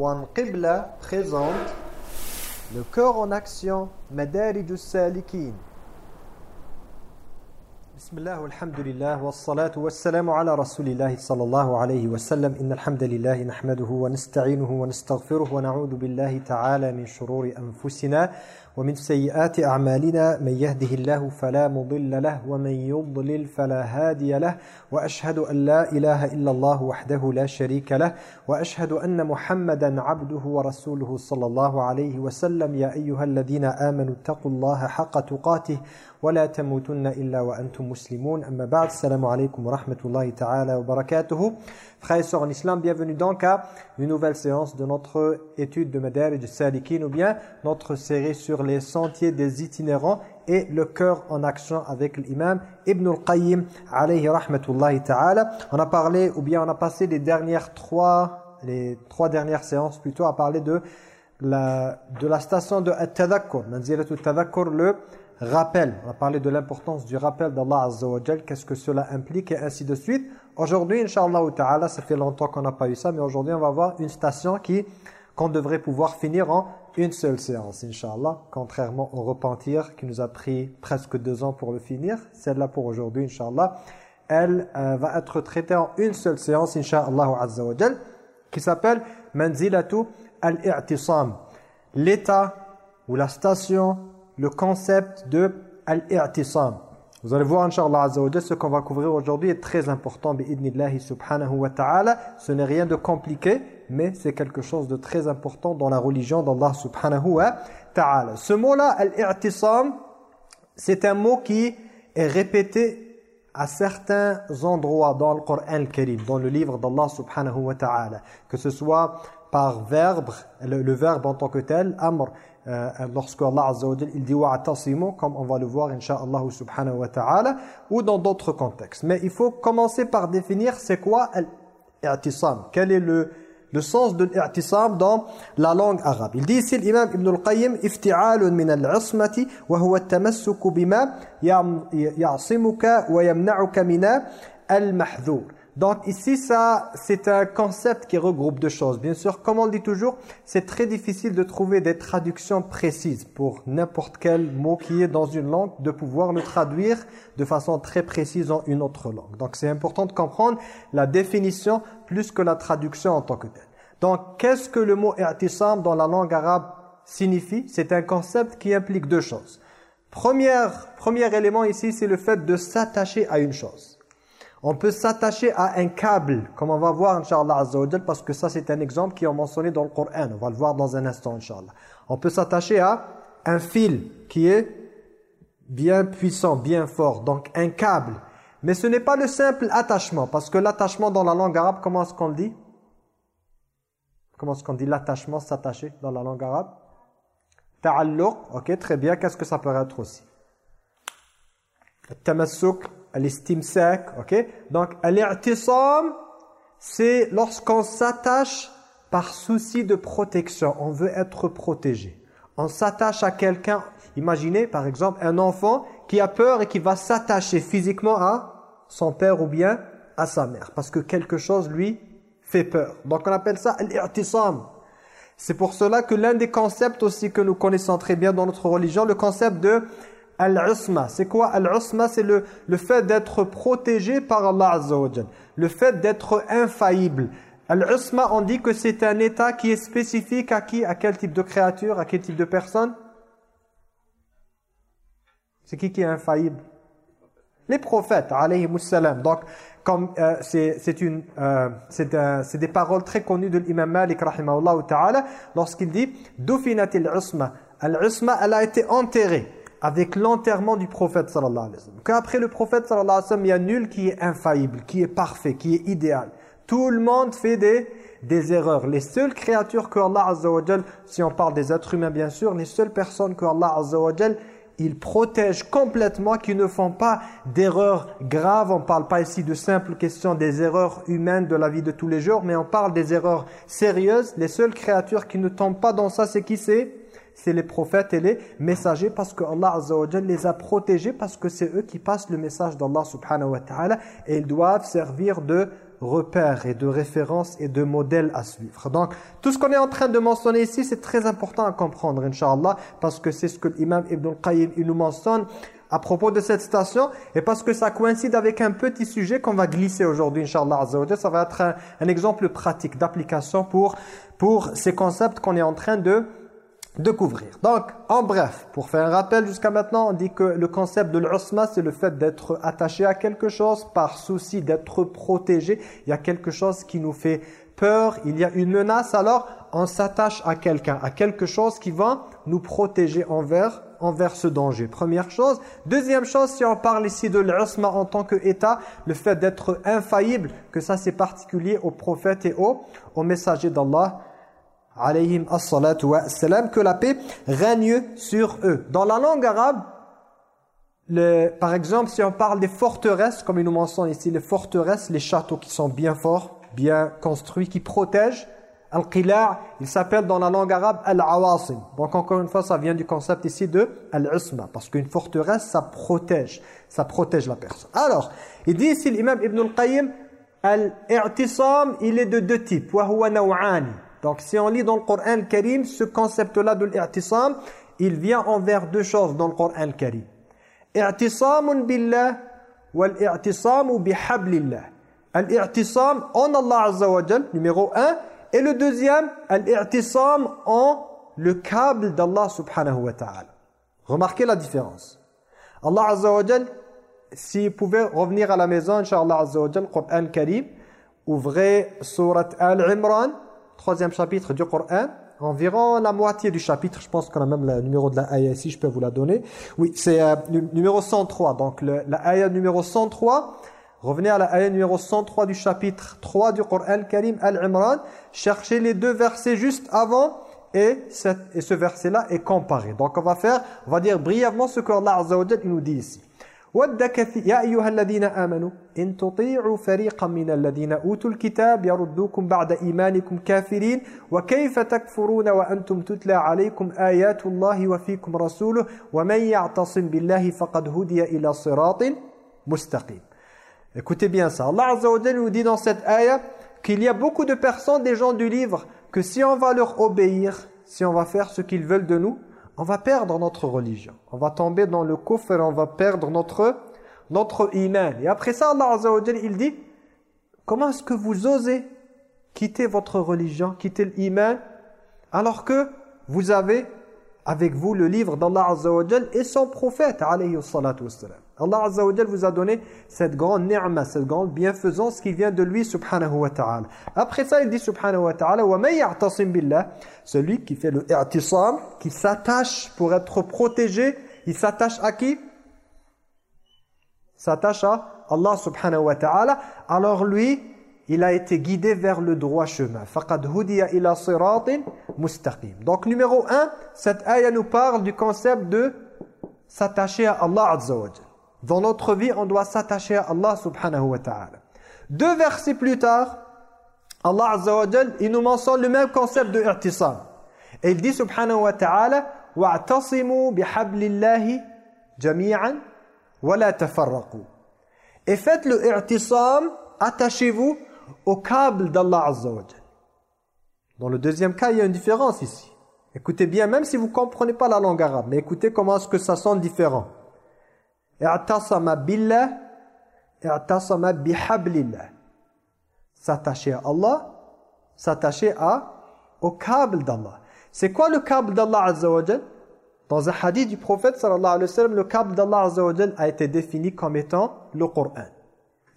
One Qibla présente le cœur en action, Madarij salikin Bismillah, alhamdulillah, wa salatu wa salamu ala rasulillahi sallallahu alayhi wa sallam. Inna alhamdulillahi nahmaduhu wa nasta'inuhu wa nastaghfiruhu wa na'udhu billahi ta'ala min shururi anfusina ومن سيئات أعمالنا من يهده الله فلا مضل له ومن يضلل فلا هادي له وأشهد أن لا إله إلا الله وحده لا شريك له وأشهد أن محمدا عبده ورسوله صلى الله عليه وسلم. يا أيها الذين آمنوا اتقوا الله حق تقاته ولا تموتن إلا وأنتم مسلمون. أما بعد السلام عليكم ورحمة الله تعالى وبركاته. Frères et sœurs en islam, bienvenue donc à une nouvelle séance de notre étude de Madarij Salikin ou bien notre série sur les sentiers des itinérants et le cœur en action avec l'imam Ibn al-Qayyim alayhi rahmatullahi ta'ala. On a parlé ou bien on a passé les dernières trois les trois dernières séances plutôt à parler de la de la station de At-Tadakkur, Tadakkur le rappel. On a parlé de l'importance du rappel d'Allah Azza qu'est-ce que cela implique et ainsi de suite. Aujourd'hui, Inch'Allah Ta'ala, ça fait longtemps qu'on n'a pas eu ça, mais aujourd'hui on va voir une station qui qu'on devrait pouvoir finir en une seule séance, Inch'Allah, contrairement au repentir qui nous a pris presque deux ans pour le finir. Celle-là pour aujourd'hui, Inch'Allah, elle euh, va être traitée en une seule séance, Inch'Allah Azza qui s'appelle Manzilatu al-i'tisam. L'état ou la station, le concept de al-i'tisam. Vous allez voir, Inch'Allah Azza wa ce qu'on va couvrir aujourd'hui est très important, subhanahu wa ta'ala. Ce n'est rien de compliqué, mais c'est quelque chose de très important dans la religion d'Allah subhanahu wa ta'ala. Ce mot-là, al-i'tisam, c'est un mot qui est répété à certains endroits dans le Coran al-Karim, dans le livre d'Allah subhanahu wa ta'ala. Que ce soit par verbe, le, le verbe en tant que tel, amr, euh, lorsque Allah Azza wa il dit wa'tasimu comme on va le voir inshallah subhanahu wa ta'ala ou dans d'autres contextes mais il faut commencer par définir c'est quoi l'i'tisam quel est le le sens de l'i'tisam dans la langue arabe il dit ici l'imam Ibn al-Qayyim ifti'alun min al-'ismati wa huwa at-tamassuku bima ya'simuka wa yamna'uka min al-mahdhur donc ici, c'est un concept qui regroupe deux choses. Bien sûr, comme on le dit toujours, c'est très difficile de trouver des traductions précises pour n'importe quel mot qui est dans une langue, de pouvoir le traduire de façon très précise en une autre langue. Donc c'est important de comprendre la définition plus que la traduction en tant que telle. Donc qu'est-ce que le mot « i'tisam » dans la langue arabe signifie? C'est un concept qui implique deux choses. Première, premier élément ici, c'est le fait de s'attacher à une chose. On peut s'attacher à un câble, comme on va voir, Inch'Allah Azza parce que ça c'est un exemple qui est mentionné dans le Coran. On va le voir dans un instant, Inch'Allah. On peut s'attacher à un fil qui est bien puissant, bien fort, donc un câble. Mais ce n'est pas le simple attachement, parce que l'attachement dans la langue arabe, comment est-ce qu'on le dit? Comment est-ce qu'on dit l'attachement, s'attacher dans la langue arabe? Ta'alluq, ok, très bien, qu'est-ce que ça peut être aussi? Tamassuk, al-istimsak, ok? Donc, al-i'tisam, c'est lorsqu'on s'attache par souci de protection. On veut être protégé. On s'attache à quelqu'un. Imaginez, par exemple, un enfant qui a peur et qui va s'attacher physiquement à son père ou bien à sa mère. Parce que quelque chose lui fait peur. Donc, on appelle ça al-i'tisam. C'est pour cela que l'un des concepts aussi que nous connaissons très bien dans notre religion, le concept de Al-Usma. C'est quoi Al-Usma? C'est le, fait d'être protégé par Allah Azza Le fait d'être infaillible. Al-Usma, on dit que c'est un état qui est spécifique à qui? À quel type de créature? À quel type de personne? C'est qui qui est infaillible? Les prophètes, alayhi salam. Donc, comme euh, euh, c'est des paroles très connues de l'imam Malik rahimahullah ta'ala lorsqu'il dit « Dufinatil usma ». Al-Usma, elle a été enterrée avec l'enterrement du prophète sallallahu alayhi wa sallam. Qu'après le prophète sallallahu alayhi wa sallam, il y a nul qui est infaillible, qui est parfait, qui est idéal. Tout le monde fait des, des erreurs. Les seules créatures que Allah azza si on parle des êtres humains bien sûr, les seules personnes que Allah azza wa il protège complètement, qui ne font pas d'erreurs graves. On ne parle pas ici de simples questions des erreurs humaines de la vie de tous les jours, mais on parle des erreurs sérieuses. Les seules créatures qui ne tombent pas dans ça, c'est qui c'est? C'est les prophètes et les messagers parce que Allah Azza les a protégés parce que c'est eux qui passent le message d'Allah subhanahu wa ta'ala et ils doivent servir de repères et de références et de modèles à suivre. Donc, tout ce qu'on est en train de mentionner ici, c'est très important à comprendre, Inch'Allah, parce que c'est ce que l'imam Ibn al-Qayyim nous mentionne à propos de cette station et parce que ça coïncide avec un petit sujet qu'on va glisser aujourd'hui, Inch'Allah Ça va être un, exemple pratique d'application pour, pour ces concepts qu'on est en train de de couvrir. Donc, en bref, pour faire un rappel jusqu'à maintenant, on dit que le concept de l'usma, c'est le fait d'être attaché à quelque chose par souci d'être protégé. Il y a quelque chose qui nous fait peur, il y a une menace, alors on s'attache à quelqu'un, à quelque chose qui va nous protéger envers, envers ce danger. Première chose. Deuxième chose, si on parle ici de l'usma en tant qu'État, le fait d'être infaillible, que ça c'est particulier aux prophètes et aux, aux messagers d'Allah, alayhim as-salatu wa salam, que la paix règne sur eux. Dans la langue arabe, par exemple, si on parle des forteresses, comme il nous mentionne ici, les forteresses, les châteaux qui sont bien forts, bien construits, qui protègent, Al-Qila' il s'appelle dans la langue arabe Al-Awasim. Donc encore une fois, ça vient du concept ici de Al-Usma. Parce qu'une forteresse, ça protège. Ça protège la personne. Alors, il dit ici l'imam Ibn al-Qayyim, Al-I'tisam, il est de deux types. Huwa naw'ani. Donc si on lit dans le Coran Karim, ce concept-là de l'I'tisam, il vient envers deux choses dans le Coran Karim. I'tisamun billah wal-i'tisamu bihablillah. Al-i'tisam en Allah numéro un. Et le deuxième, al-i'tisam en le câble d'Allah subhanahu wa ta'ala. Remarquez la différence. Allah Azza wa Jal, s'il pouvait revenir à la maison, Inch'Allah Azza wa Jal, Coran Karim, ouvrez surat Al-Imran, troisième chapitre du Coran, environ la moitié du chapitre, je pense qu'on a même le numéro de la ayah ici, je peux vous la donner. Oui, c'est euh, le numéro 103, donc le, la ayah numéro 103, revenez à la ayah numéro 103 du chapitre 3 du Coran Karim Al-Imran, cherchez les deux versets juste avant et, cette, et ce verset-là est comparé. Donc on va faire, on va dire brièvement ce que Allah Azza wa nous dit ici. ود كثير يا أيها الذين آمنوا إن تطيعوا فريقا من الذين أوتوا الكتاب يردوكم بعد إيمانكم كافرين وكيف تكفرون وأنتم تتلى عليكم آيات الله وفيكم رسوله ومن يعتصم بالله فقد هدي إلى صراط مستقيم Écoutez bien ça. Allah Azza wa nous dit dans cette ayah qu'il y a beaucoup de personnes, des gens du livre, que si on va leur obéir, si on va faire ce qu'ils veulent de nous, on va perdre notre religion. On va tomber dans le kufr on va perdre notre, notre iman. Et après ça, Allah Azza wa il dit, comment est-ce que vous osez quitter votre religion, quitter l'iman, alors que vous avez avec vous le livre d'Allah Azza wa et son prophète, alayhi salatu wassalam. Allah Azza wa vous a donné cette grande ni'ma, cette grande bienfaisance qui vient de lui subhanahu wa ta'ala. Après ça, il dit subhanahu wa ta'ala wa may billah, celui qui fait le i'tisam, qui s'attache pour être protégé, il s'attache à qui? S'attache à Allah subhanahu wa ta'ala. Alors lui, il a été guidé vers le droit chemin. Ila siratin mustaqim. Donc numéro un, cette ayah nous parle du concept de s'attacher à Allah azza wa dans notre vie, on doit s'attacher à Allah subhanahu wa ta'ala. Deux versets plus tard, Allah azza wa jal, il nous mentionne le même concept de i'tisam. Et il dit subhanahu wa ta'ala وَاعْتَصِمُوا بِحَبْلِ اللَّهِ جَمِيعًا وَلَا تَفَرَّقُوا Et faites le i'tisam, attachez-vous au câble d'Allah azza wa jal. Dans le deuxième cas, il y a une différence ici. Écoutez bien, même si vous ne comprenez pas la langue arabe, mais écoutez comment est-ce que ça sonne différent. I'tasama billah, i'tasama bihablillah. S'attacher à Allah, s'attacher à au câble d'Allah. C'est quoi le câble d'Allah Azza wa Dans un hadith du prophète le câble d'Allah Azza wa a été défini comme étant le Coran.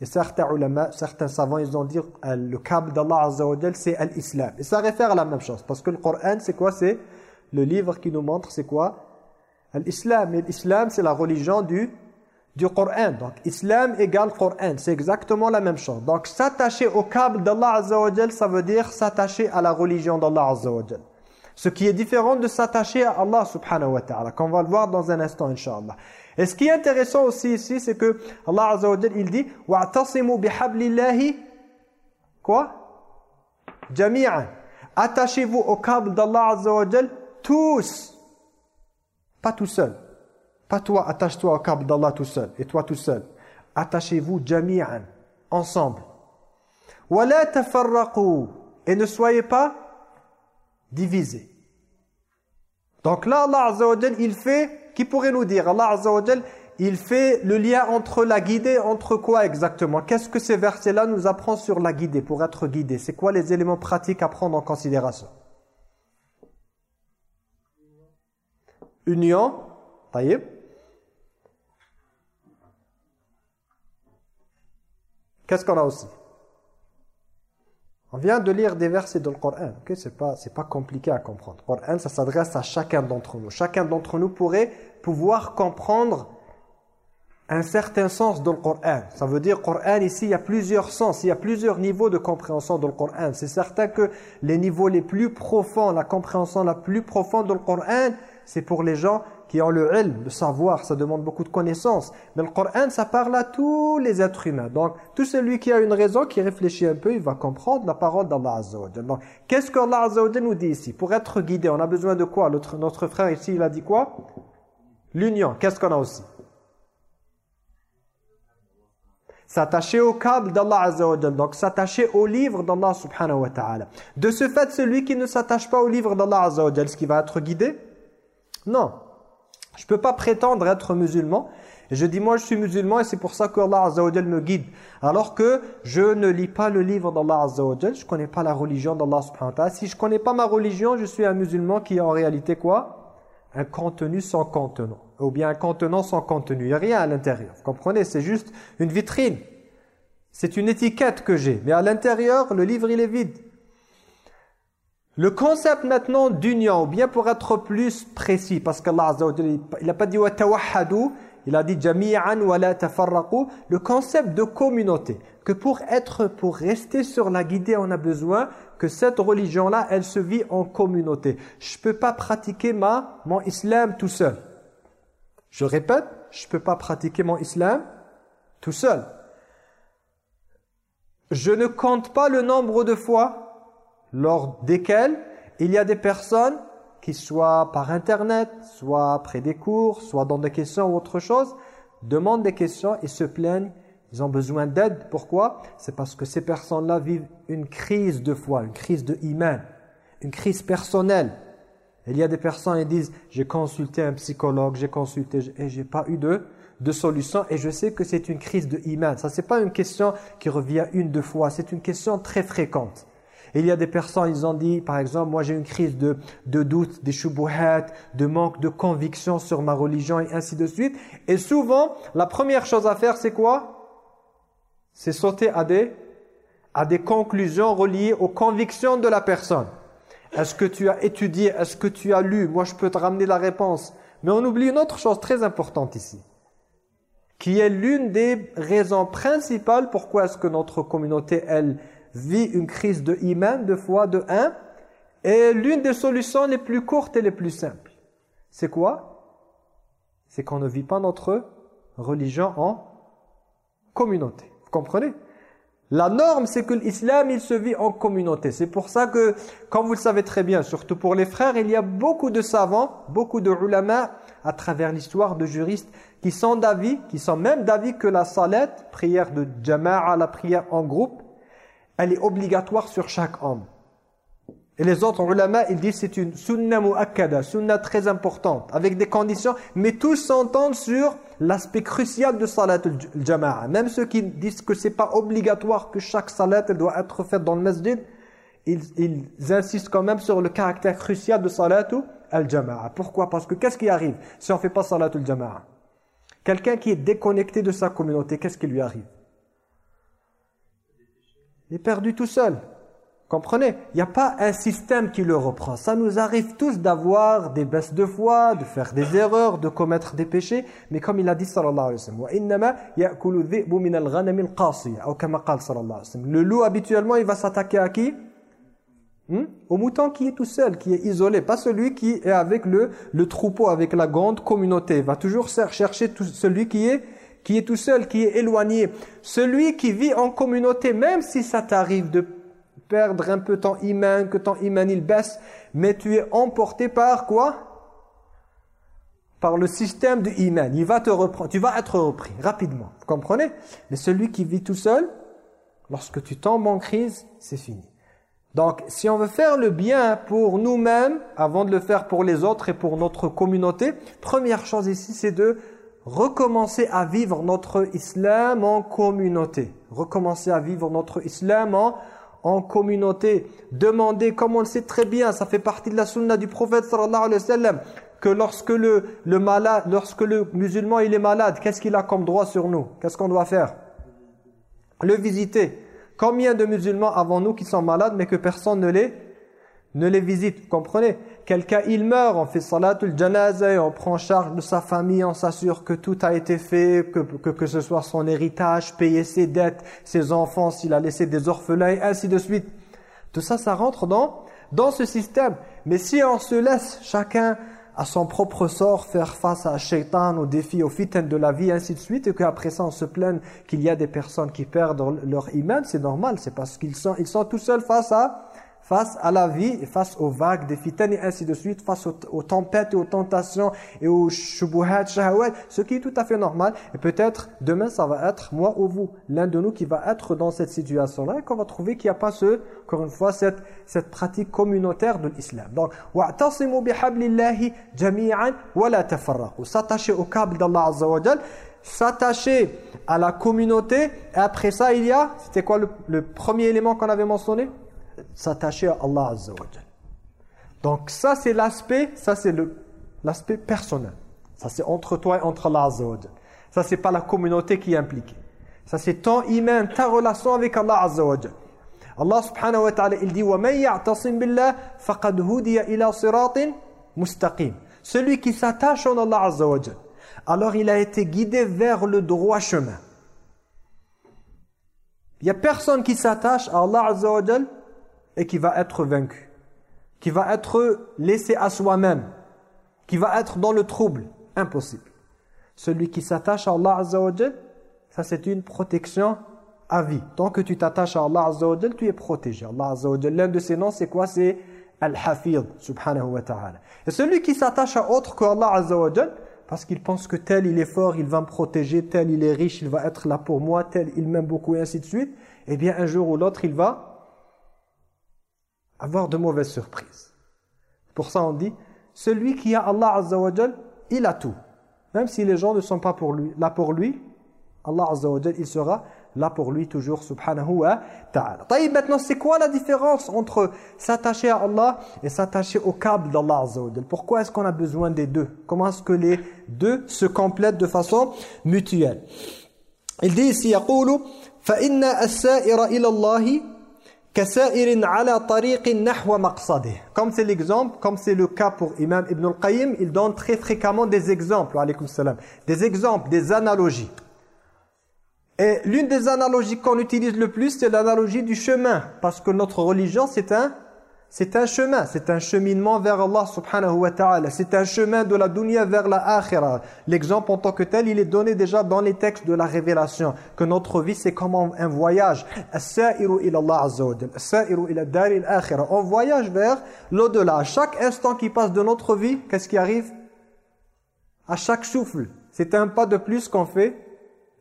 Et certains ulama, certains savants, ils ont dit euh, le câble d'Allah Azza wa c'est l'islam. Et ça réfère à la même chose. Parce que le Coran, c'est quoi? C'est le livre qui nous montre, c'est quoi? L'islam. Et l'islam, c'est la religion du du Coran. Donc, islam égale Coran. C'est exactement la même chose. Donc, s'attacher au câble d'Allah Azza wa ça veut dire s'attacher à la religion d'Allah Azza wa Ce qui est différent de s'attacher à Allah subhanahu wa ta'ala, qu'on va le voir dans un instant, inshallah. Et ce qui est intéressant aussi ici, c'est que Allah Azza wa il dit « Wa'tasimu bihablillahi » Quoi? Jami'an. Attachez-vous au câble d'Allah Azza wa tous. Pas tout seul. Pas toi, attache-toi au câble d'Allah tout seul, et toi tout seul. Attachez-vous jami'an, ensemble. وَلَا تَفَرَّقُوا Et ne soyez pas divisés. Donc là, Allah Azza wa il fait, qui pourrait nous dire Allah Azza wa il fait le lien entre la guidée, entre quoi exactement Qu'est-ce que ces versets-là nous apprennent sur la guidée, pour être guidé C'est quoi les éléments pratiques à prendre en considération Union, taïb. Qu'est-ce qu'on a aussi? On vient de lire des versets dans le Coran. Ce n'est pas, pas compliqué à comprendre. Le Coran, ça s'adresse à chacun d'entre nous. Chacun d'entre nous pourrait pouvoir comprendre un certain sens dans le Coran. Ça veut dire Coran ici, il y a plusieurs sens, il y a plusieurs niveaux de compréhension dans le Coran. C'est certain que les niveaux les plus profonds, la compréhension la plus profonde dans le Coran, c'est pour les gens qui ont le ilm, le savoir, ça demande beaucoup de connaissances. Mais le Coran, ça parle à tous les êtres humains. Donc, tout celui qui a une raison, qui réfléchit un peu, il va comprendre la parole d'Allah Donc, qu'est-ce Azza wa nous dit ici? Pour être guidé, on a besoin de quoi? Notre, notre frère ici, il a dit quoi? L'union. Qu'est-ce qu'on a aussi? S'attacher au câble d'Allah Azza Donc s'attacher au livre d'Allah subhanahu wa ta'ala. De ce fait, celui qui ne s'attache pas au livre d'Allah Azza wa est-ce qu'il va être guidé? Non. Je ne peux pas prétendre être musulman. Et je dis moi je suis musulman et c'est pour ça que Allah Azza me guide. Alors que je ne lis pas le livre d'Allah Azza je ne connais pas la religion d'Allah subhanahu. Si je ne connais pas ma religion, je suis un musulman qui est en réalité quoi? Un contenu sans contenant ou bien un contenant sans contenu. Il n'y a rien à l'intérieur. Vous comprenez? C'est juste une vitrine. C'est une étiquette que j'ai. Mais à l'intérieur, le livre, il est vide. Le concept maintenant d'union, bien pour être plus précis, parce qu'Allah il n'a pas dit « il a dit « jami'an wa la tafarraqu » le concept de communauté. Que pour être, pour rester sur la guidée, on a besoin que cette religion-là, elle se vit en communauté. Je ne peux pas pratiquer ma, mon islam tout seul. Je répète, je ne peux pas pratiquer mon islam tout seul. Je ne compte pas le nombre de fois lors desquelles il y a des personnes qui soient par internet, soit après des cours, soit dans des questions ou autre chose, demandent des questions et se plaignent. Ils ont besoin d'aide. Pourquoi? C'est parce que ces personnes-là vivent une crise de foi, une crise de iman, une crise personnelle. Il y a des personnes qui disent j'ai consulté un psychologue, j'ai consulté et j'ai pas eu de de solution et je sais que c'est une crise de iman. Ça c'est pas une question qui revient une deux fois, c'est une question très fréquente. Il y a des personnes, ils ont dit, par exemple, moi j'ai une crise de, de doute, des shubuhat, de manque de conviction sur ma religion et ainsi de suite. Et souvent, la première chose à faire, c'est quoi? C'est sauter à des, à des conclusions reliées aux convictions de la personne. Est-ce que tu as étudié? Est-ce que tu as lu? Moi, je peux te ramener la réponse. Mais on oublie une autre chose très importante ici, qui est l'une des raisons principales pourquoi est-ce que notre communauté, elle, vit une crise de iman, de foi, de un, et l'une des solutions les plus courtes et les plus simples. C'est quoi? C'est qu'on ne vit pas notre religion en communauté. Vous comprenez? La norme, c'est que l'islam, il se vit en communauté. C'est pour ça que, comme vous le savez très bien, surtout pour les frères, il y a beaucoup de savants, beaucoup de ulama, à travers l'histoire de juristes, qui sont d'avis, qui sont même d'avis que la salat, prière de jama'a, la prière en groupe, elle est obligatoire sur chaque homme. Et les autres ulama, ils disent c'est une sunna mu'akkada, sunna très importante, avec des conditions, mais tous s'entendent sur l'aspect crucial de salat al-jama'a. Même ceux qui disent que c'est pas obligatoire que chaque salat doit être faite dans le masjid, ils, ils, insistent quand même sur le caractère crucial de salat al-jama'a. Pourquoi? Parce que qu'est-ce qui arrive si on fait pas salat al-jama'a? Quelqu'un qui est déconnecté de sa communauté, qu'est-ce qui lui arrive? Il est perdu tout seul. Comprenez? Il n'y a pas un système qui le reprend. Ça nous arrive tous d'avoir des baisses de foi, de faire des erreurs, de commettre des péchés. Mais comme il a dit sallallahu alayhi wa sallam, Le loup habituellement il va s'attaquer à qui? Hmm? Au mouton qui est tout seul, qui est isolé. Pas celui qui est avec le, troupeau, avec la grande communauté. Il va toujours chercher celui qui est qui est tout seul, qui est éloigné. Celui qui vit en communauté, même si ça t'arrive de perdre un peu ton iman, que ton iman il baisse, mais tu es emporté par quoi? Par le système de iman. Il va te reprendre, tu vas être repris rapidement. Vous comprenez? Mais celui qui vit tout seul, Lorsque tu tombes en crise, c'est fini. Donc, si on veut faire le bien pour nous-mêmes, avant de le faire pour les autres et pour notre communauté, première chose ici, c'est de recommencer à vivre notre islam en communauté. Recommencer à vivre notre islam en, communauté. Demander, comme on le sait très bien, ça fait partie de la sunna du prophète sallallahu alayhi wa que lorsque le, le, malade, lorsque le musulman il est malade, qu'est-ce qu'il a comme droit sur nous? Qu'est-ce qu'on doit faire? Le visiter. Combien de musulmans avons-nous qui sont malades mais que personne ne les, ne les visite? Vous comprenez? Quelqu'un, il meurt, on fait salatul janaza et on prend charge de sa famille, on s'assure que tout a été fait, que, que, que, ce soit son héritage, payer ses dettes, ses enfants, s'il a laissé des orphelins, ainsi de suite. Tout ça, ça rentre dans, dans ce système. Mais si on se laisse chacun à son propre sort, faire face à shaitan, aux défis, aux fitaines de la vie, ainsi de suite, et qu'après ça on se plaint qu'il y a des personnes qui perdent leur iman, c'est normal, c'est parce qu'ils sont, ils sont tout seuls face à face à la vie, et face aux vagues, des fitanes et ainsi de suite, face aux, tempêtes et aux tentations et aux shubuhat, shahawat, ce qui est tout à fait normal. Et peut-être demain, ça va être moi ou vous, l'un de nous qui va être dans cette situation-là et qu'on va trouver qu'il n'y a pas ce, encore une fois, cette, cette pratique communautaire de l'islam. Donc, وَاعْتَصِمُوا بِحَبْلِ اللَّهِ جَمِيعًا وَلَا تَفَرَّقُوا S'attacher au câble d'Allah Azza wa s'attacher à la communauté et après ça il y a, c'était quoi le, le premier élément qu'on avait mentionné s'attacher à Allah Azza wa Donc ça c'est l'aspect, ça c'est l'aspect personnel. Ça c'est entre toi et entre Allah Azza wa Ça c'est pas la communauté qui est impliquée. Ça c'est ton iman, ta relation avec Allah Azza wa Allah subhanahu wa ta'ala il dit وَمَنْ يَعْتَصِمْ بِاللَّهِ فَقَدْ هُدِيَ إِلَى صِرَاطٍ مُسْتَقِيمٍ Celui qui s'attache en Allah Azza wa alors il a été guidé vers le droit chemin. Il n'y a personne qui s'attache à Allah Azza wa et qui va être vaincu, qui va être laissé à soi-même, qui va être dans le trouble. Impossible. Celui qui s'attache à Allah Azza ça c'est une protection à vie. Tant que tu t'attaches à Allah Azza tu es protégé. Allah Azza l'un de ses noms c'est quoi? C'est Al-Hafid, subhanahu wa ta'ala. Et celui qui s'attache à autre que Allah parce qu'il pense que tel il est fort, il va me protéger, tel il est riche, il va être là pour moi, tel il m'aime beaucoup et ainsi de suite, eh bien un jour ou l'autre il va avoir de mauvaises surprises. Pour ça on dit, celui qui a Allah Azza wa il a tout. Même si les gens ne sont pas pour lui, là pour lui, Allah Azza wa il sera là pour lui toujours subhanahu wa ta'ala. Maintenant, c'est quoi la différence entre s'attacher à Allah et s'attacher au câble d'Allah Azza wa Pourquoi est-ce qu'on a besoin des deux Comment est-ce que les deux se complètent de façon mutuelle Il dit ici, يقول فَإِنَّ السَّائِرَ إِلَى اللَّهِ comme c'est l'exemple, comme c'est le cas pour Imam Ibn al-Qayyim, il donne très fréquemment des exemples, des exemples, des analogies. Et l'une des analogies qu'on utilise le plus, c'est l'analogie du chemin, parce que notre religion, c'est un c'est un chemin, c'est un cheminement vers Allah subhanahu wa ta'ala. C'est un chemin de la dunya vers la akhira. L'exemple en tant que tel, il est donné déjà dans les textes de la révélation. Que notre vie, c'est comme un voyage. On voyage vers l'au-delà. Chaque instant qui passe de notre vie, qu'est-ce qui arrive? À chaque souffle. C'est un pas de plus qu'on fait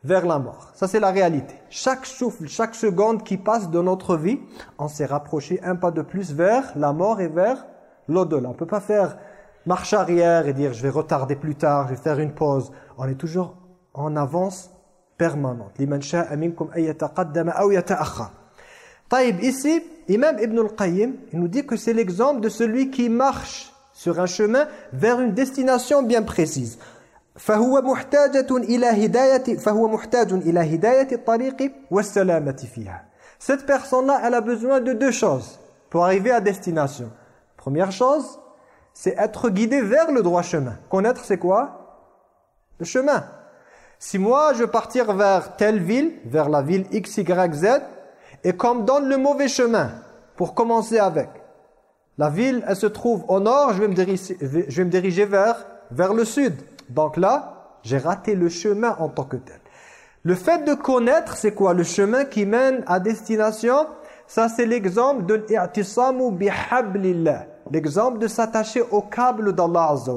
vers la mort. Ça, c'est la réalité. Chaque souffle, chaque seconde qui passe de notre vie, on s'est rapproché un pas de plus vers la mort et vers l'au-delà. On ne peut pas faire marche arrière et dire je vais retarder plus tard, je vais faire une pause. On est toujours en avance permanente. Ici, Imam Ibn al-Qayyim, il nous dit que c'est l'exemple de celui qui marche sur un chemin vers une destination bien précise. فهو محتاجة إلى هداية فهو محتاج إلى هداية الطريق والسلامة فيها. Cette personne-là, elle a besoin de deux choses pour arriver à destination. Première chose, c'est être guidé vers le droit chemin. Connaître, c'est quoi Le chemin. Si moi, je veux partir vers telle ville, vers la ville X, Y, Z, et qu'on me donne le mauvais chemin, pour commencer avec, la ville, elle se trouve au nord, je vais me diriger, je vais me diriger vers, vers le sud. Donc là, j'ai raté le chemin en tant que tel. Le fait de connaître, c'est quoi Le chemin qui mène à destination, ça c'est l'exemple de l'i'tisamu bihablillah. l'exemple de s'attacher au câble d'Allah Azza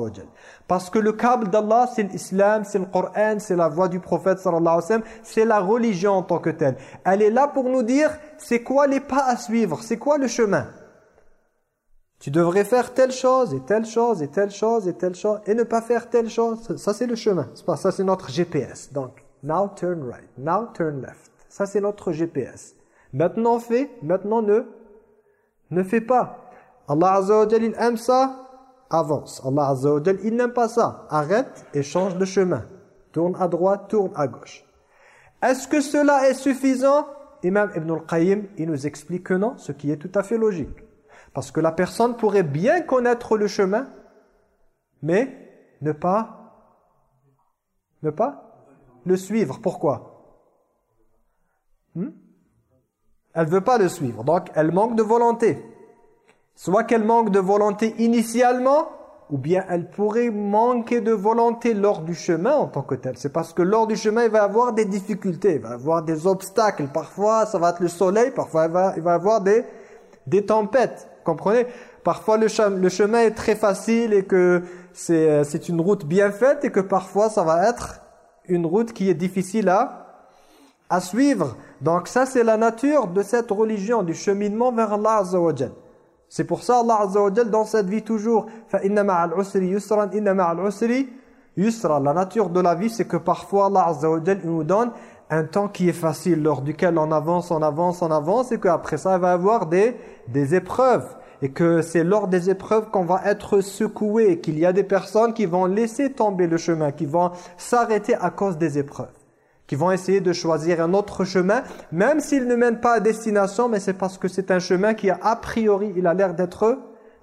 Parce que le câble d'Allah, c'est l'islam, c'est le Coran, c'est la voix du prophète sallallahu alayhi wa sallam, c'est la religion en tant que telle. Elle est là pour nous dire, c'est quoi les pas à suivre, c'est quoi le chemin? Tu devrais faire telle chose, et telle chose, et telle chose, et telle chose, et ne pas faire telle chose. Ça, c'est le chemin. Ça, c'est notre GPS. Donc, now turn right, now turn left. Ça, c'est notre GPS. Maintenant fais, maintenant ne, ne fais pas. Allah Azza il aime ça, avance. Allah Azza il n'aime pas ça. Arrête et change de chemin. Tourne à droite, tourne à gauche. Est-ce que cela est suffisant? Imam Ibn al-Qayyim, il nous explique que non, ce qui est tout à fait logique. Parce que la personne pourrait bien connaître le chemin, mais ne pas, ne pas le suivre. Pourquoi? Hmm? Elle ne veut pas le suivre, donc elle manque de volonté. Soit qu'elle manque de volonté initialement, ou bien elle pourrait manquer de volonté lors du chemin en tant que tel. C'est parce que lors du chemin, il va y avoir des difficultés, il va y avoir des obstacles. Parfois, ça va être le soleil, parfois, il va, il va y avoir des, des tempêtes comprenez? Parfois le, chemin, est très facile et que euh, c'est une route bien faite et que parfois ça va être une route qui est difficile à, suivre. Donc ça c'est la nature de cette religion, du cheminement vers Allah Azza C'est pour ça Allah Azza dans cette vie toujours «» La nature de la vie c'est que parfois Allah Azza nous donne un temps qui est facile, lors duquel on avance, on avance, on avance, et qu'après ça, il va y avoir des, des épreuves. Et que c'est lors des épreuves qu'on va être secoué, qu'il y a des personnes qui vont laisser tomber le chemin, qui vont s'arrêter à cause des épreuves, qui vont essayer de choisir un autre chemin, même s'il ne mène pas à destination, mais c'est parce que c'est un chemin qui, a priori, il a l'air d'être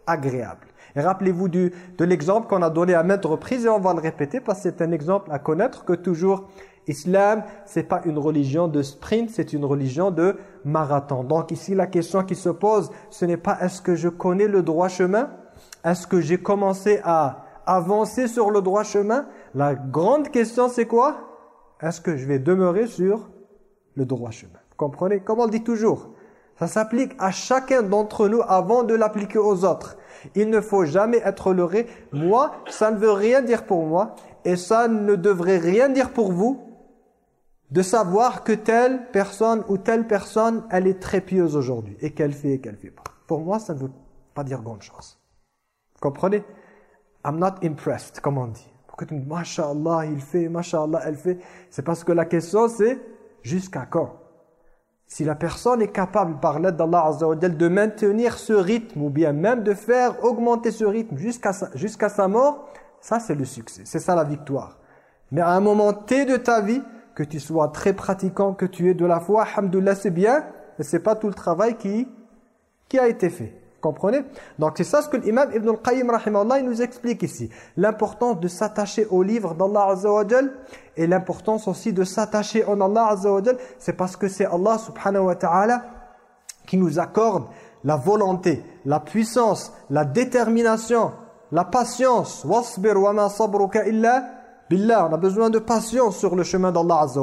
agréable. Et rappelez-vous de l'exemple qu'on a donné à maintes reprises, et on va le répéter, parce que c'est un exemple à connaître, que toujours Islam, c'est pas une religion de sprint, c'est une religion de marathon. Donc ici, la question qui se pose, ce n'est pas est-ce que je connais le droit chemin? Est-ce que j'ai commencé à avancer sur le droit chemin? La grande question, c'est quoi? Est-ce que je vais demeurer sur le droit chemin? Vous comprenez? Comme on le dit toujours, ça s'applique à chacun d'entre nous avant de l'appliquer aux autres. Il ne faut jamais être leurré. Moi, ça ne veut rien dire pour moi et ça ne devrait rien dire pour vous de savoir que telle personne ou telle personne, elle est très pieuse aujourd'hui et qu'elle fait et qu'elle fait pas. Pour moi, ça ne veut pas dire grande chose. Vous comprenez? I'm not impressed, comme on dit. Pourquoi tu me dis, Masha'Allah, il fait, Masha'Allah, elle fait C'est parce que la question, c'est jusqu'à quand? Si la personne est capable, par l'aide d'Allah Azza de maintenir ce rythme ou bien même de faire augmenter ce rythme jusqu'à sa, sa mort, ça c'est le succès, c'est ça la victoire. Mais à un moment T de ta vie, que tu sois très pratiquant, que tu aies de la foi, alhamdoulilah, c'est bien, mais c'est pas tout le travail qui, qui a été fait. Comprenez? Donc c'est ça ce que l'imam Ibn al-Qayyim il nous explique ici. L'importance de s'attacher au livre d'Allah Azza wa et l'importance aussi de s'attacher en Allah Azza wa c'est parce que c'est Allah subhanahu wa ta'ala qui nous accorde la volonté, la puissance, la détermination, la patience. Wa ma sabruka illa Billah, on a besoin de patience sur le chemin d'Allah Azza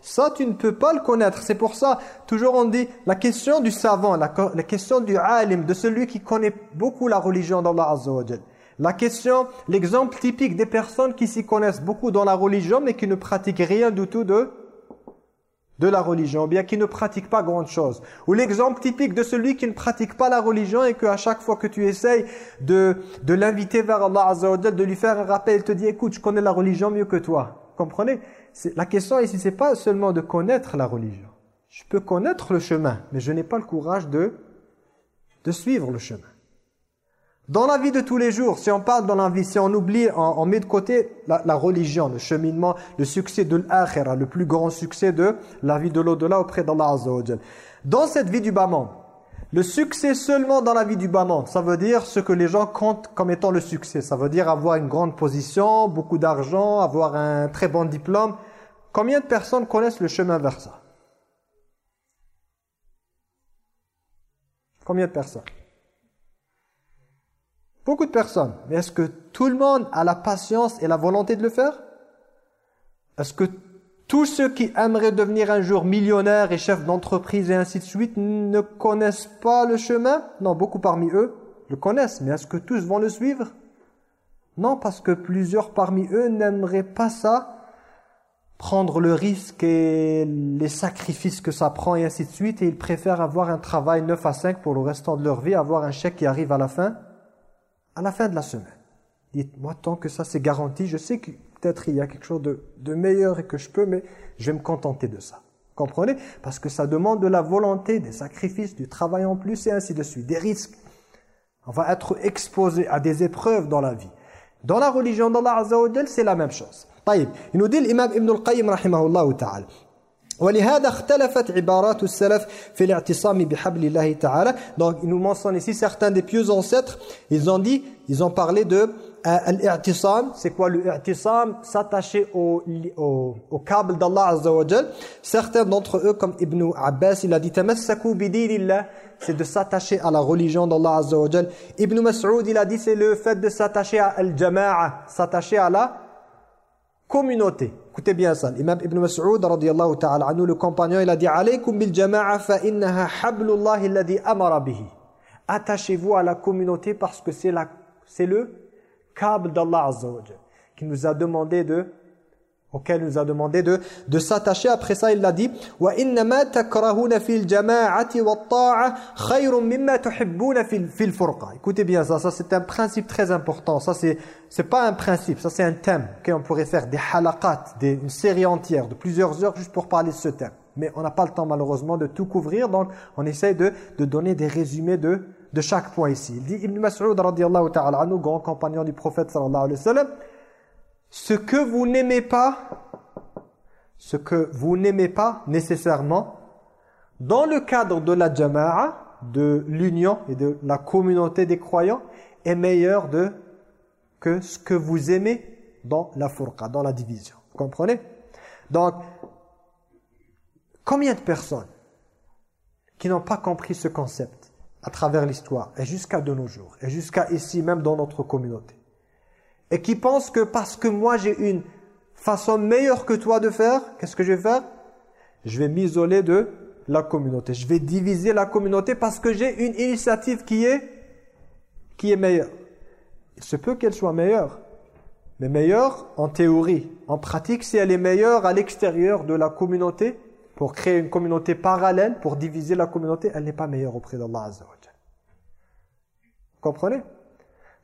Ça, tu ne peux pas le connaître. C'est pour ça, toujours on dit, la question du savant, la, question du alim, de celui qui connaît beaucoup la religion d'Allah Azza La question, l'exemple typique des personnes qui s'y connaissent beaucoup dans la religion, mais qui ne pratiquent rien du tout de de la religion, bien qui ne pratique pas grande chose. Ou l'exemple typique de celui qui ne pratique pas la religion et qu'à chaque fois que tu essayes de, de l'inviter vers Allah Azza de lui faire un rappel, il te dit, écoute, je connais la religion mieux que toi. Comprenez? La question ici, c'est pas seulement de connaître la religion. Je peux connaître le chemin, mais je n'ai pas le courage de, de suivre le chemin. Dans la vie de tous les jours, si on parle dans la vie, si on oublie, on, met de côté la, religion, le cheminement, le succès de l'akhira, le plus grand succès de la vie de l'au-delà auprès d'Allah Azza Dans cette vie du bas le succès seulement dans la vie du bas ça veut dire ce que les gens comptent comme étant le succès. Ça veut dire avoir une grande position, beaucoup d'argent, avoir un très bon diplôme. Combien de personnes connaissent le chemin vers ça? Combien de personnes? Beaucoup de personnes. Mais est-ce que tout le monde a la patience et la volonté de le faire? Est-ce que tous ceux qui aimeraient devenir un jour millionnaires et chefs d'entreprise et ainsi de suite ne connaissent pas le chemin? Non, beaucoup parmi eux, le connaissent, mais est-ce que tous vont le suivre? Non, parce que plusieurs parmi eux n'aimeraient pas ça, prendre le risque et les sacrifices que ça prend et ainsi de suite, et ils préfèrent avoir un travail 9 à 5 pour le restant de leur vie, avoir un chèque qui arrive à la fin, à la fin de la semaine. Dites-moi, tant que ça c'est garanti, je sais que peut-être il y a quelque chose de, de meilleur et que je peux, mais je vais me contenter de ça. Comprenez Parce que ça demande de la volonté, des sacrifices, du travail en plus et ainsi de suite, des risques. On va être exposé à des épreuves dans la vie. Dans la religion d'Allah Azza wa c'est la même chose. طيب, il nous dit l'imam Ibn al-Qayyim rahimahullah ta'ala. ولهذا اختلفت عبارات السلف في الاعتصام بحبل الله تعالى. Donc, il nous mentionne ici certains des pieux ancêtres, ils ont dit, ils ont parlé de Al-i'tisam, c'est quoi l'irtisam S'attacher au, au, au, câble d'Allah Azza wa Certains d'entre eux, comme Ibn Abbas, il a dit Tamassaku bidinillah, c'est de s'attacher à la religion d'Allah Azza wa Ibn Mas'ud, il a dit c'est le fait de s'attacher à al-jama'a, s'attacher à la communauté. Écoutez bien ça. L'imam Ibn Mas'ud, radiyallahu ta'ala anhu, le compagnon, il a dit Alaykum bil jama'a fa innaha hablullahi alladhi amara bihi. Attachez-vous à la communauté parce que c'est le câble d'Allah Azza wa qui nous a demandé de auquel nous a demandé de de s'attacher. Après ça il l'a dit fil jama'ati wat ta'a khayrun mimma tuhibbuna fil fil furqa écoutez bien ça ça c'est un principe très important ça c'est c'est pas un principe ça c'est un thème qu'on pourrait faire des halaqat des une série entière de plusieurs heures juste pour parler de ce thème. Mais on n'a pas le temps malheureusement de tout couvrir donc on essaye de de donner des résumés de de chaque point ici. Il dit Ibn Mas'ud ta'ala grand compagnon du prophète sallallahu alayhi wa sallam, ce que vous n'aimez pas, ce que vous n'aimez pas nécessairement, dans le cadre de la jama'a, de l'union et de la communauté des croyants, est meilleur de, que ce que vous aimez dans la furqa, dans la division. Vous comprenez? Donc, combien de personnes qui n'ont pas compris ce concept à travers l'histoire, et jusqu'à de nos jours, et jusqu'à ici même dans notre communauté? Et qui pense que parce que moi j'ai une façon meilleure que toi de faire, qu'est-ce que je vais faire? Je vais m'isoler de la communauté. Je vais diviser la communauté parce que j'ai une initiative qui est, qui est meilleure. Il se peut qu'elle soit meilleure, mais meilleure en théorie. En pratique, si elle est meilleure à l'extérieur de la communauté, pour créer une communauté parallèle, pour diviser la communauté, elle n'est pas meilleure auprès d'Allah Azza Vous comprenez?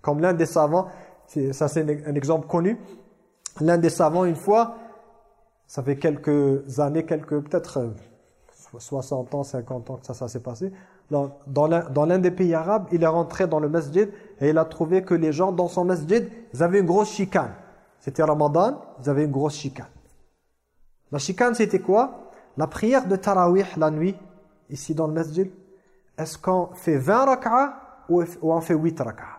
Comme l'un des savants, ça c'est un exemple connu, l'un des savants une fois, ça fait quelques années, quelques peut-être 60 euh, ans, 50 ans que ça, ça s'est passé, dans, l'un des pays arabes, il est rentré dans le masjid et il a trouvé que les gens dans son masjid, ils avaient une grosse chicane. C'était Ramadan, ils avaient une grosse chicane. La chicane c'était quoi? La prière de Tarawih la nuit, ici dans le masjid, est-ce qu'on fait 20 rak'ah ou on fait 8 rak'ah?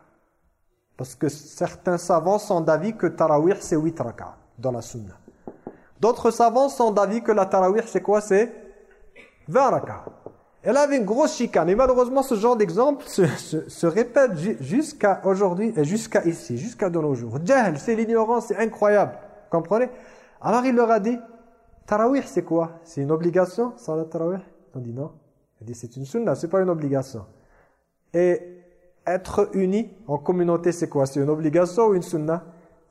Parce que certains savants sont d'avis que Tarawih c'est 8 rak'ah dans la sunna. D'autres savants sont d'avis que la Tarawih c'est quoi? C'est 20 rak'ah. Elle avait une grosse chicane. Et malheureusement, ce genre d'exemple se, répète jusqu'à aujourd'hui et jusqu'à ici, jusqu'à de nos jours. Jahl, c'est l'ignorance, c'est incroyable. Comprenez? Alors il leur a dit, Tarawih, c'est quoi? C'est une obligation, Salat Tarawih? On dit non. Il dit c'est une sunna, c'est pas une obligation. Et être uni en communauté, c'est quoi? C'est une obligation ou une sunna?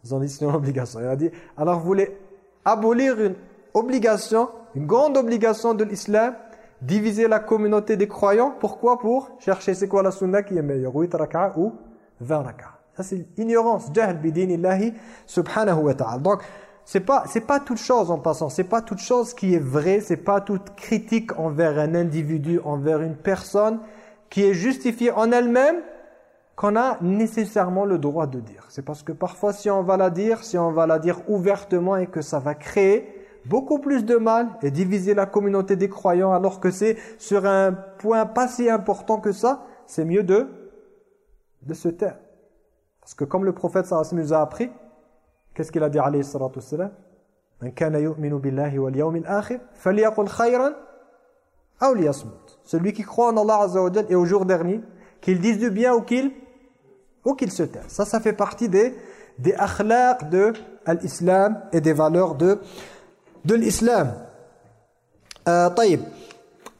Ils ont dit c'est une obligation. Il a dit, alors vous voulez abolir une obligation, une grande obligation de l'islam, diviser la communauté des croyants. Pourquoi? Pour chercher c'est quoi la sunna qui est meilleure, 8 raka'a ou 20 raka'a. Ça c'est l'ignorance, jahl subhanahu wa ta'ala. Donc, c'est pas c'est pas toute chose en passant, c'est pas toute chose qui est vraie, c'est pas toute critique envers un individu, envers une personne qui est justifiée en elle-même qu'on a nécessairement le droit de dire. C'est parce que parfois si on va la dire, si on va la dire ouvertement et que ça va créer beaucoup plus de mal et diviser la communauté des croyants alors que c'est sur un point pas si important que ça, c'est mieux de de se taire. Parce que comme le prophète sallallahu a appris, Qu'est-ce qu'il a dit alayhi salatu wassalam? Celui qui croit en Allah Azza et au jour dernier, qu'il dise du bien ou qu'il ou qu'il se taise. Ça, ça fait partie des, des akhlaq de l'islam et des valeurs de, de l'islam. Euh,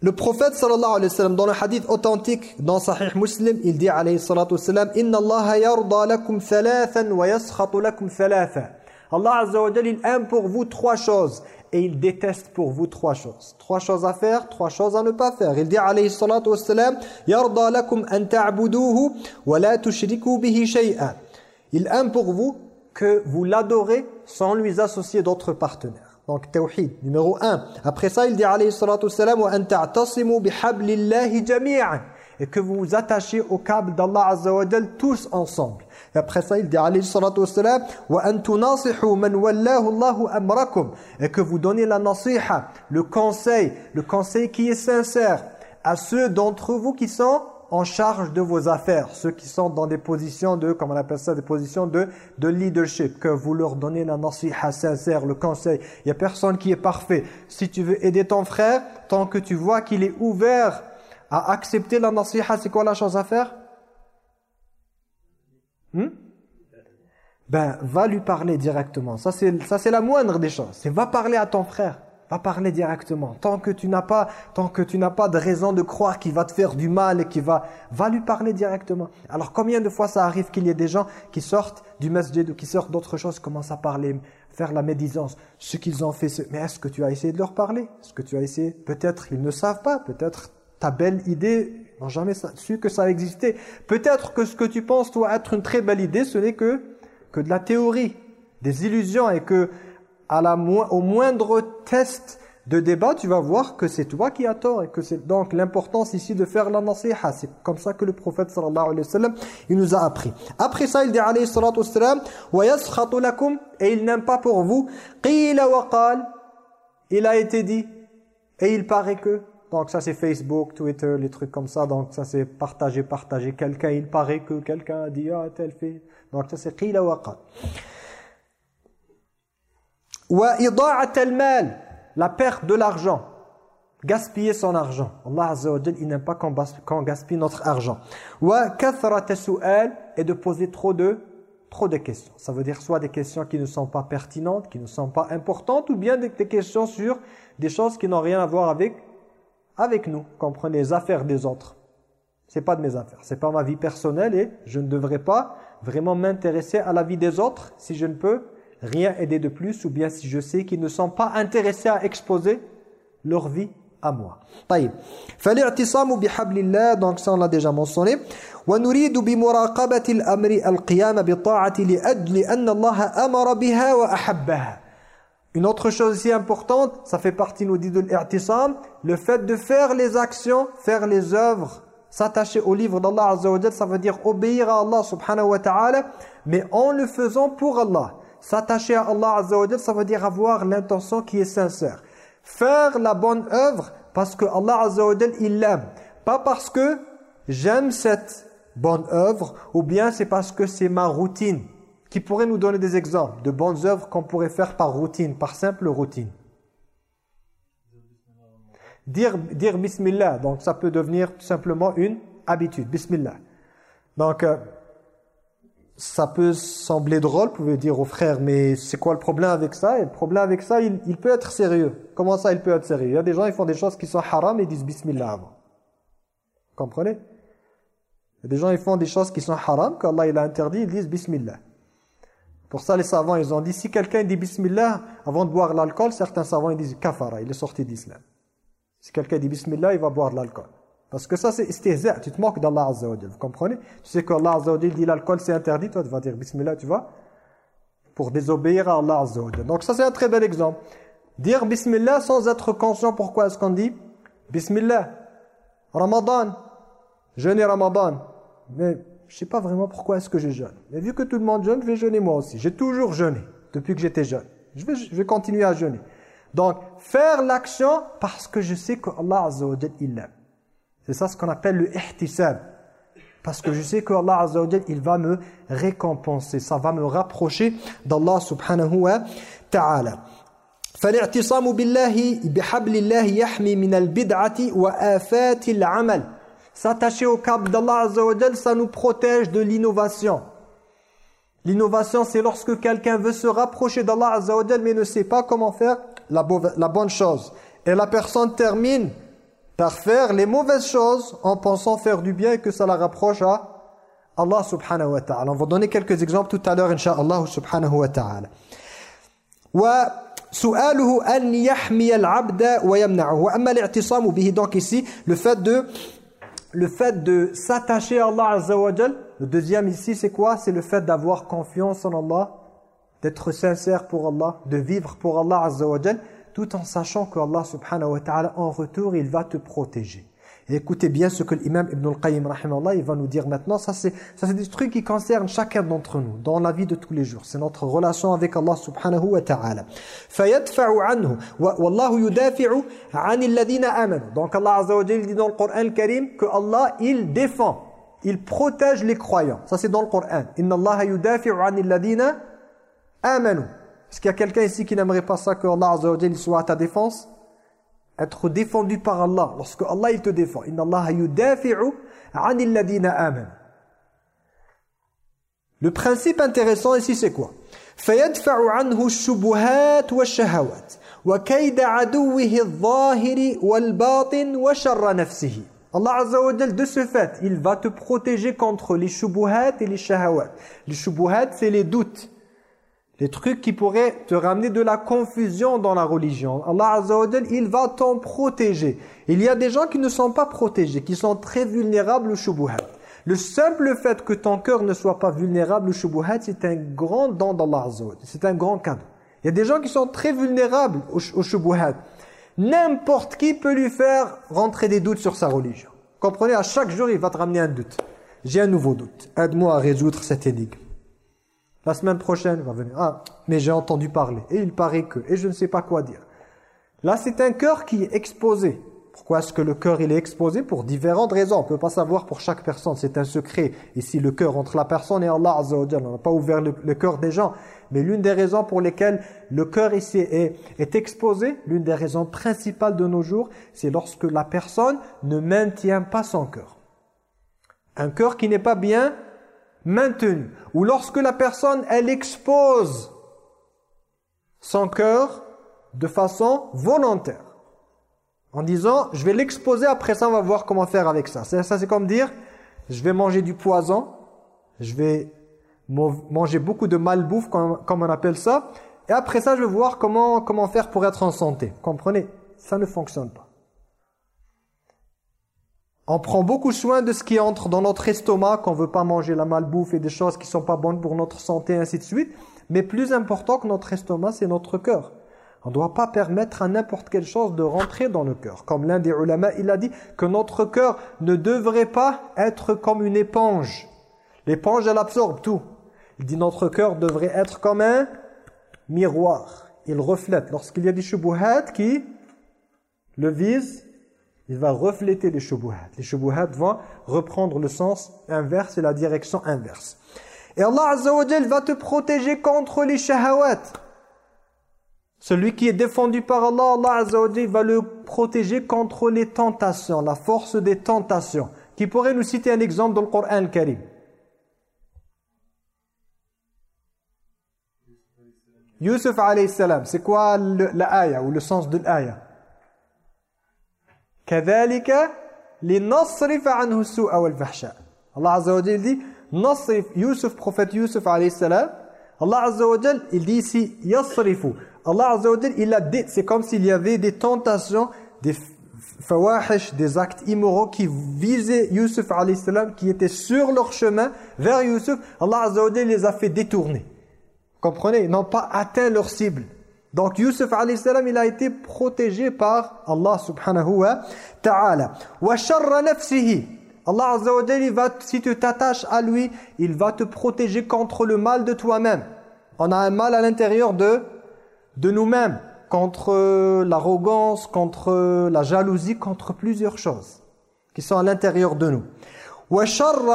Le prophète sallallahu alayhi wa sallam, dans le hadith authentique, dans Sahih Muslim, il dit alayhi salatu wa sallam, « Inna Allah yarda lakum thalathan wa yaskhatu lakum thalatha » Allah azza wa jalla, il aime pour vous trois choses et il déteste pour vous trois choses. Trois choses à faire, trois choses à ne pas faire. Il dit alayhi salatu wa sallam, « Yarda lakum an wa la tushriku bihi shay'an » Il aime pour vous que vous l'adorez sans lui associer d'autres partenaires. Donc, tawhid, numéro un. Après ça, il dit, alayhi salatu salam, wa anta'tasimu bihablillahi jami'an. Et que vous vous attachiez au câble d'Allah Azza wa tous ensemble. Et après ça, il dit, alayhi salatu salam, wa. Et que vous donnez la nasiha, le conseil, le conseil qui est sincère à ceux d'entre vous qui sont en charge de vos affaires, ceux qui sont dans des positions de, comme on appelle ça, des positions de, de leadership, que vous leur donnez la nasiha sincère, le conseil. Il n'y a personne qui est parfait. Si tu veux aider ton frère, tant que tu vois qu'il est ouvert à accepter la nasiha, c'est quoi la chose à faire? Hmm? Ben, va lui parler directement. Ça, c'est la moindre des choses. C'est va parler à ton frère. Va parler directement. Tant que tu n'as pas, tant que tu n'as pas de raison de croire qu'il va te faire du mal et qu'il va, va lui parler directement. Alors combien de fois ça arrive qu'il y ait des gens qui sortent du masjid ou qui sortent d'autres choses, commencent à parler, faire la médisance, ce qu'ils ont fait. Mais est-ce que tu as essayé de leur parler? Est-ce que tu as essayé? Peut-être ils ne savent pas. Peut-être ta belle idée n'ont jamais su que ça existait. Peut-être que ce que tu penses doit être une très belle idée, ce n'est que que de la théorie, des illusions et que à la au moindre test de débat, tu vas voir que c'est toi qui as tort et que c'est donc l'importance ici de faire la nasiha. C'est comme ça que le prophète sallallahu alayhi wa sallam, il nous a appris. Après ça, il dit alayhi salatu wa lakum et il n'aime pas pour vous qila wa qal. Il a été dit et il paraît que donc ça c'est Facebook, Twitter, les trucs comme ça. Donc ça c'est partagé, partagé. Quelqu'un, il paraît que quelqu'un a dit ah tel fait. Donc ça c'est qila wa qal. La perte de l'argent. Gaspiller son argent. Allah Azza wa il n'aime pas quand on gaspille notre argent. Et de poser trop de, trop de questions. Ça veut dire soit des questions qui ne sont pas pertinentes, qui ne sont pas importantes, ou bien des, questions sur des choses qui n'ont rien à voir avec, avec nous. Comprenez les affaires des autres. C'est pas de mes affaires. C'est pas ma vie personnelle et je ne devrais pas vraiment m'intéresser à la vie des autres si je ne peux rien aider de plus ou bien si je sais qu'ils ne sont pas intéressés à exposer leur vie à moi. طيب فالاعتصام بحبل الله donc ça on l'a déjà mentionné ونريد بمراقبة الأمر القيام بالطاعة لأجل أن الله أمر بها وأحبها une autre chose aussi importante, ça fait partie, nous dit de l'irtisam, le fait de faire les actions, faire les œuvres, s'attacher au livre d'Allah Azza ça veut dire obéir à Allah subhanahu wa ta'ala, mais en le faisant pour Allah. S'attacher à Allah Azza ça veut dire avoir l'intention qui est sincère. Faire la bonne œuvre parce que Allah Azza il l'aime. Pas parce que j'aime cette bonne œuvre ou bien c'est parce que c'est ma routine. Qui pourrait nous donner des exemples de bonnes œuvres qu'on pourrait faire par routine, par simple routine Dire, dire Bismillah, donc ça peut devenir tout simplement une habitude. Bismillah. Donc, euh, ça peut sembler drôle, vous pouvez dire aux frères, mais c'est quoi le problème avec ça? Et le problème avec ça, il, peut être sérieux. Comment ça, il peut être sérieux? Il y a des gens, ils font des choses qui sont haram et ils disent Bismillah avant. Vous comprenez? Il y a des gens, ils font des choses qui sont haram, qu'Allah il a interdit, ils disent Bismillah. Pour ça, les savants, ils ont dit, si quelqu'un dit Bismillah avant de boire l'alcool, certains savants, ils disent Kafara, il est sorti d'islam. Si quelqu'un dit Bismillah, il va boire l'alcool. Parce que ça, c'est istihza. Tu te moques d'Allah Azza Vous comprenez? Tu sais qu'Allah Azza wa dit l'alcool, c'est interdit. Toi, tu vas dire Bismillah, tu vois Pour désobéir à Allah Azza Donc ça, c'est un très bel exemple. Dire Bismillah sans être conscient. Pourquoi est-ce qu'on dit Bismillah? Ramadan. Jeûner Ramadan. Mais je sais pas vraiment pourquoi est-ce que je jeûne. Mais vu que tout le monde jeûne, je vais jeûner moi aussi. J'ai toujours jeûné depuis que j'étais jeune. Je vais, je vais continuer à jeûner. Donc, faire l'action parce que je sais que Allah Azza wa il l'aime. C'est ça ce qu'on appelle le ihtisab. Parce que je sais que Allah Azza wa il va me récompenser. Ça va me rapprocher d'Allah subhanahu wa ta'ala. فالاعتصام بالله بحبل الله يحمي من البدعة وآفات العمل. S'attacher au câble d'Allah Azza wa ça nous protège de l'innovation. L'innovation, c'est lorsque quelqu'un veut se rapprocher d'Allah Azza wa mais ne sait pas comment faire la bonne chose. Et la personne termine par faire les mauvaises choses en pensant faire du bien et que ça la rapproche à Allah subhanahu wa ta'ala. On va donner quelques exemples tout à l'heure, inshallah subhanahu wa ta'ala. وسؤاله أن يحمي العبد ويمنعه وأما الاعتصام به donc ici le fait de le fait de s'attacher à Allah le deuxième ici c'est quoi? C'est le fait d'avoir confiance en Allah d'être sincère pour Allah de vivre pour Allah tout en sachant que Allah subhanahu wa ta'ala en retour il va te protéger écoutez bien ce que l'imam Ibn al-Qayyim il va nous dire maintenant. Ça c'est des trucs qui concernent chacun d'entre nous dans la vie de tous les jours. C'est notre relation avec Allah subhanahu wa ta'ala. Donc Allah azza wa dit dans le Coran Karim que Allah il défend, il protège les croyants. Ça c'est dans le Coran. Inna Allah yudafi'u 'anil ladina amanu. Est-ce qu'il y a quelqu'un ici qui n'aimerait pas ça que Allah azza wa soit à ta défense? Être défendu par Allah lorsque Allah il te défend inna Allah yudafi'u 'anil ladina amanu le principe intéressant ici c'est quoi فيدفع عنه الشبهات والشهوات وكيد الظاهر والباطن وشر نفسه Allah Azza wa de ce fait, il va te protéger contre les shubuhat et les shahawat. Les shubuhat, c'est les doutes. Les trucs qui pourraient te ramener de la confusion dans la religion. Allah Azza il va t'en protéger. Il y a des gens qui ne sont pas protégés, qui sont très vulnérables au shubuhat. Le simple fait que ton cœur ne soit pas vulnérable au shubuhat, c'est un grand don d'Allah Azza wa C'est un grand cadeau. Il y a des gens qui sont très vulnérables au, au. N'importe qui peut lui faire rentrer des doutes sur sa religion. Comprenez, à chaque jour, il va te ramener un doute. J'ai un nouveau doute. Aide-moi à résoudre cette énigme. La semaine prochaine, il va venir. Ah, mais j'ai entendu parler. Et il paraît que. Et je ne sais pas quoi dire. Là, c'est un cœur qui est exposé. Pourquoi est-ce que le cœur il est exposé? Pour différentes raisons. On ne peut pas savoir pour chaque personne. C'est un secret. Ici, le cœur entre la personne et Allah Azza wa On n'a pas ouvert le, cœur des gens. Mais l'une des raisons pour lesquelles le cœur ici est, est exposé, l'une des raisons principales de nos jours, c'est lorsque la personne ne maintient pas son cœur. Un cœur qui n'est pas bien maintenu. Ou lorsque la personne, elle expose son cœur de façon volontaire. En disant, je vais l'exposer, après ça, on va voir comment faire avec ça. Ça, c'est comme dire, je vais manger du poison, je vais manger beaucoup de malbouffe, comme, comme on appelle ça, et après ça, je vais voir comment, comment faire pour être en santé. Comprenez? Ça ne fonctionne pas. On prend beaucoup soin de ce qui entre dans notre estomac, qu'on ne veut pas manger la malbouffe et des choses qui ne sont pas bonnes pour notre santé, ainsi de suite. Mais plus important que notre estomac, c'est notre cœur. On ne doit pas permettre à n'importe quelle chose de rentrer dans le cœur. Comme l'un des ulama, il a dit que notre cœur ne devrait pas être comme une éponge. L'éponge, elle absorbe tout. Il dit notre cœur devrait être comme un miroir. Il reflète. Lorsqu'il y a des shubuhat qui le visent, il va refléter les shubuhat. Les shubuhat vont reprendre le sens inverse et la direction inverse. Et Allah Azza va te protéger contre les shahawat. Celui qui est défendu par Allah, Allah va le protéger contre les tentations, la force des tentations. Qui pourrait nous citer un exemple dans le Coran Karim? Yusuf alayhi salam, c'est quoi l'aya ou le sens de l'aya? كذلك لنصرف عنه السوء والفحشاء Allah Azza wa Jal dit Nasrif, Yusuf, prophète Yusuf alayhi salam Allah Azza wa Jal, il dit ici Yasrifu Allah Azza wa Jal, il a dit c'est comme s'il y avait des tentations des fawahish, des actes immoraux qui visaient Yusuf alayhi salam qui étaient sur leur chemin vers Yusuf Allah Azza wa Jal les a fait détourner comprenez, ils n'ont pas atteint leur cible donc Yusuf alayhi salam, il a été protégé par Allah subhanahu wa ta'ala. Wa sharra nafsihi. Allah azza wa va si tu t'attaches à lui, il va te protéger contre le mal de toi-même. On a un mal à l'intérieur de de nous-mêmes, contre l'arrogance, contre la jalousie, contre plusieurs choses qui sont à l'intérieur de nous. Wa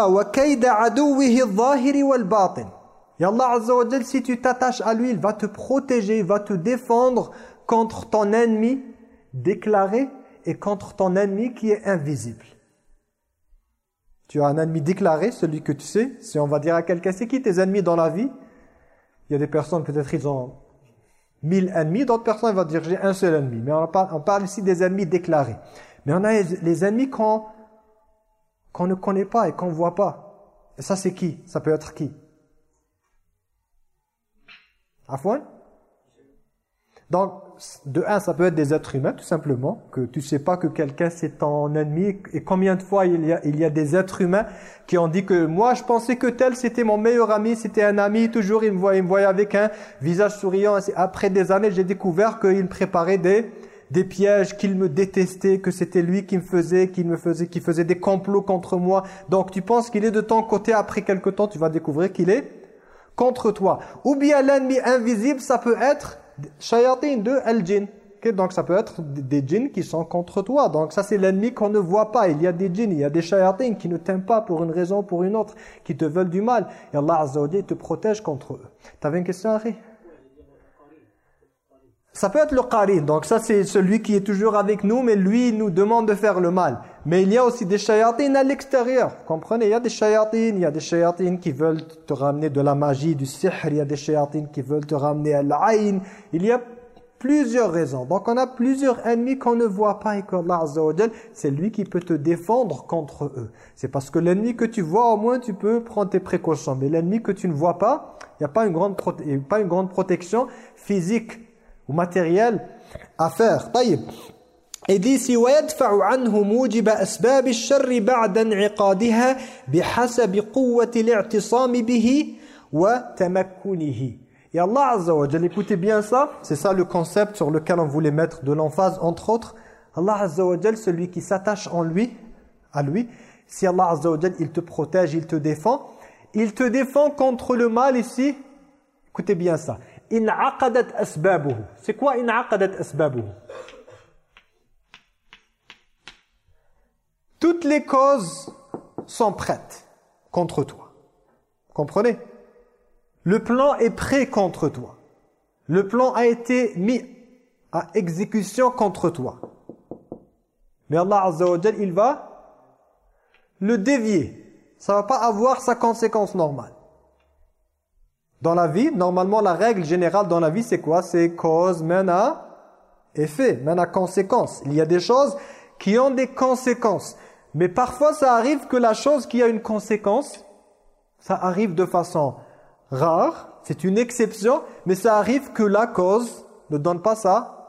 wa kayda adh-dhahiri wal-batin. Et Allah Azza si tu t'attaches à lui, il va te protéger, il va te défendre contre ton ennemi déclaré et contre ton ennemi qui est invisible. Tu as un ennemi déclaré, celui que tu sais. Si on va dire à quelqu'un, c'est qui tes ennemis dans la vie? Il y a des personnes, peut-être ils ont mille ennemis, d'autres personnes vont dire j'ai un seul ennemi. Mais on parle, ici des ennemis déclarés. Mais on a les ennemis qu'on ne connaît pas et qu'on ne voit pas. Et ça, c'est qui? Ça peut être qui? Afouane Donc, de un, ça peut être des êtres humains, tout simplement, que tu sais pas que quelqu'un c'est ton ennemi. Et combien de fois il y, a, il y a des êtres humains qui ont dit que moi, je pensais que tel c'était mon meilleur ami, c'était un ami, toujours il me voyait, il me voyait avec un visage souriant. Après des années, j'ai découvert qu'il préparait des des pièges, qu'il me détestait, que c'était lui qui me faisait, qui me faisait, qui faisait des complots contre moi. Donc tu penses qu'il est de ton côté, après quelque temps, tu vas découvrir qu'il est contre toi. Ou bien l'ennemi invisible, ça peut être shayatin de al-jinn. donc ça peut être des djinns qui sont contre toi. Donc ça c'est l'ennemi qu'on ne voit pas. Il y a des djinns, il y a des shayatins qui ne t'aiment pas pour une raison ou pour une autre, qui te veulent du mal. Et Allah Azza te protège contre eux. T'avais une question Harry? Ça peut être le qarin, donc ça c'est celui qui est toujours avec nous, mais lui il nous demande de faire le mal. Mais il y a aussi des shayatines à l'extérieur. Vous comprenez? Il y a des shayatines. Il y a des shayatines qui veulent te ramener de la magie, du sihr. Il y a des shayatines qui veulent te ramener à l'aïn. Il y a plusieurs raisons. Donc on a plusieurs ennemis qu'on ne voit pas et qu'Allah Azza c'est lui qui peut te défendre contre eux. C'est parce que l'ennemi que tu vois, au moins tu peux prendre tes précautions. Mais l'ennemi que tu ne vois pas, il n'y a pas une, grande pas une grande protection physique ou matérielle à faire. Taïb. Ici ويدفع عنه موجب أسباب الشر بعد انعقادها بحسب قوة الاعتصام به وتمكنه. Et Allah Azza wa Jalla, écoutez bien ça, c'est ça le concept sur lequel on voulait mettre de l'emphase entre autres. Allah Azza wa Jalla, celui qui s'attache en lui, à lui, si Allah Azza wa Jalla, il te protège, il te défend, il te défend contre le mal ici, écoutez bien ça, in'aqadat asbabuhu. C'est quoi in'aqadat asbabuhu Toutes les causes sont prêtes contre toi. Comprenez? Le plan est prêt contre toi. Le plan a été mis à exécution contre toi. Mais Allah Azza wa il va le dévier. Ça va pas avoir sa conséquence normale. Dans la vie, normalement, la règle générale dans la vie, c'est quoi? C'est cause mène à effet, mène à conséquence. Il y a des choses qui ont des conséquences. Mais parfois, ça arrive que la chose qui a une conséquence, ça arrive de façon rare, c'est une exception, mais ça arrive que la cause ne donne pas ça,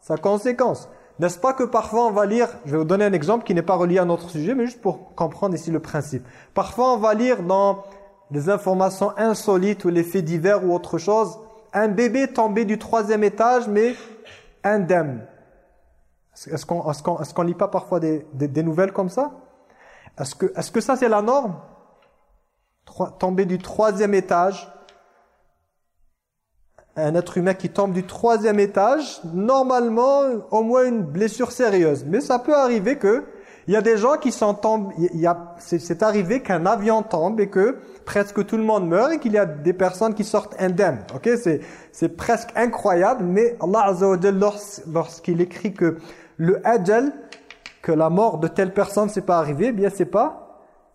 sa conséquence. N'est-ce pas que parfois on va lire, je vais vous donner un exemple qui n'est pas relié à notre sujet, mais juste pour comprendre ici le principe. Parfois on va lire dans des informations insolites ou les faits divers ou autre chose. Un bébé tombé du troisième étage, mais indemne. Est-ce qu'on est qu lit pas parfois des, des, nouvelles comme ça? Est-ce que, est que ça c'est la norme? Tomber du troisième étage, un être humain qui tombe du troisième étage, normalement au moins une blessure sérieuse. Mais ça peut arriver que il y a des gens qui sont tombés, c'est arrivé qu'un avion tombe et que presque tout le monde meurt et qu'il y a des personnes qui sortent indemnes. Ok, c'est presque incroyable, mais Allah lorsqu'il écrit que le ajal, que la mort de telle personne c'est pas arrivé, eh bien c'est pas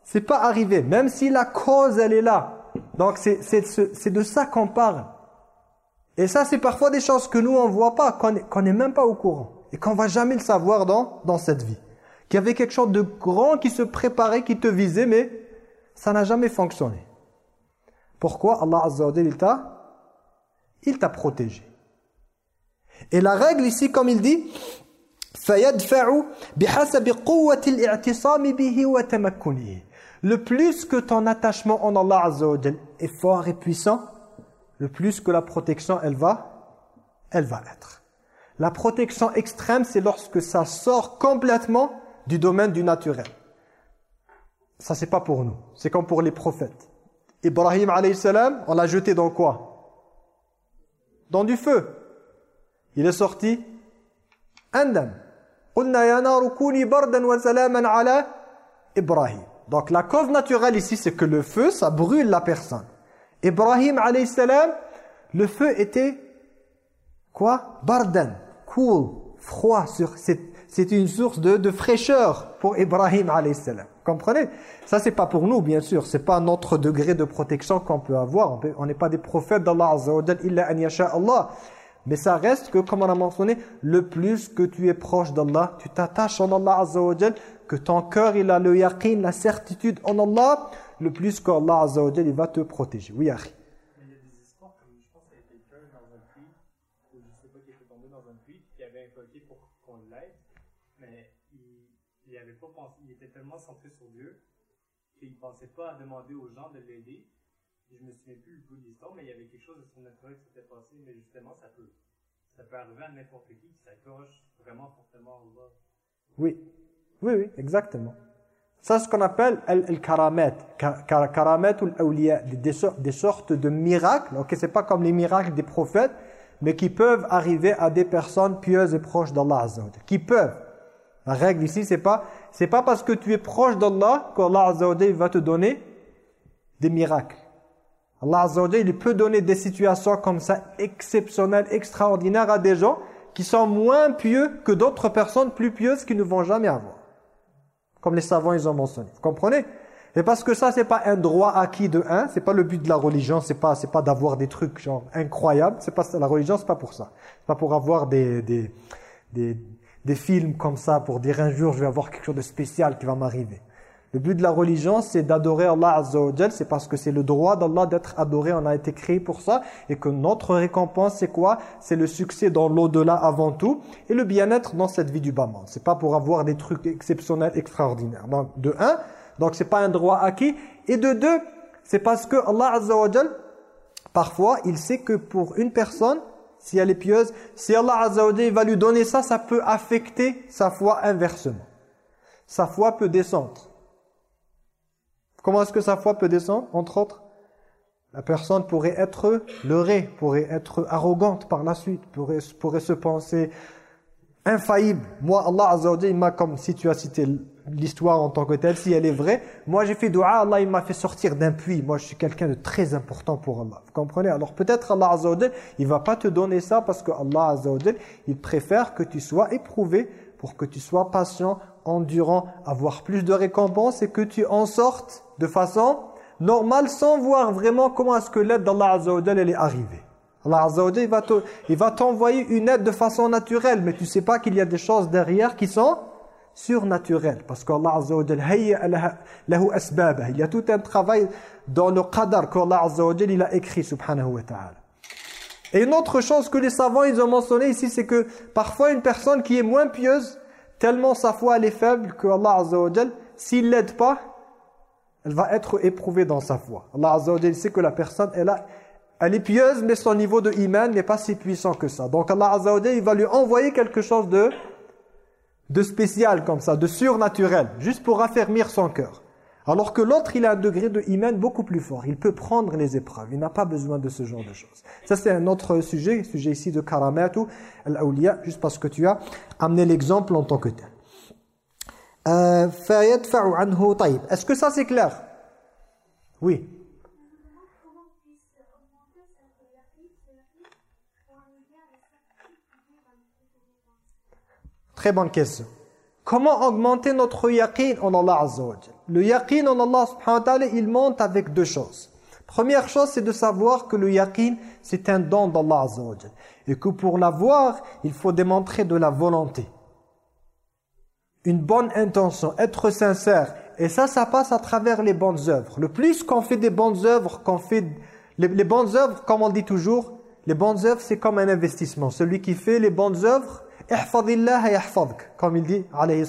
c'est pas arrivé, même si la cause elle est là. Donc c'est de ça qu'on parle. Et ça c'est parfois des choses que nous on voit pas, qu'on n'est même pas au courant et qu'on va jamais le savoir dans dans cette vie. Qu'il y avait quelque chose de grand qui se préparait, qui te visait, mais ça n'a jamais fonctionné. Pourquoi? Allah Azza wa il il t'a protégé. Et la règle ici, comme il dit, le plus que ton attachement en Allah Azza wa est fort et puissant, le plus que la protection, elle va, elle va être. La protection extrême, c'est lorsque ça sort complètement du domaine du naturel. Ça, c'est pas pour nous. C'est comme pour les prophètes. Ibrahim, salam, on l'a jeté dans quoi? Dans du feu. Il est sorti Andam. Ibrahim. Donc la cause naturelle ici, c'est que le feu, ça brûle la personne. Ibrahim, alayhi salam, le feu était quoi? Bardan, cool, froid c'est une source de, fraîcheur pour Ibrahim a.s. Comprenez? Ça, c'est pas pour nous, bien sûr. C'est pas notre degré de protection qu'on peut avoir. On n'est pas des prophètes d'Allah illa an yasha. Mais ça reste que, comme on a mentionné, le plus que tu es proche d'Allah, tu t'attaches en Allah Azza wa que ton cœur il a le yaqin, la certitude en Allah, le plus qu'Allah Azza wa il va te protéger. Oui, Akhi. Il était tellement centré sur Dieu qu'il pensait pas à demander aux gens de l'aider. Je me souviens plus du tout de l'histoire, mais il y avait quelque chose de surnaturel qui s'était passé, mais justement ça peut, ça peut arriver à n'importe qui qui s'accroche vraiment fortement à Allah. Oui, oui, oui, exactement. Ça, c'est ce qu'on appelle el-karamet. Karamet ou l'awliya, des, des sortes de miracles. Ok, c'est pas comme les miracles des prophètes, mais qui peuvent arriver à des personnes pieuses et proches d'Allah Qui peuvent. La règle ici, c'est pas c'est pas parce que tu es proche d'Allah qu'Allah Azza va te donner des miracles. Allah il peut donner des situations comme ça exceptionnelles, extraordinaires à des gens qui sont moins pieux que d'autres personnes plus pieuses qui ne vont jamais avoir. Comme les savants, ils ont mentionné. Vous comprenez? Et parce que ça, c'est pas un droit acquis de un, c'est pas le but de la religion, c'est pas pas d'avoir des trucs genre incroyables, c'est pas la religion, c'est pas pour ça. C'est pas pour avoir des, des, des, des films comme ça, pour dire un jour, je vais avoir quelque chose de spécial qui va m'arriver. Le but de la religion, c'est d'adorer Allah Azza c'est parce que c'est le droit d'Allah d'être adoré, on a été créé pour ça, et que notre récompense, c'est quoi? C'est le succès dans l'au-delà avant tout, et le bien-être dans cette vie du bas monde. C'est pas pour avoir des trucs exceptionnels, extraordinaires. Donc, de un, donc c'est pas un droit acquis, et de deux, c'est parce que Allah Azza parfois, il sait que pour une personne, si elle est pieuse, si Allah Azza va lui donner ça, ça peut affecter sa foi inversement. Sa foi peut descendre. Comment est-ce que sa foi peut descendre Entre autres, la personne pourrait être leurrée, pourrait être arrogante par la suite, pourrait, se penser infaillible. Moi, Allah Azza il m'a, comme si tu as cité l'histoire en tant que telle, si elle est vraie, moi j'ai fait dua, Allah il m'a fait sortir d'un puits. Moi je suis quelqu'un de très important pour Allah. Vous comprenez? Alors peut-être Allah Azza wa il va pas te donner ça parce que Allah Azza il préfère que tu sois éprouvé pour que tu sois patient, endurant, avoir plus de récompenses et que tu en sortes de façon normale sans voir vraiment comment est-ce que l'aide d'Allah Azza elle est arrivée. Allah Azza il va t'envoyer une aide de façon naturelle, mais tu sais pas qu'il y a des choses derrière qui sont surnaturelles. Parce qu'Allah Azza il y a tout un travail dans le qadar qu'Allah Azza il a écrit, subhanahu wa ta'ala. Et une autre chose que les savants ils ont mentionné ici, c'est que parfois une personne qui est moins pieuse, tellement sa foi elle est faible que Allah Azza s'il l'aide pas, elle va être éprouvée dans sa foi. Allah Azza sait que la personne elle, a, elle est pieuse, mais son niveau de iman n'est pas si puissant que ça. Donc Allah Azza il va lui envoyer quelque chose de, de spécial comme ça, de surnaturel, juste pour affermir son cœur. Alors que l'autre, il a un degré de iman beaucoup plus fort. Il peut prendre les épreuves. Il n'a pas besoin de ce genre de choses. Ça, c'est un autre sujet, sujet ici de karamatu al-awliya, juste parce que tu as amené l'exemple en tant que tel. Euh, Est-ce que ça, c'est clair? Oui. Très bonne question. Comment augmenter notre yaqin en Allah Azza wa Le yaqin en Allah subhanahu wa ta'ala, il monte avec deux choses. Première chose, c'est de savoir que le yaqin, c'est un don d'Allah Azza Et que pour l'avoir, il faut démontrer de la volonté. Une bonne intention, être sincère. Et ça, ça passe à travers les bonnes œuvres. Le plus qu'on fait des bonnes œuvres, qu'on fait... Les bonnes œuvres, comme on dit toujours, les bonnes œuvres, c'est comme un investissement. Celui qui fait les bonnes œuvres, comme il dit alayhi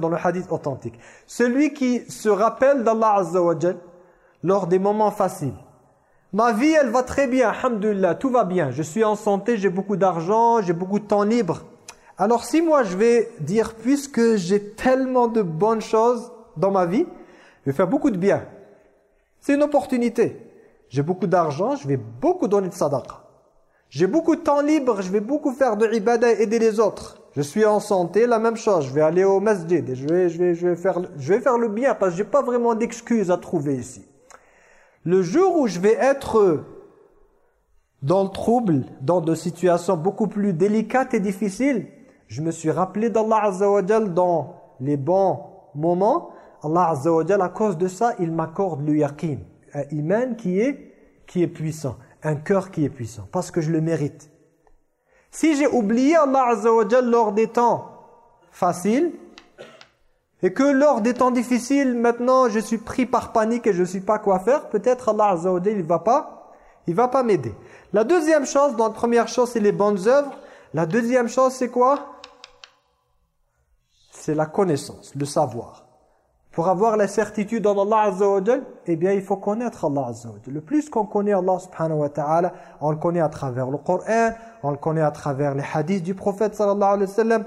dans le hadith authentique. Celui qui se rappelle d'Allah Azza wa lors des moments faciles. Ma vie, elle va très bien, alhamdulillah, tout va bien. Je suis en santé, j'ai beaucoup d'argent, j'ai beaucoup de temps libre. Alors si moi je vais dire, puisque j'ai tellement de bonnes choses dans ma vie, je vais faire beaucoup de bien. C'est une opportunité. J'ai beaucoup d'argent, je vais beaucoup donner de sadaqa. J'ai beaucoup de temps libre, je vais beaucoup faire de ibadah et aider les autres. Je suis en santé, la même chose. Je vais aller au masjid et je vais, je vais, je vais, faire, je vais faire le bien parce que j'ai pas vraiment d'excuses à trouver ici. Le jour où je vais être dans le trouble, dans des situations beaucoup plus délicates et difficiles, je me suis rappelé d'Allah Azza dans les bons moments. Allah Azza à cause de ça, il m'accorde le yaqin, un iman qui est, qui est puissant un cœur qui est puissant, parce que je le mérite. Si j'ai oublié Allah Azza lors des temps faciles, et que lors des temps difficiles, maintenant je suis pris par panique et je ne sais pas quoi faire, peut-être Allah Azza il va pas, va pas m'aider. La deuxième chose, donc la première chose c'est les bonnes œuvres, la deuxième chose c'est quoi? C'est la connaissance, le savoir. Pour avoir la certitude en Allah Azza eh bien il faut connaître Allah Azza. Le plus qu'on connaît Allah subhanahu wa ta'ala, on le connaît à travers le Coran, on le connaît à travers les hadiths du prophète sallallahu alayhi wa sallam,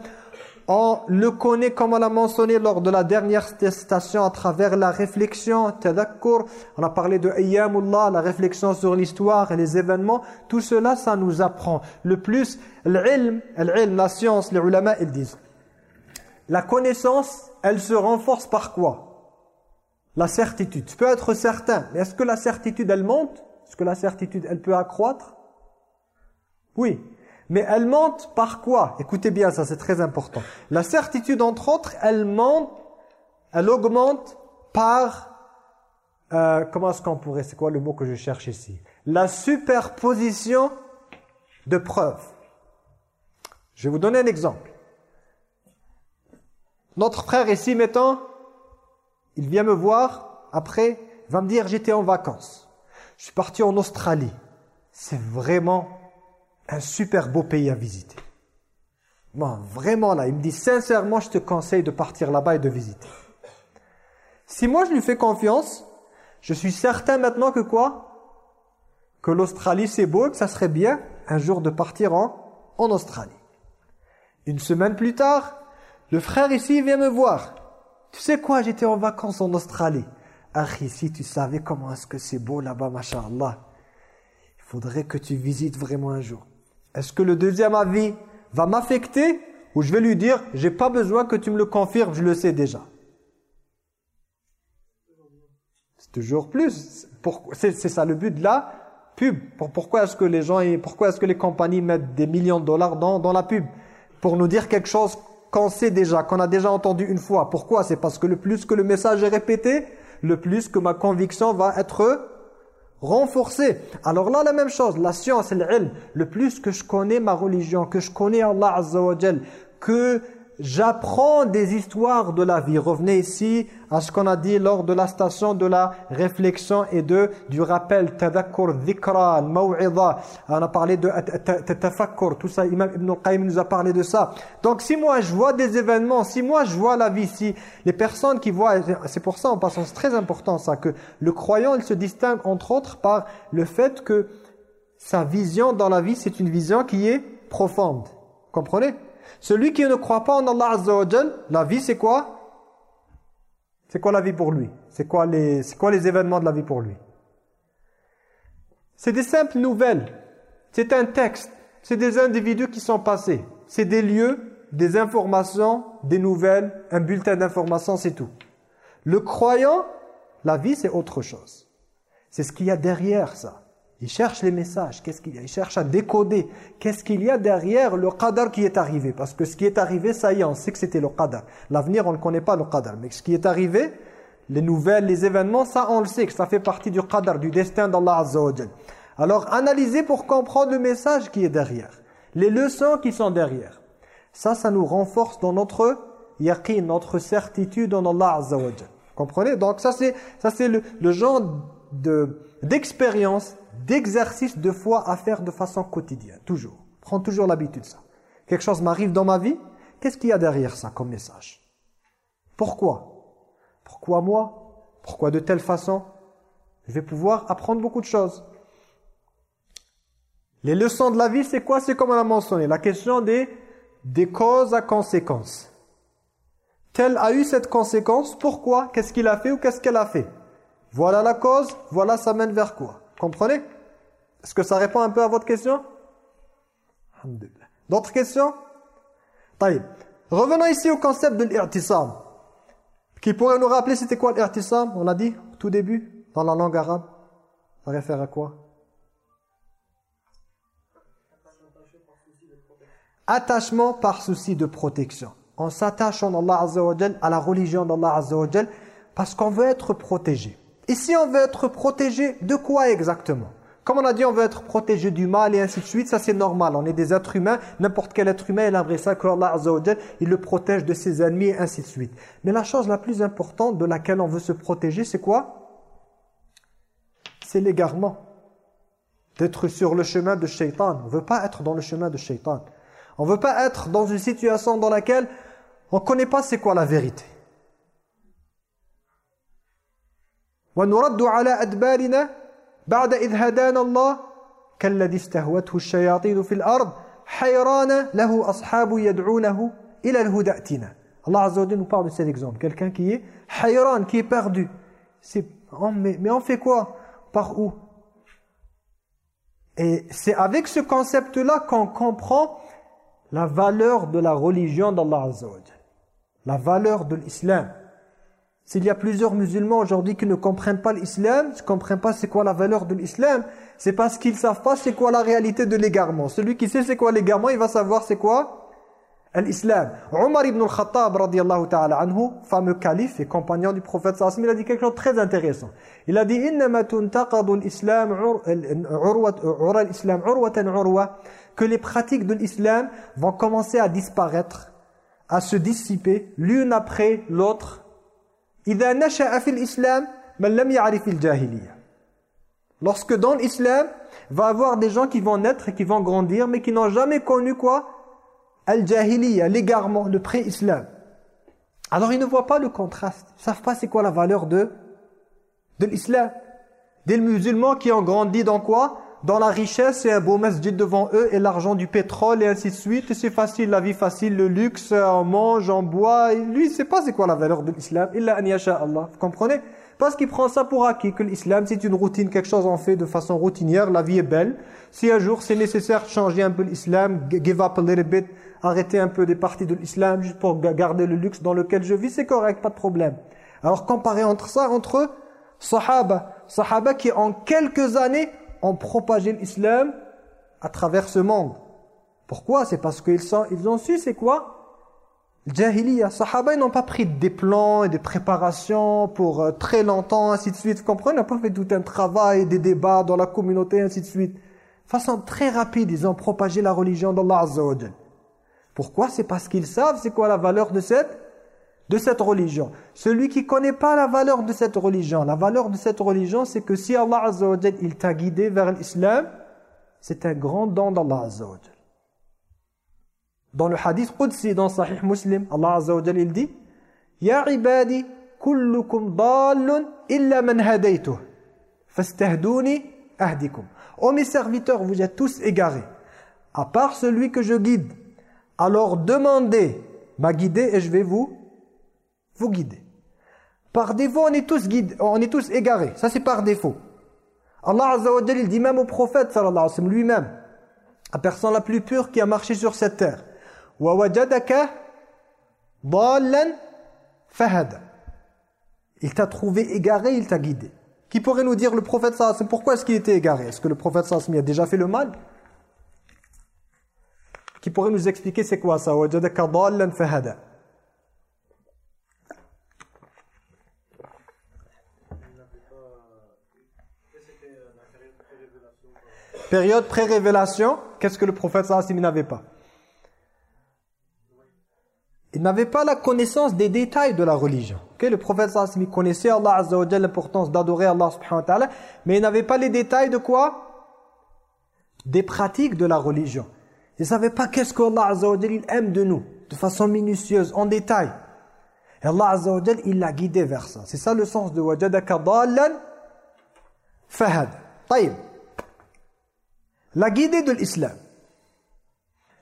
on le connaît comme on l'a mentionné lors de la dernière station à travers la réflexion, tadakkur, on a parlé de ayyamullah, la réflexion sur l'histoire et les événements, tout cela ça nous apprend. Le plus, l'ilm, la science, les ulama ils disent, la connaissance elle se renforce par quoi? La certitude. Tu peux être certain, mais est-ce que la certitude, elle monte? Est-ce que la certitude, elle peut accroître? Oui. Mais elle monte par quoi? Écoutez bien, ça c'est très important. La certitude, entre autres, elle monte, elle augmente par... Euh, comment est-ce qu'on pourrait... C'est quoi le mot que je cherche ici? La superposition de preuves. Je vais vous donner un exemple. Notre frère ici, mettons, il vient me voir, après, va me dire, j'étais en vacances. Je suis parti en Australie. C'est vraiment un super beau pays à visiter. Bon, vraiment là, il me dit, sincèrement, je te conseille de partir là-bas et de visiter. Si moi, je lui fais confiance, je suis certain maintenant que quoi? Que l'Australie, c'est beau et que ça serait bien un jour de partir en, en Australie. Une semaine plus tard, le frère ici vient me voir. Tu sais quoi, j'étais en vacances en Australie. Ah, si tu savais comment est-ce que c'est beau là-bas, masha'Allah. Il faudrait que tu visites vraiment un jour. Est-ce que le deuxième avis va m'affecter ou je vais lui dire, j'ai pas besoin que tu me le confirmes, je le sais déjà. C'est toujours plus. C'est ça le but de la pub. Pourquoi est-ce que les gens, pourquoi est-ce que les compagnies mettent des millions de dollars dans la pub? Pour nous dire quelque chose qu'on sait déjà, qu'on a déjà entendu une fois. Pourquoi? C'est parce que le plus que le message est répété, le plus que ma conviction va être renforcée. Alors là, la même chose, la science l'ilm, le plus que je connais ma religion, que je connais Allah Azza que j'apprends des histoires de la vie. Revenez ici à ce qu'on a dit lors de la station de la réflexion et de du rappel. Tadakkur, dhikra, maw'idha. On a parlé de tafakkur. Tout ça, Imam Ibn Qayyim nous a parlé de ça. Donc si moi je vois des événements, si moi je vois la vie, si les personnes qui voient, c'est pour ça en passant, c'est très important ça, que le croyant il se distingue entre autres par le fait que sa vision dans la vie c'est une vision qui est profonde. Comprenez? Celui qui ne croit pas en Allah Azza la vie c'est quoi? C'est quoi la vie pour lui? C'est quoi, les, quoi les événements de la vie pour lui? C'est des simples nouvelles. C'est un texte. C'est des individus qui sont passés. C'est des lieux, des informations, des nouvelles, un bulletin d'informations, c'est tout. Le croyant, la vie c'est autre chose. C'est ce qu'il y a derrière ça. Il cherche les messages, qu'est-ce qu'il y a? Il cherche à décoder qu'est-ce qu'il y a derrière le qadar qui est arrivé? Parce que ce qui est arrivé, ça y est, on sait que c'était le qadar. L'avenir, on ne connaît pas le qadar. Mais ce qui est arrivé, les nouvelles, les événements, ça on le sait, que ça fait partie du qadar, du destin d'Allah Azza wa Alors analysez pour comprendre le message qui est derrière. Les leçons qui sont derrière. Ça, ça nous renforce dans notre yaqin, notre certitude en Allah Azza wa Comprenez? Donc ça c'est le, le genre de d'expérience d'exercice de foi à faire de façon quotidienne, toujours. Prends toujours l'habitude ça. Quelque chose m'arrive dans ma vie, qu'est-ce qu'il y a derrière ça comme message? Pourquoi? Pourquoi moi? Pourquoi de telle façon? Je vais pouvoir apprendre beaucoup de choses. Les leçons de la vie, c'est quoi? C'est comme on a mentionné, la question des, des causes à conséquences. Tel a eu cette conséquence, pourquoi? Qu'est-ce qu'il a fait ou qu'est-ce qu'elle a fait? Voilà la cause, voilà ça mène vers quoi? Comprenez? Est-ce que ça répond un peu à votre question? D'autres questions? Revenons ici au concept de l'irtisam. Qui pourrait nous rappeler c'était quoi l'irtisam On l'a dit au tout début, dans la langue arabe. Ça réfère à quoi? Attachement par souci de protection. On s'attache en Allah Azza à la religion d'Allah Azza parce qu'on veut être protégé. Ici, on veut être protégé de quoi exactement? Comme on a dit, on veut être protégé du mal et ainsi de suite, ça c'est normal. On est des êtres humains, n'importe quel être humain, il aimerait que Allah il le protège de ses ennemis et ainsi de suite. Mais la chose la plus importante de laquelle on veut se protéger, c'est quoi? C'est l'égarement. D'être sur le chemin de shaitan. On ne veut pas être dans le chemin de shaitan. On ne veut pas être dans une situation dans laquelle on ne connaît pas c'est quoi la vérité. وَنُرَدُّ عَلَىٰ أَدْبَارِنَا بعد إذ هدانا الله كالذي استهوته الشياطين في الأرض حيران له أصحاب يدعونه إلى الهدى ائتنا Allah Azza wa nous parle de cet exemple. Quelqu'un qui est hayran, qui est perdu. C'est, mais, mais on fait quoi Par où Et c'est avec ce concept-là qu'on comprend la valeur de la religion d'Allah Azza wa La valeur de l'islam. S'il y a plusieurs musulmans aujourd'hui qui ne comprennent pas l'islam, ne comprennent pas c'est quoi la valeur de l'islam, c'est parce qu'ils ne savent pas c'est quoi la réalité de l'égarement. Celui qui sait c'est quoi l'égarement, il va savoir c'est quoi l'islam. Omar ibn al-Khattab, radiallahu ta'ala anhu, fameux calife et compagnon du prophète sallallahu il a dit quelque chose de très intéressant. Il a dit « Innama tuntaqadu l'islam que les pratiques de l'islam vont commencer à disparaître, à se dissiper l'une après l'autre Lorsque dans l'islam, va avoir des gens qui vont naître et qui vont grandir, mais qui n'ont jamais connu quoi? Al-jahiliya, l'égarement, le pré-islam. Alors ils ne voient pas le contraste. Ils ne savent pas c'est quoi la valeur de, de l'islam. Des musulmans qui ont grandi dans quoi? Dans la richesse et un beau masjid devant eux et l'argent du pétrole et ainsi de suite. C'est facile, la vie facile, le luxe, on mange, on boit. Et lui, il sait pas c'est quoi la valeur de l'islam. Illa an Allah. Vous comprenez? Parce qu'il prend ça pour acquis, que l'islam c'est une routine, quelque chose on fait de façon routinière, la vie est belle. Si un jour c'est nécessaire de changer un peu l'islam, give up a little bit, arrêter un peu des parties de l'islam juste pour garder le luxe dans lequel je vis, c'est correct, pas de problème. Alors comparer entre ça, entre Sahaba, Sahaba qui en quelques années ont propagé l'islam à travers ce monde. Pourquoi? C'est parce qu'ils ils ont su c'est quoi? Jahiliya. Sahaba, ils n'ont pas pris des plans et des préparations pour euh, très longtemps, ainsi de suite. Vous comprenez? Ils n'ont pas fait tout un travail, des débats dans la communauté, ainsi de suite. De façon très rapide, ils ont propagé la religion d'Allah Azza Pourquoi? C'est parce qu'ils savent c'est quoi la valeur de cette de cette religion. Celui qui ne connaît pas la valeur de cette religion, la valeur de cette religion, c'est que si Allah Azza wa il t'a guidé vers l'islam, c'est un grand don d'Allah Azza wa Dans le hadith Qudsi, dans Sahih Muslim, Allah Azza wa il dit « Ya ibadi, kullukum dallun illa man hadaytuh, fastahduni ahdikum. » Oh mes serviteurs, vous êtes tous égarés, à part celui que je guide. Alors demandez m'a guidé et je vais vous vous guider. Par défaut, on est tous guidés, on est tous égarés. Ça, c'est par défaut. Allah Azza wa il dit même au prophète, sallallahu alayhi wa sallam, lui-même, la personne la plus pure qui a marché sur cette terre. وَوَجَدَكَ ضَالًا فَهَدَ Il t'a trouvé égaré, il t'a guidé. Qui pourrait nous dire le prophète sallallahu alayhi wa sallam, pourquoi est-ce qu'il était égaré Est-ce que le prophète sallallahu alayhi wa sallam a déjà fait le mal Qui pourrait nous expliquer c'est quoi ça وَوَجَدَكَ ضَالًا فَهَدَ Période pré-révélation, qu'est-ce que le prophète sallallahu n'avait pas? Il n'avait pas la connaissance des détails de la religion. Le prophète sallallahu connaissait Allah azza wa l'importance d'adorer Allah subhanahu wa ta'ala, mais il n'avait pas les détails de quoi? Des pratiques de la religion. Il ne savait pas qu'est-ce qu'Allah azza wa aime de nous, de façon minutieuse, en détail. Et Allah azza wa il l'a guidé vers ça. C'est ça le sens de wajadaka fahad. Taïb. La guidée de l'islam.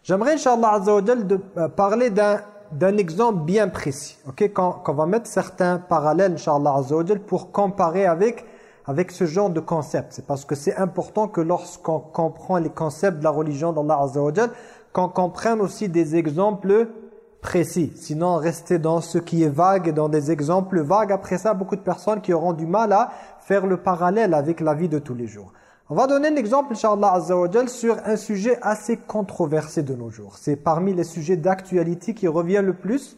J'aimerais, Inch'Allah de euh, parler d'un exemple bien précis. ok? Quand, on va mettre certains parallèles, Inch'Allah pour comparer avec, avec ce genre de concept. C'est parce que c'est important que lorsqu'on comprend les concepts de la religion d'Allah Azzawajal, qu'on comprenne aussi des exemples précis. Sinon, rester dans ce qui est vague et dans des exemples vagues. Après ça, beaucoup de personnes qui auront du mal à faire le parallèle avec la vie de tous les jours. On va donner un exemple, Inch'Allah Azza sur un sujet assez controversé de nos jours. C'est parmi les sujets d'actualité qui revient le plus.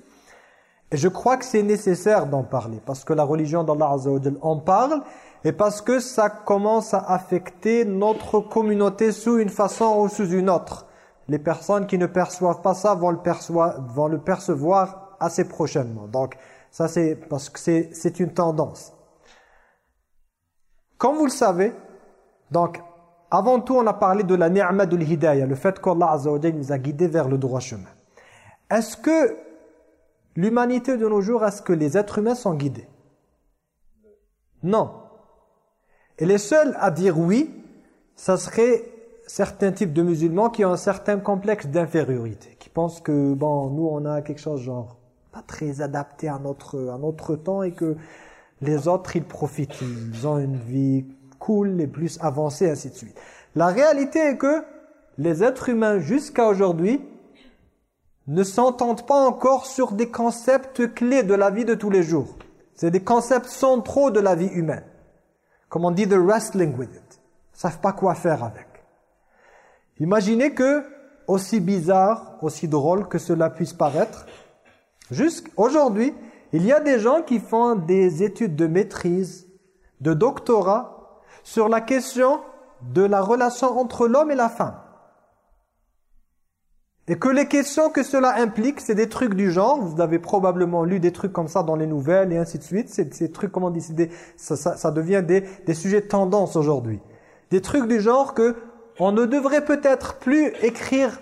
Et je crois que c'est nécessaire d'en parler parce que la religion d'Allah Azza en parle et parce que ça commence à affecter notre communauté sous une façon ou sous une autre. Les personnes qui ne perçoivent pas ça vont le, vont le percevoir assez prochainement. Donc ça c'est parce que c'est une tendance. Comme vous le savez, donc avant tout on a parlé de la ni'ma de l'hidayah, le fait qu'Allah Azza nous a guidés vers le droit chemin. Est-ce que l'humanité de nos jours, est-ce que les êtres humains sont guidés? Non. Et les seuls à dire oui, ça serait certains types de musulmans qui ont un certain complexe d'infériorité, qui pensent que bon, nous on a quelque chose genre pas très adapté à notre à notre temps et que les autres ils profitent, ils ont une vie cool et plus avancée ainsi de suite. La réalité est que les êtres humains jusqu'à aujourd'hui ne s'entendent pas encore sur des concepts clés de la vie de tous les jours. C'est des concepts centraux de la vie humaine. Comme on dit, the wrestling with it. Ils savent pas quoi faire avec. Imaginez que, aussi bizarre, aussi drôle que cela puisse paraître, jusqu'aujourd'hui, il y a des gens qui font des études de maîtrise, de doctorat, sur la question de la relation entre l'homme et la femme. Et que les questions que cela implique, c'est des trucs du genre, vous avez probablement lu des trucs comme ça dans les nouvelles et ainsi de suite, c'est ces trucs, comment dire, ça, ça, devient des, des sujets de tendance aujourd'hui. Des trucs du genre que on ne devrait peut-être plus écrire,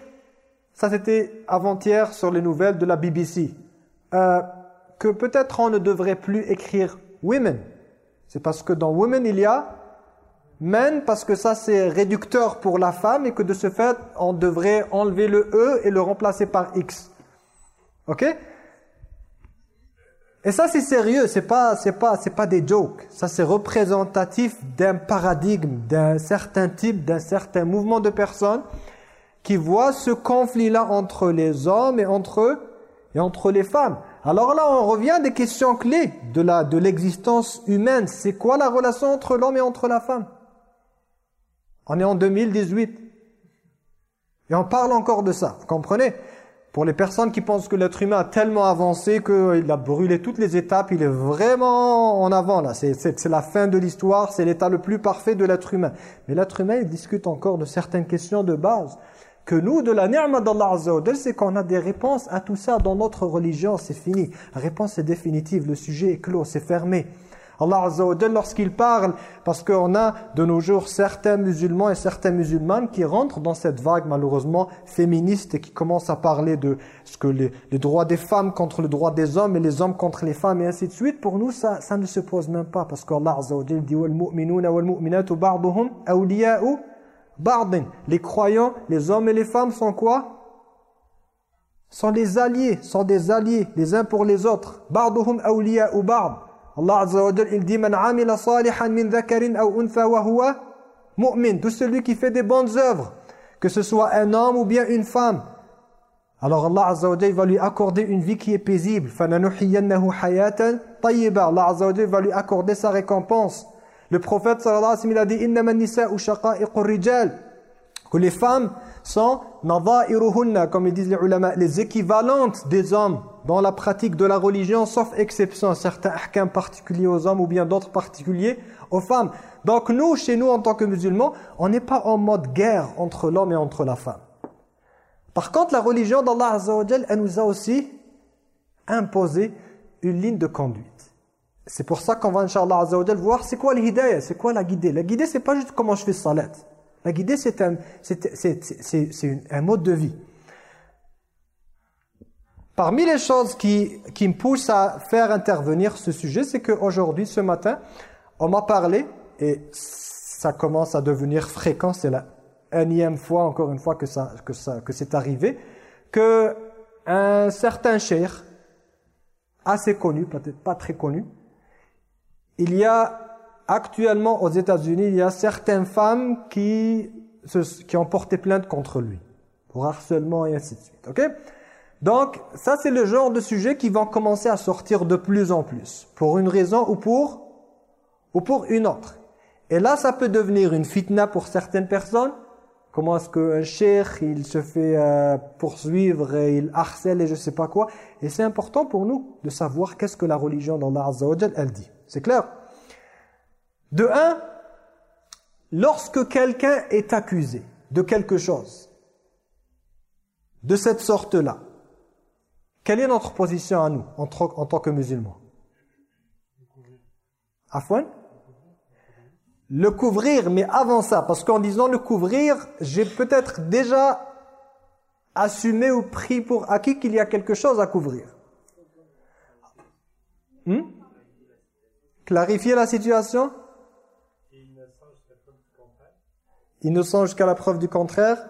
ça c'était avant-hier sur les nouvelles de la BBC, euh, que peut-être on ne devrait plus écrire « women ». C'est parce que dans « women » il y a men parce que ça c'est réducteur pour la femme et que de ce fait on devrait enlever le e et le remplacer par x. OK? Et ça c'est sérieux, c'est pas c'est pas c'est pas des jokes. Ça c'est représentatif d'un paradigme, d'un certain type, d'un certain mouvement de personnes qui voient ce conflit-là entre les hommes et entre eux et entre les femmes. Alors là, on revient à des questions clés de la de l'existence humaine. C'est quoi la relation entre l'homme et entre la femme? On est en 2018. Et on parle encore de ça, vous comprenez? Pour les personnes qui pensent que l'être humain a tellement avancé qu'il a brûlé toutes les étapes, il est vraiment en avant là. C'est la fin de l'histoire, c'est l'état le plus parfait de l'être humain. Mais l'être humain, il discute encore de certaines questions de base. Que nous, de la ni'ma d'Allah Azza c'est qu'on a des réponses à tout ça dans notre religion, c'est fini. La réponse est définitive, le sujet est clos, c'est fermé. Allah Azza wa lorsqu'il parle, parce qu'on a de nos jours certains musulmans et certaines musulmanes qui rentrent dans cette vague malheureusement féministe et qui commencent à parler de ce que les, droits des femmes contre le droit des hommes et les hommes contre les femmes et ainsi de suite, pour nous ça, ne se pose même pas parce qu'Allah Azza wa dit Les croyants, les hommes et les femmes sont quoi? Sont les alliés, sont des alliés les uns pour les autres. Ba'duhum awliya'u ba'd. Allah Azza wa il dit man amila salihan min dhakarin aw untha wa huwa mu'min tout celui qui fait des bonnes œuvres que ce soit un homme ou bien une femme alors Allah Azza wa va lui accorder une vie qui est paisible fananuhiyannahu hayatan tayyiba Allah Azza wa va lui accorder sa récompense le prophète sallallahu alayhi wa sallam a dit innama nisa'u shaqa'iqur rijal que les femmes sont comme ils disent les ulama, les équivalentes des hommes dans la pratique de la religion, sauf exception, certains ahkams particuliers aux hommes ou bien d'autres particuliers aux femmes. Donc nous, chez nous, en tant que musulmans, on n'est pas en mode guerre entre l'homme et entre la femme. Par contre, la religion d'Allah Azza elle nous a aussi imposé une ligne de conduite. C'est pour ça qu'on va, Inch'Allah Azza voir c'est quoi l'hidayah, c'est quoi la guidée. La guidée, c'est pas juste comment je fais salat. La guidée, c'est un, un mode de vie. Parmi les choses qui, qui me poussent à faire intervenir ce sujet, c'est qu'aujourd'hui, ce matin, on m'a parlé, et ça commence à devenir fréquent, c'est la énième fois, encore une fois, que, ça, que, ça, que c'est arrivé, que un certain cher, assez connu, peut-être pas très connu, il y a actuellement aux États-Unis, il y a certaines femmes qui, qui ont porté plainte contre lui pour harcèlement et ainsi de suite. ok? Donc, ça c'est le genre de sujet qui vont commencer à sortir de plus en plus, pour une raison ou pour, ou pour une autre. Et là, ça peut devenir une fitna pour certaines personnes, Comment est-ce qu'un cheikh, il se fait euh, poursuivre et il harcèle et je sais pas quoi. Et c'est important pour nous de savoir qu'est-ce que la religion d'Allah Azza elle dit. C'est clair? De un, lorsque quelqu'un est accusé de quelque chose, de cette sorte-là, quelle est notre position à nous, en, tant que musulmans? Afouane le couvrir, mais avant ça, parce qu'en disant le couvrir, j'ai peut-être déjà assumé ou pris pour acquis qu'il y a quelque chose à couvrir. Hmm? Clarifier la situation? Innocent jusqu'à la preuve du contraire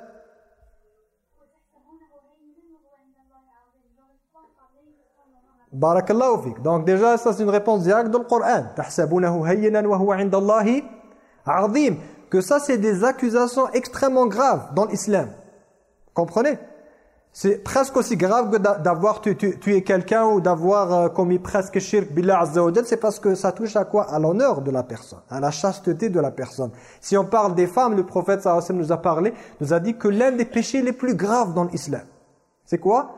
Barakallahuvik. Donc déjà, ça c'est une réponse directe dans le Coran. Tahsabunahu hayyinan wa huwa inda Allahi azim. Que ça c'est des accusations extrêmement graves dans l'islam. Comprenez? C'est presque aussi grave que d'avoir tué, quelqu'un ou d'avoir euh, commis presque shirk billah azza C'est parce que ça touche à quoi? À l'honneur de la personne, à la chasteté de la personne. Si on parle des femmes, le prophète sallallahu nous a parlé, nous a dit que l'un des péchés les plus graves dans l'islam. C'est quoi?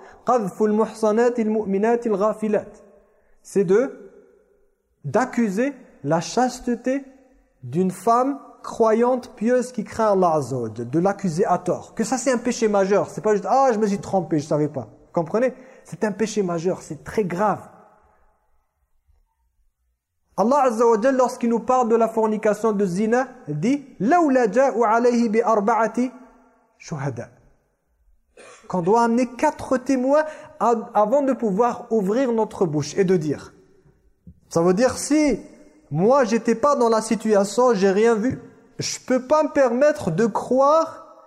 C'est de d'accuser la chasteté d'une femme croyante, pieuse qui craint Allah Azza de l'accuser à tort. Que ça c'est un péché majeur, c'est pas juste ah je me suis trompé, je savais pas. Vous comprenez? C'est un péché majeur, c'est très grave. Allah Azza lorsqu'il nous parle de la fornication de zina, dit. Qu'on doit amener quatre témoins avant de pouvoir ouvrir notre bouche et de dire. Ça veut dire si moi, j'étais pas dans la situation, j'ai rien vu. Je peux pas me permettre de croire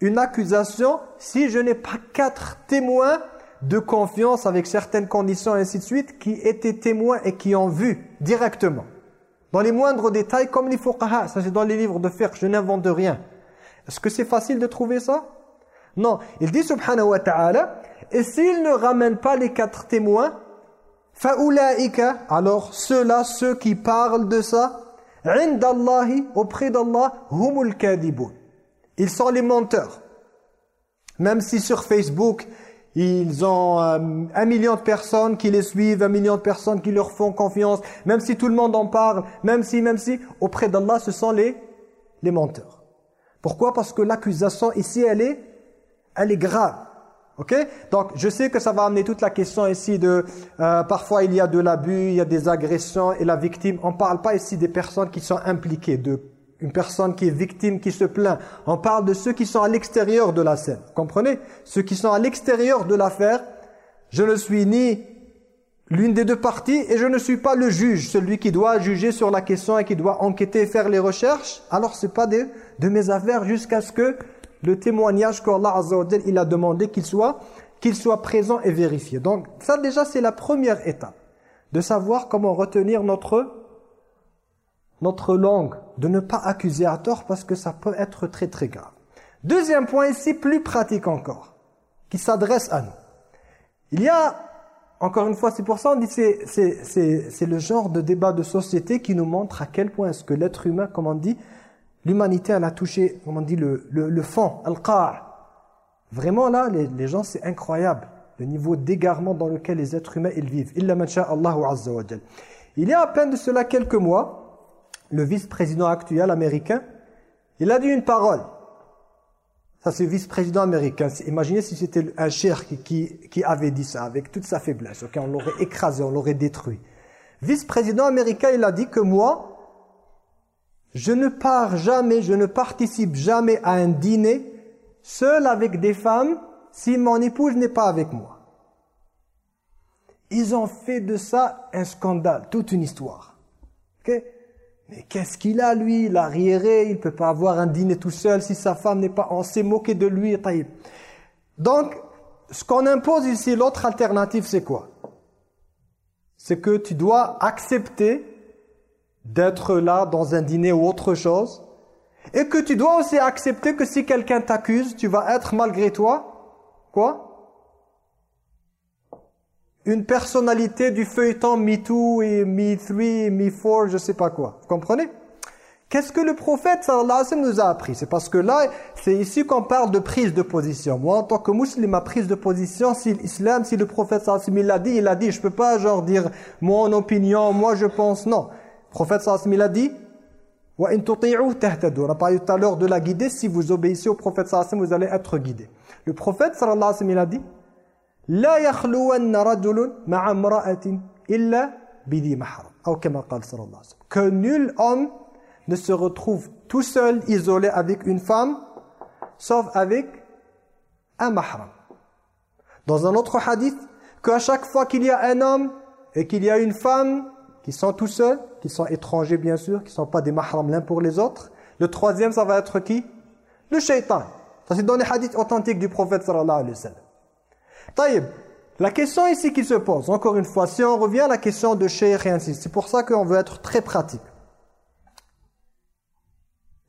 une accusation si je n'ai pas quatre témoins de confiance avec certaines conditions et ainsi de suite qui étaient témoins et qui ont vu directement. Dans les moindres détails comme les fuqaha, ça c'est dans les livres de fiqh, je n'invente rien. Est-ce que c'est facile de trouver ça? Non, il dit subhanahu wa ta'ala, et s'il ne ramène pas les quatre témoins, alors ceux-là, ceux qui parlent de ça, auprès d'Allah, humul Ils sont les menteurs. Même si sur Facebook, ils ont euh, un million de personnes qui les suivent, un million de personnes qui leur font confiance, même si tout le monde en parle, même si, même si, auprès d'Allah, ce sont les, les menteurs. Pourquoi? Parce que l'accusation ici, elle est, elle est grave. Ok? Donc, je sais que ça va amener toute la question ici de... Euh, parfois, il y a de l'abus, il y a des agressions et la victime... On ne parle pas ici des personnes qui sont impliquées, de une personne qui est victime, qui se plaint. On parle de ceux qui sont à l'extérieur de la scène. Comprenez? Ceux qui sont à l'extérieur de l'affaire, je ne suis ni l'une des deux parties et je ne suis pas le juge, celui qui doit juger sur la question et qui doit enquêter et faire les recherches. Alors, ce n'est pas de mes affaires jusqu'à ce que le témoignage qu'Allah Azza wa il a demandé qu'il soit, présent et vérifié. Donc ça déjà c'est la première étape, de savoir comment retenir notre, notre langue, de ne pas accuser à tort parce que ça peut être très très grave. Deuxième point ici, plus pratique encore, qui s'adresse à nous. Il y a, encore une fois, c'est pour ça on dit c'est le genre de débat de société qui nous montre à quel point est-ce que l'être humain, comme on dit, L'humanité, elle a touché, comment on dit, le, le, le fond, al-qa'. Vraiment là, les, les gens, c'est incroyable. Le niveau d'égarement dans lequel les êtres humains ils vivent. Illa Allahu azza wa Il y a à peine de cela quelques mois, le vice-président actuel américain, il a dit une parole. Ça, c'est le vice-président américain. Imaginez si c'était un cher qui, qui, qui, avait dit ça, avec toute sa faiblesse. Okay? On l'aurait écrasé, on l'aurait détruit. Vice-président américain, il a dit que moi, je ne pars jamais, je ne participe jamais à un dîner seul avec des femmes si mon épouse n'est pas avec moi. Ils ont fait de ça un scandale, toute une histoire. Mais qu'est-ce qu'il a lui? Il a il ne peut pas avoir un dîner tout seul si sa femme n'est pas... On s'est moqué de lui. Donc, ce qu'on impose ici, l'autre alternative, c'est quoi? C'est que tu dois accepter d'être là dans un dîner ou autre chose. Et que tu dois aussi accepter que si quelqu'un t'accuse, tu vas être malgré toi, quoi? Une personnalité du feuilleton Me Too et Me 3 Me 4, je sais pas quoi. Vous comprenez? Qu'est-ce que le prophète sallallahu alayhi nous a appris? C'est parce que là, c'est ici qu'on parle de prise de position. Moi, en tant que musulman, ma prise de position, si l'islam, si le prophète sallallahu alayhi l'a dit, il a dit. Je peux pas genre dire mon opinion, moi je pense. Non Le prophète sallallahu alayhi wa sallam, il a dit on a parlé tout à l'heure de la guider. Si vous obéissez au prophète sallallahu alayhi wa sallam, vous allez être guidé. Le prophète sallallahu alayhi wa sallam, il a dit لا يخلون رجل مع امرأة إلا بذي محرم أو كما قال صلى الله عليه وسلم que nul homme ne se retrouve tout seul, isolé avec une femme, sauf avec un mahram. Dans un autre hadith, qu'à chaque fois qu'il y a un homme et qu'il y a une femme qui sont tout seuls, qui sont étrangers bien sûr, qui ne sont pas des mahrams l'un pour les autres, le troisième, ça va être qui? Le shaitan. Ça c'est dans les hadiths authentiques du prophète sallallahu alayhi wa sallam. Taïb, la question ici qui se pose, encore une fois, si on revient à la question de cheikh et ainsi, c'est pour ça qu'on veut être très pratique.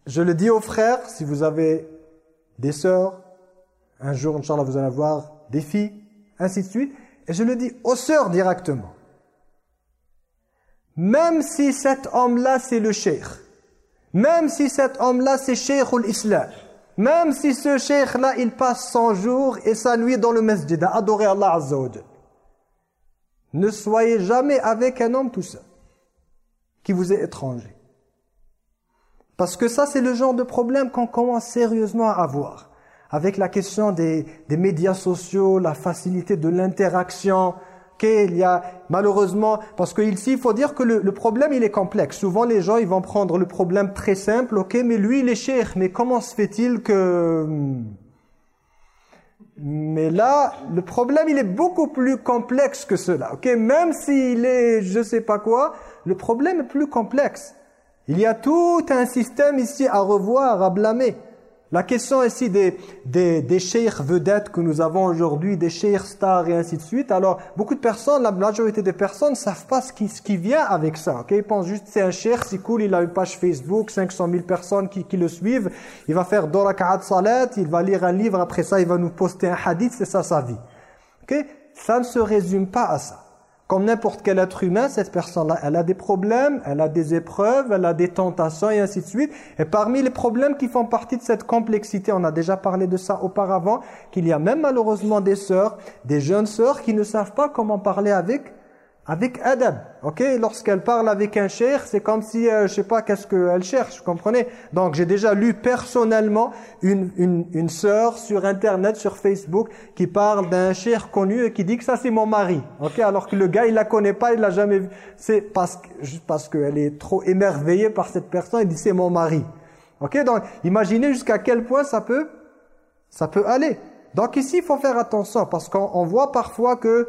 Je le dis aux frères, si vous avez des sœurs, un jour, Inch'Allah, vous allez avoir des filles, ainsi de suite. Et je le dis aux sœurs directement. Même si cet homme-là, c'est le cheikh, même si cet homme-là, c'est cheikh ou l'islam, même si ce cheikh-là, il passe son jour et sa nuit dans le masjid à Allah Azza Ne soyez jamais avec un homme tout seul, qui vous est étranger. Parce que ça, c'est le genre de problème qu'on commence sérieusement à avoir. Avec la question des, des médias sociaux, la facilité de l'interaction, qu'il y a malheureusement, parce que ici il faut dire que le, le, problème il est complexe. Souvent les gens ils vont prendre le problème très simple, ok, mais lui il est cher, mais comment se fait-il que... Mais là, le problème il est beaucoup plus complexe que cela, ok, même s'il est je sais pas quoi, le problème est plus complexe. Il y a tout un système ici à revoir, à blâmer. La question ici des, des, des vedettes que nous avons aujourd'hui, des cheikhs stars et ainsi de suite. Alors, beaucoup de personnes, la majorité des personnes ne savent pas ce qui, ce qui vient avec ça. Okay? Ils pensent juste c'est un cheikh, c'est cool, il a une page Facebook, 500 000 personnes qui, qui le suivent. Il va faire deux raka'at salat, il va lire un livre, après ça il va nous poster un hadith, c'est ça sa vie. Okay? Ça ne se résume pas à ça. Comme n'importe quel être humain, cette personne-là, elle a des problèmes, elle a des épreuves, elle a des tentations et ainsi de suite. Et parmi les problèmes qui font partie de cette complexité, on a déjà parlé de ça auparavant, qu'il y a même malheureusement des sœurs, des jeunes sœurs qui ne savent pas comment parler avec avec adab. OK? Lorsqu'elle parle avec un cher, c'est comme si euh, je sais pas qu'est-ce qu'elle cherche, vous comprenez? Donc j'ai déjà lu personnellement une une une sœur sur internet sur Facebook qui parle d'un cher connu et qui dit que ça c'est mon mari. OK? Alors que le gars, il la connaît pas, il l'a jamais vu. C'est parce que juste parce qu'elle est trop émerveillée par cette personne, il dit c'est mon mari. OK? Donc imaginez jusqu'à quel point ça peut ça peut aller. Donc ici, il faut faire attention parce qu'on voit parfois que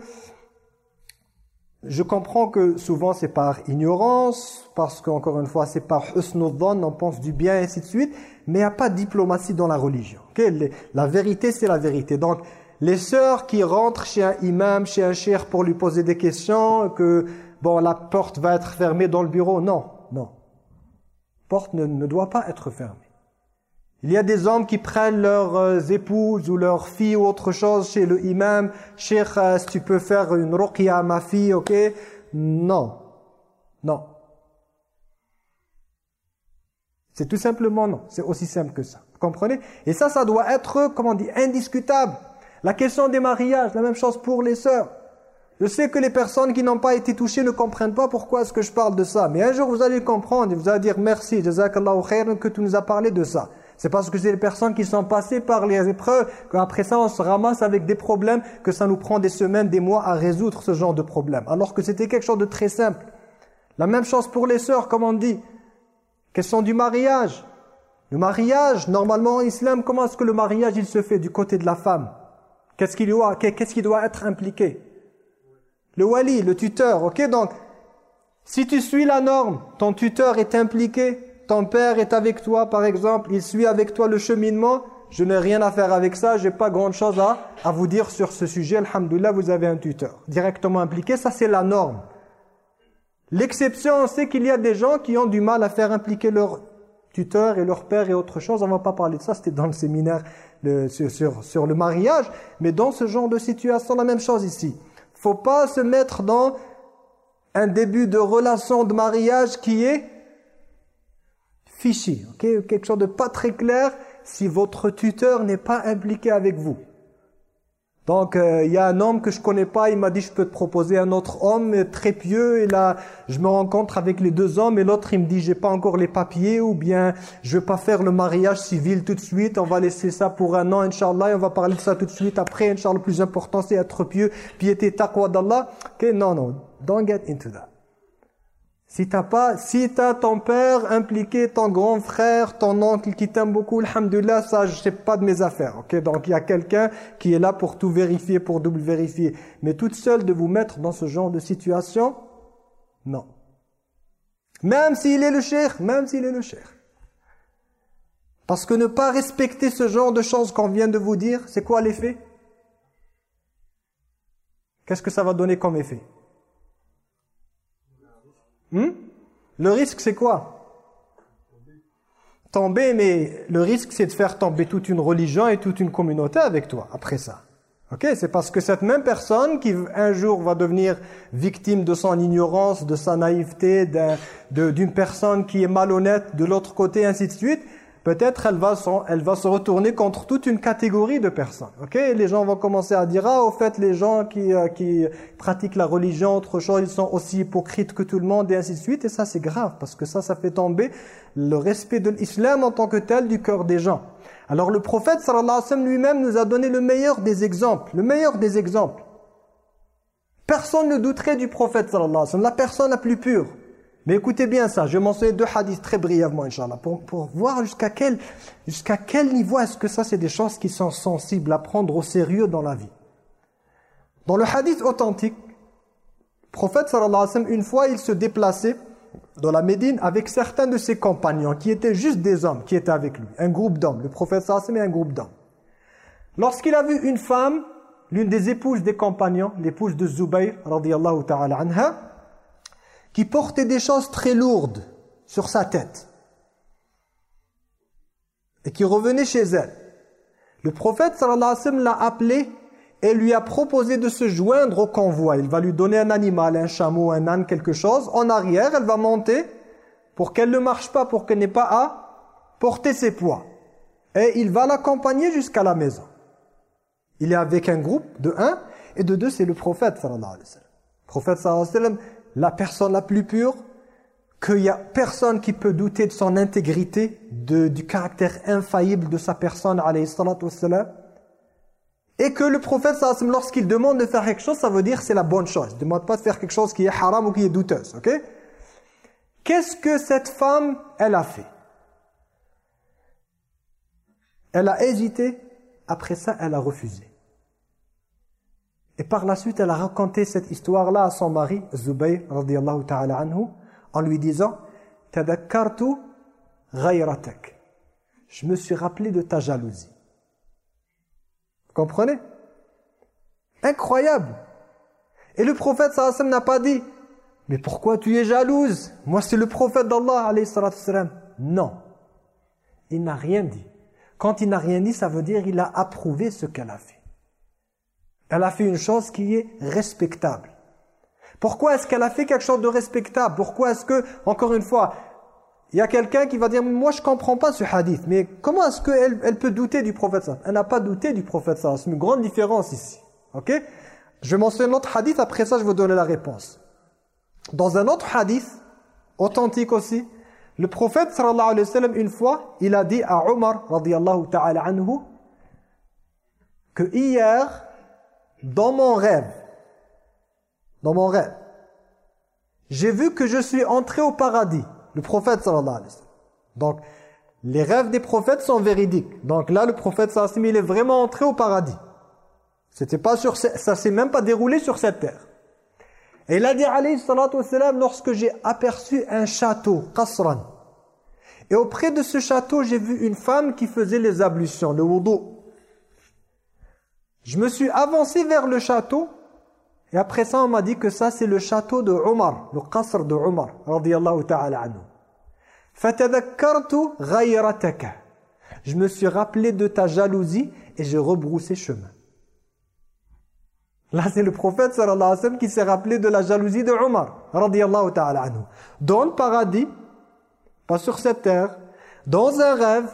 je comprends que souvent c'est par ignorance, parce qu'encore une fois c'est par husnudhan, on pense du bien et ainsi de suite, mais il n'y a pas de diplomatie dans la religion. La vérité c'est la vérité. Donc les sœurs qui rentrent chez un imam, chez un cher pour lui poser des questions, que bon la porte va être fermée dans le bureau, non, non. La porte ne doit pas être fermée. Il y a des hommes qui prennent leurs euh, épouses ou leurs filles ou autre chose chez le imam. Cheikh, euh, si tu peux faire une ruqya à ma fille, ok? Non. Non. C'est tout simplement non. C'est aussi simple que ça. Vous comprenez? Et ça, ça doit être, comment on dit, indiscutable. La question des mariages, la même chose pour les sœurs. Je sais que les personnes qui n'ont pas été touchées ne comprennent pas pourquoi est-ce que je parle de ça. Mais un jour, vous allez comprendre et vous allez dire merci, jazakallahu khairan, que tu nous as parlé de ça. C'est parce que c'est les personnes qui sont passées par les épreuves qu'après ça on se ramasse avec des problèmes que ça nous prend des semaines, des mois à résoudre ce genre de problème. Alors que c'était quelque chose de très simple. La même chose pour les sœurs, comme on dit. Question du mariage. Le mariage, normalement en islam, comment est-ce que le mariage il se fait du côté de la femme? Qu'est-ce qui doit, qu'est-ce qui doit être impliqué? Le wali, le tuteur, ok? Donc, si tu suis la norme, ton tuteur est impliqué, ton père est avec toi par exemple, il suit avec toi le cheminement, je n'ai rien à faire avec ça, j'ai pas grand chose à, vous dire sur ce sujet, alhamdoulilah, vous avez un tuteur. Directement impliqué, ça c'est la norme. L'exception, c'est qu'il y a des gens qui ont du mal à faire impliquer leur tuteur et leur père et autre chose, on va pas parler de ça, c'était dans le séminaire sur, sur, sur le mariage, mais dans ce genre de situation, la même chose ici. faut pas se mettre dans un début de relation de mariage qui est fishy, ok quelque chose de pas très clair si votre tuteur n'est pas impliqué avec vous. Donc, euh, il y a un homme que je connais pas, il m'a dit, je peux te proposer un autre homme très pieux. Et là, je me rencontre avec les deux hommes et l'autre, il me dit, j'ai pas encore les papiers ou bien je vais pas faire le mariage civil tout de suite. On va laisser ça pour un an, Inch'Allah, et on va parler de ça tout de suite. Après, Inch'Allah, le plus important, c'est être pieux, piété, taqwa d'Allah. Ok, non, non, don't get into that. Si t'as pas, si t'as ton père impliqué, ton grand frère, ton oncle qui t'aime beaucoup, alhamdulillah, ça, je sais pas de mes affaires, ok? Donc, il y a quelqu'un qui est là pour tout vérifier, pour double vérifier. Mais toute seule de vous mettre dans ce genre de situation, non. Même s'il est le cher, même s'il est le cher. Parce que ne pas respecter ce genre de choses qu'on vient de vous dire, c'est quoi l'effet? Qu'est-ce que ça va donner comme effet? Hmm? Le risque, c'est quoi? Tomber, mais le risque, c'est de faire tomber toute une religion et toute une communauté avec toi, après ça. Ok, C'est parce que cette même personne qui un jour va devenir victime de son ignorance, de sa naïveté, d'une personne qui est malhonnête de l'autre côté, ainsi de suite, peut-être elle, va elle va se retourner contre toute une catégorie de personnes. Ok, Les gens vont commencer à dire, ah, au fait, les gens qui, euh, qui pratiquent la religion, autre chose, ils sont aussi hypocrites que tout le monde, et ainsi de suite. Et ça, c'est grave, parce que ça, ça fait tomber le respect de l'islam en tant que tel du cœur des gens. Alors le prophète, sallallahu alayhi wa sallam, lui-même nous a donné le meilleur des exemples. Le meilleur des exemples. Personne ne douterait du prophète, sallallahu alayhi wa sallam, la personne la plus pure. Mais écoutez bien ça, je vais mentionner deux hadiths très brièvement, Inch'Allah, pour, pour voir jusqu'à quel, jusqu'à quel niveau est-ce que ça, c'est des choses qui sont sensibles à prendre au sérieux dans la vie. Dans le hadith authentique, le prophète, sallallahu alayhi wa sallam, une fois, il se déplaçait dans la Médine avec certains de ses compagnons, qui étaient juste des hommes, qui étaient avec lui, un groupe d'hommes. Le prophète, sallallahu alayhi wa sallam, un groupe d'hommes. Lorsqu'il a vu une femme, l'une des épouses des compagnons, l'épouse de Zubayr, radiyallahu ta'ala anha, qui portait des choses très lourdes sur sa tête et qui revenait chez elle. Le prophète sallallahu alayhi l'a appelé et lui a proposé de se joindre au convoi. Il va lui donner un animal, un chameau, un âne, quelque chose. En arrière, elle va monter pour qu'elle ne marche pas, pour qu'elle n'ait pas à porter ses poids. Et il va l'accompagner jusqu'à la maison. Il est avec un groupe de un et de deux, c'est le prophète. Le prophète sallallahu alayhi wa sallam la personne la plus pure, qu'il n'y a personne qui peut douter de son intégrité, de, du caractère infaillible de sa personne, et que le prophète, lorsqu'il demande de faire quelque chose, ça veut dire c'est la bonne chose. Il ne demande pas de faire quelque chose qui est haram ou qui est douteuse. ok? Qu'est-ce que cette femme, elle a fait? Elle a hésité, après ça, elle a refusé. Et par la suite, elle a raconté cette histoire-là à son mari, Zubayr, radiyallahu ta'ala anhu, en lui disant « Tadakkartu ghayratak » Je me suis rappelé de ta jalousie. Vous comprenez? Incroyable Et le prophète sallallahu n'a pas dit « Mais pourquoi tu es jalouse? Moi, c'est le prophète d'Allah, alayhi Non. Il n'a rien dit. Quand il n'a rien dit, ça veut dire qu'il a approuvé ce qu'elle a fait. Elle a fait une chose qui est respectable. Pourquoi est-ce qu'elle a fait quelque chose de respectable? Pourquoi est-ce que, encore une fois, il y a quelqu'un qui va dire « Moi, je ne comprends pas ce hadith. » Mais comment est-ce qu'elle elle peut douter du prophète Elle n'a pas douté du prophète C'est une grande différence ici. Ok? Je vais mentionner un autre hadith, après ça, je vais vous donner la réponse. Dans un autre hadith, authentique aussi, le prophète, sallallahu alayhi wa sallam, une fois, il a dit à Omar, radiyallahu ta'ala anhu, que hier, dans mon rêve, dans mon rêve, j'ai vu que je suis entré au paradis. Le prophète sallallahu alayhi wa sallam. Donc, les rêves des prophètes sont véridiques. Donc là, le prophète sallallahu alayhi wa sallam, il est vraiment entré au paradis. C'était pas sur, ça s'est même pas déroulé sur cette terre. Et il a dit alayhi salatu sallam, lorsque j'ai aperçu un château, qasran. Et auprès de ce château, j'ai vu une femme qui faisait les ablutions, le wudu. Je me suis avancé vers le château et après ça on m'a dit que ça c'est le château de Omar, le qasr de Omar radiyallahu ta'ala anhu. Fatadakkartu ghayrataka. Je me suis rappelé de ta jalousie et j'ai rebroussé chemin. Là c'est le prophète sallallahu alayhi wa qui s'est rappelé de la jalousie de Omar radiyallahu ta'ala anhu. Dans le paradis, pas sur cette terre, dans un rêve,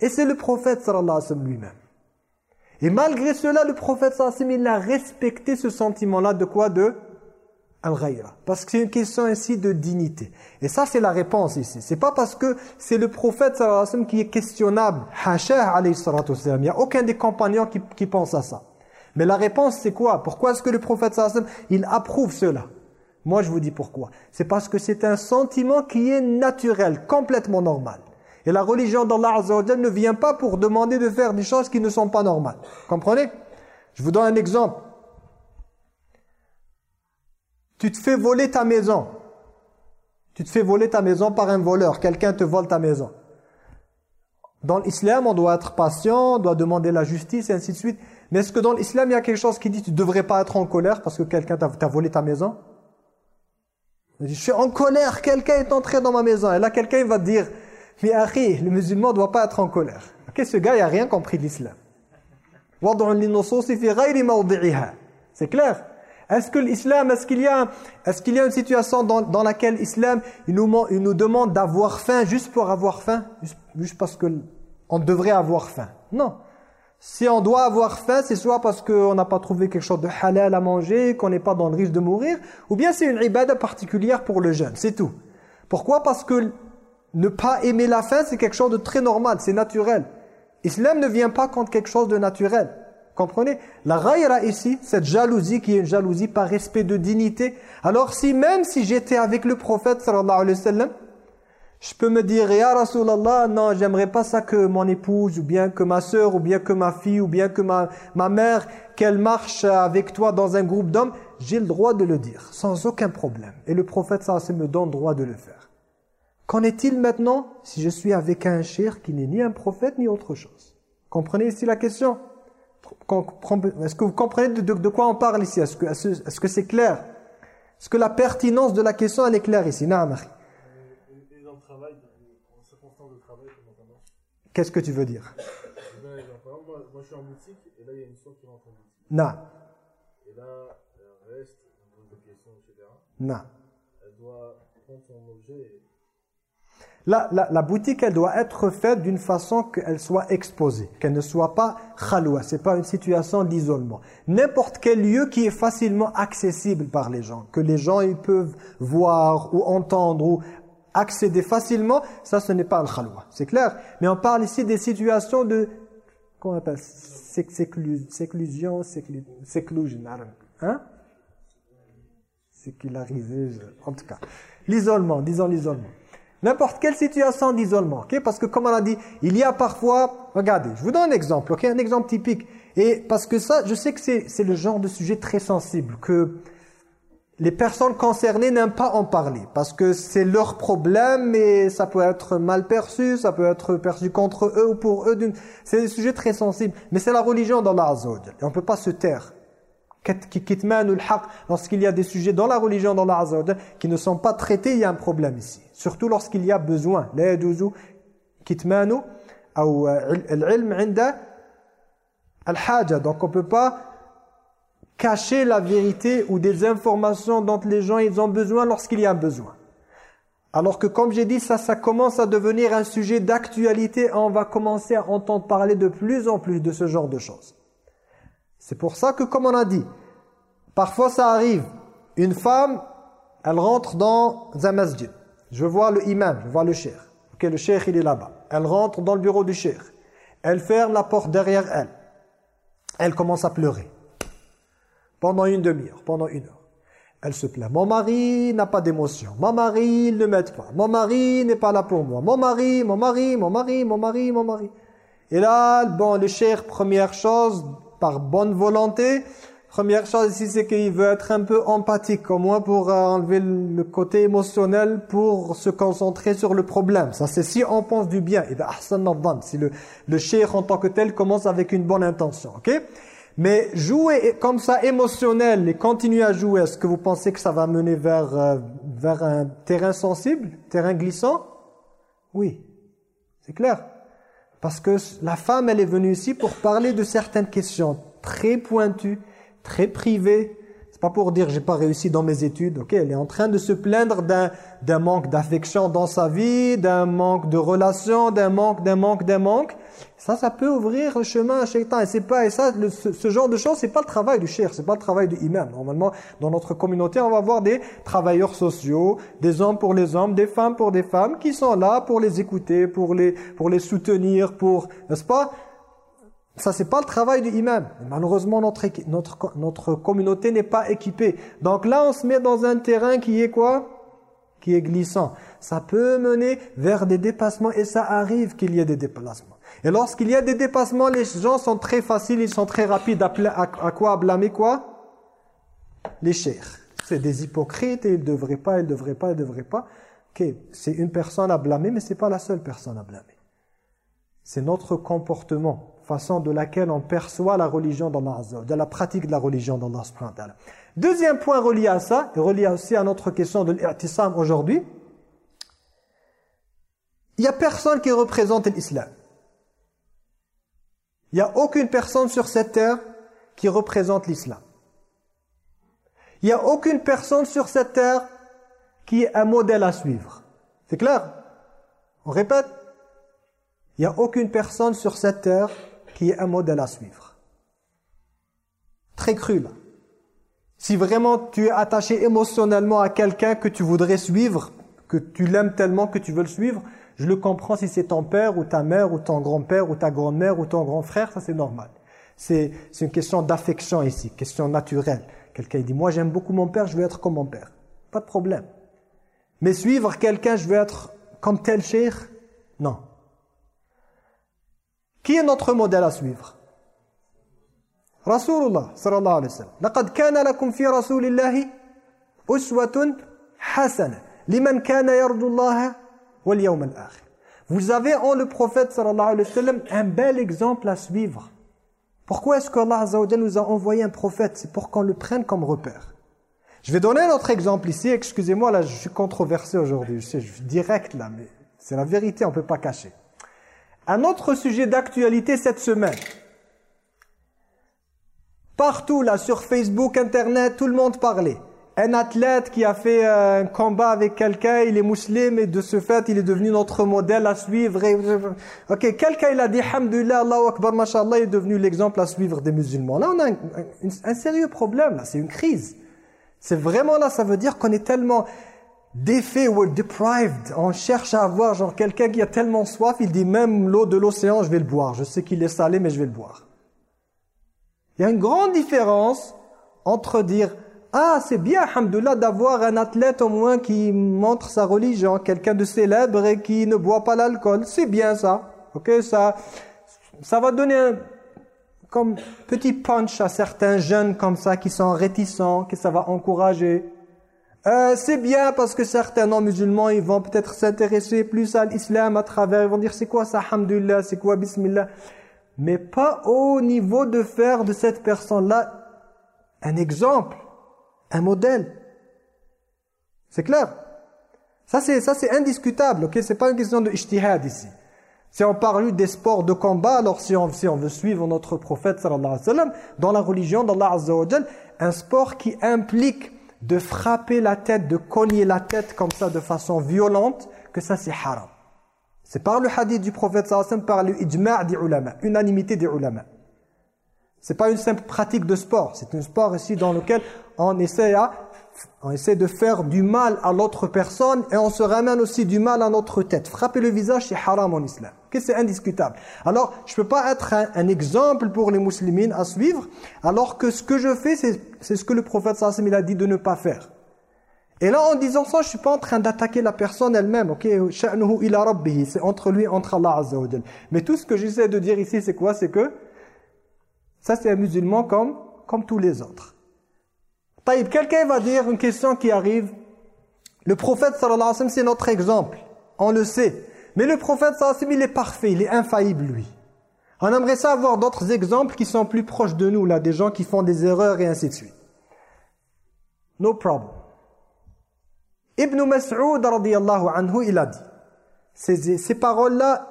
et c'est le prophète sallallahu alayhi wa lui-même. Et malgré cela, le prophète sallam, il a respecté ce sentiment-là de quoi De? Parce que c'est une question ainsi de dignité. Et ça, c'est la réponse ici. C'est pas parce que c'est le prophète sallam qui est questionnable. Il n'y a aucun des compagnons qui, qui pense à ça. Mais la réponse, c'est quoi? Pourquoi est-ce que le prophète sallam, il approuve cela? Moi, je vous dis pourquoi. C'est parce que c'est un sentiment qui est naturel, complètement normal. Et la religion d'Allah Azza ne vient pas pour demander de faire des choses qui ne sont pas normales. Comprenez? Je vous donne un exemple. Tu te fais voler ta maison. Tu te fais voler ta maison par un voleur. Quelqu'un te vole ta maison. Dans l'islam, on doit être patient, on doit demander la justice et ainsi de suite. Mais est-ce que dans l'islam, il y a quelque chose qui dit tu ne devrais pas être en colère parce que quelqu'un t'a volé ta maison? Je suis en colère, quelqu'un est entré dans ma maison. Et là, quelqu'un va dire, mais Harry, le musulman ne doit pas être en colère. Ce gars, il n'a rien compris de l'islam? C'est clair? Est-ce que l'islam, est-ce qu'il y, a, est qu'il y a une situation dans, laquelle l'islam il nous, demande d'avoir faim juste pour avoir faim? Juste, parce que on devrait avoir faim Non. Si on doit avoir faim, c'est soit parce qu'on n'a pas trouvé quelque chose de halal à manger, qu'on n'est pas dans le risque de mourir, ou bien c'est une ibada particulière pour le jeûne, c'est tout. Pourquoi? Parce que ne pas aimer la faim, c'est quelque chose de très normal, c'est naturel. L'islam ne vient pas contre quelque chose de naturel. Comprenez? La ghayra ici, cette jalousie qui est une jalousie par respect de dignité. Alors si même si j'étais avec le prophète sallallahu alayhi wa sallam, je peux me dire, Ya Rasulallah, non, j'aimerais pas ça que mon épouse, ou bien que ma soeur, ou bien que ma fille, ou bien que ma, ma mère, qu'elle marche avec toi dans un groupe d'hommes. J'ai le droit de le dire, sans aucun problème. Et le prophète sallallahu alayhi me donne le droit de le faire. Qu'en est-il maintenant si je suis avec un cher qui n'est ni un prophète ni autre chose? Comprenez ici la question? Est-ce que vous comprenez de, quoi on parle ici? Est-ce que c'est clair? Est-ce que la pertinence de la question elle est claire ici? Qu'est-ce que tu veux dire? Non. Et là elle reste, etc. Non. Elle doit prendre son objet et la, la, boutique, elle doit être faite d'une façon qu'elle soit exposée, qu'elle ne soit pas khaloua, c'est pas une situation d'isolement. N'importe quel lieu qui est facilement accessible par les gens, que les gens ils peuvent voir ou entendre ou accéder facilement, ça ce n'est pas le khaloua, c'est clair Mais on parle ici des situations de, comment on appelle Séclusion, séclusion, hein? Sécularisé, en tout cas. L'isolement, disons l'isolement. N'importe quelle situation d'isolement. ok? Parce que comme on a dit, il y a parfois... Regardez, je vous donne un exemple, ok? Un exemple typique. Et parce que ça, je sais que c'est le genre de sujet très sensible, que les personnes concernées n'aiment pas en parler. Parce que c'est leur problème et ça peut être mal perçu, ça peut être perçu contre eux ou pour eux. C'est des sujets très sensibles. Mais c'est la religion dans la Et on ne peut pas se taire. Lorsqu'il y a des sujets dans la religion dans la qui ne sont pas traités, il y a un problème ici. Surtout lorsqu'il y a besoin. Ou l'ilm inda al-haja. Donc on ne peut pas cacher la vérité ou des informations dont les gens ils ont besoin lorsqu'il y a besoin. Alors que comme j'ai dit, ça, ça commence à devenir un sujet d'actualité. On va commencer à entendre parler de plus en plus de ce genre de choses. C'est pour ça que, comme on a dit, parfois ça arrive. Une femme, elle rentre dans un masjid. Je vois le imam, je vois le cheikh. Ok, le cheikh, il est là-bas. Elle rentre dans le bureau du cheikh. Elle ferme la porte derrière elle. Elle commence à pleurer. Pendant une demi-heure, pendant une heure. Elle se plaint. Mon mari n'a pas d'émotion. Mon mari, il ne m'aide pas. Mon mari n'est pas là pour moi. Mon mari, mon mari, mon mari, mon mari, mon mari. Et là, bon, le cheikh, première chose, par bonne volonté, Première chose ici, c'est qu'il veut être un peu empathique, au moins pour euh, enlever le côté émotionnel, pour se concentrer sur le problème. Ça, c'est si on pense du bien. Si le, le cheikh en tant que tel commence avec une bonne intention, ok? Mais jouer comme ça émotionnel et continuer à jouer, est-ce que vous pensez que ça va mener vers, euh, vers un terrain sensible, terrain glissant? Oui, c'est clair. Parce que la femme, elle est venue ici pour parler de certaines questions très pointues, très privé, C'est pas pour dire j'ai pas réussi dans mes études. Ok, elle est en train de se plaindre d'un manque d'affection dans sa vie, d'un manque de relation, d'un manque, d'un manque, d'un manque. Ça, ça peut ouvrir le chemin à shaitan. Et c'est pas et ça, le- ce, ce genre de choses, c'est pas le travail du cher, c'est pas le travail du imam. Normalement, dans notre communauté, on va avoir des travailleurs sociaux, des hommes pour les hommes, des femmes pour des femmes, qui sont là pour les écouter, pour les pour les soutenir, pour n'est-ce pas? Ça, c'est pas le travail du imam. Malheureusement, notre, notre, notre communauté n'est pas équipée. Donc là, on se met dans un terrain qui est quoi? Qui est glissant. Ça peut mener vers des dépassements et ça arrive qu'il y ait des déplacements. Et lorsqu'il y a des dépassements, les gens sont très faciles, ils sont très rapides à, quoi? À blâmer quoi? Les chers. C'est des hypocrites et ils ne devraient pas, ils ne devraient pas, ils ne devraient pas. Ok, c'est une personne à blâmer, mais c'est pas la seule personne à blâmer. C'est notre comportement, façon de laquelle on perçoit la religion d'Allah la pratique de la religion d'Allah subhanahu. Deuxième point relié à ça, et relié aussi à notre question de l'irtisam aujourd'hui, il n'y a personne qui représente l'islam. Il n'y a aucune personne sur cette terre qui représente l'islam. Il n'y a aucune personne sur cette terre qui est un modèle à suivre. C'est clair? On répète? Il n'y a aucune personne sur cette terre qui est un modèle à suivre. Très cru. Si vraiment tu es attaché émotionnellement à quelqu'un que tu voudrais suivre, que tu l'aimes tellement que tu veux le suivre, je le comprends si c'est ton père ou ta mère ou ton grand-père ou ta grand-mère ou ton grand frère, ça c'est normal. C'est c'est une question d'affection ici, question naturelle. Quelqu'un dit, moi j'aime beaucoup mon père, je veux être comme mon père. Pas de problème. Mais suivre quelqu'un, je veux être comme tel cher, non. Qui est notre modèle à suivre Rasulullah sallallahu alayhi wa sallam. لقد كان لكم في رسول الله أسوة حسنة لمن كان يرجو الله واليوم الآخر. Vous avez en le prophète sallallahu alayhi wa sallam un bel exemple à suivre. Pourquoi est-ce qu'Allah Azza wa Jalla nous a envoyé un prophète C'est pour qu'on le prenne comme repère. Je vais donner un autre exemple ici. Excusez-moi, là, je suis controversé aujourd'hui. Je sais, je suis direct là, mais c'est la vérité, on ne peut pas cacher. Un autre sujet d'actualité cette semaine. Partout là, sur Facebook, Internet, tout le monde parlait. Un athlète qui a fait euh, un combat avec quelqu'un, il est musulman et de ce fait, il est devenu notre modèle à suivre. Ok, quelqu'un il a dit, Alhamdulillah, Allahu Akbar, Mashallah, il est devenu l'exemple à suivre des musulmans. Là, on a un- un sérieux problème, là, c'est une crise. C'est vraiment là, ça veut dire qu'on est tellement défait ou deprived. On cherche à avoir genre quelqu'un qui a tellement soif, il dit même l'eau de l'océan, je vais le boire. Je sais qu'il est salé, mais je vais le boire. Il y a une grande différence entre dire ah c'est bien, alhamdoulilah, d'avoir un athlète au moins qui montre sa religion, quelqu'un de célèbre et qui ne boit pas l'alcool. C'est bien ça. Ok, ça, ça va donner un comme petit punch à certains jeunes comme ça qui sont réticents, que ça va encourager. Euh, c'est bien parce que certains non-musulmans, ils vont peut-être s'intéresser plus à l'islam à travers, ils vont dire c'est quoi ça, alhamdulillah, c'est quoi bismillah. Mais pas au niveau de faire de cette personne-là un exemple, un modèle. C'est clair? Ça c'est ça c'est indiscutable, ok? C'est pas une question de ijtihad ici. Si on parle des sports de combat, alors si on, si on veut suivre notre prophète sallallahu alayhi wa sallam, dans la religion d'Allah un sport qui implique de frapper la tête, de cogner la tête comme ça de façon violente, que ça c'est haram. C'est par le hadith du prophète sallallahu par le ijma' des ulama, unanimité des ulama. C'est pas une simple pratique de sport, c'est un sport ici dans lequel on essaie, à, on essaie de faire du mal à l'autre personne et on se ramène aussi du mal à notre tête. Frapper le visage, c'est haram en islam. Okay, c'est indiscutable. Alors, je peux pas être un, un exemple pour les musulmans à suivre, alors que ce que je fais, c'est c'est ce que le prophète sallallahu a dit de ne pas faire. Et là, en disant ça, je suis pas en train d'attaquer la personne elle-même. Ok, c'est entre lui, entre Allah azza. Mais tout ce que j'essaie de dire ici, c'est quoi? C'est que ça, c'est un musulman comme, comme tous les autres. Taïb, quelqu'un va dire une question qui arrive. Le prophète sallallahu alayhi wa sallam, c'est notre exemple. On le sait. Mais le prophète sallallahu alayhi wa sallam, il est parfait, il est infaillible, lui. On aimerait ça avoir d'autres exemples qui sont plus proches de nous, là, des gens qui font des erreurs et ainsi de suite. No problem. Ibn Mas'ud, radiyallahu anhu, il a dit, ces, ces paroles-là,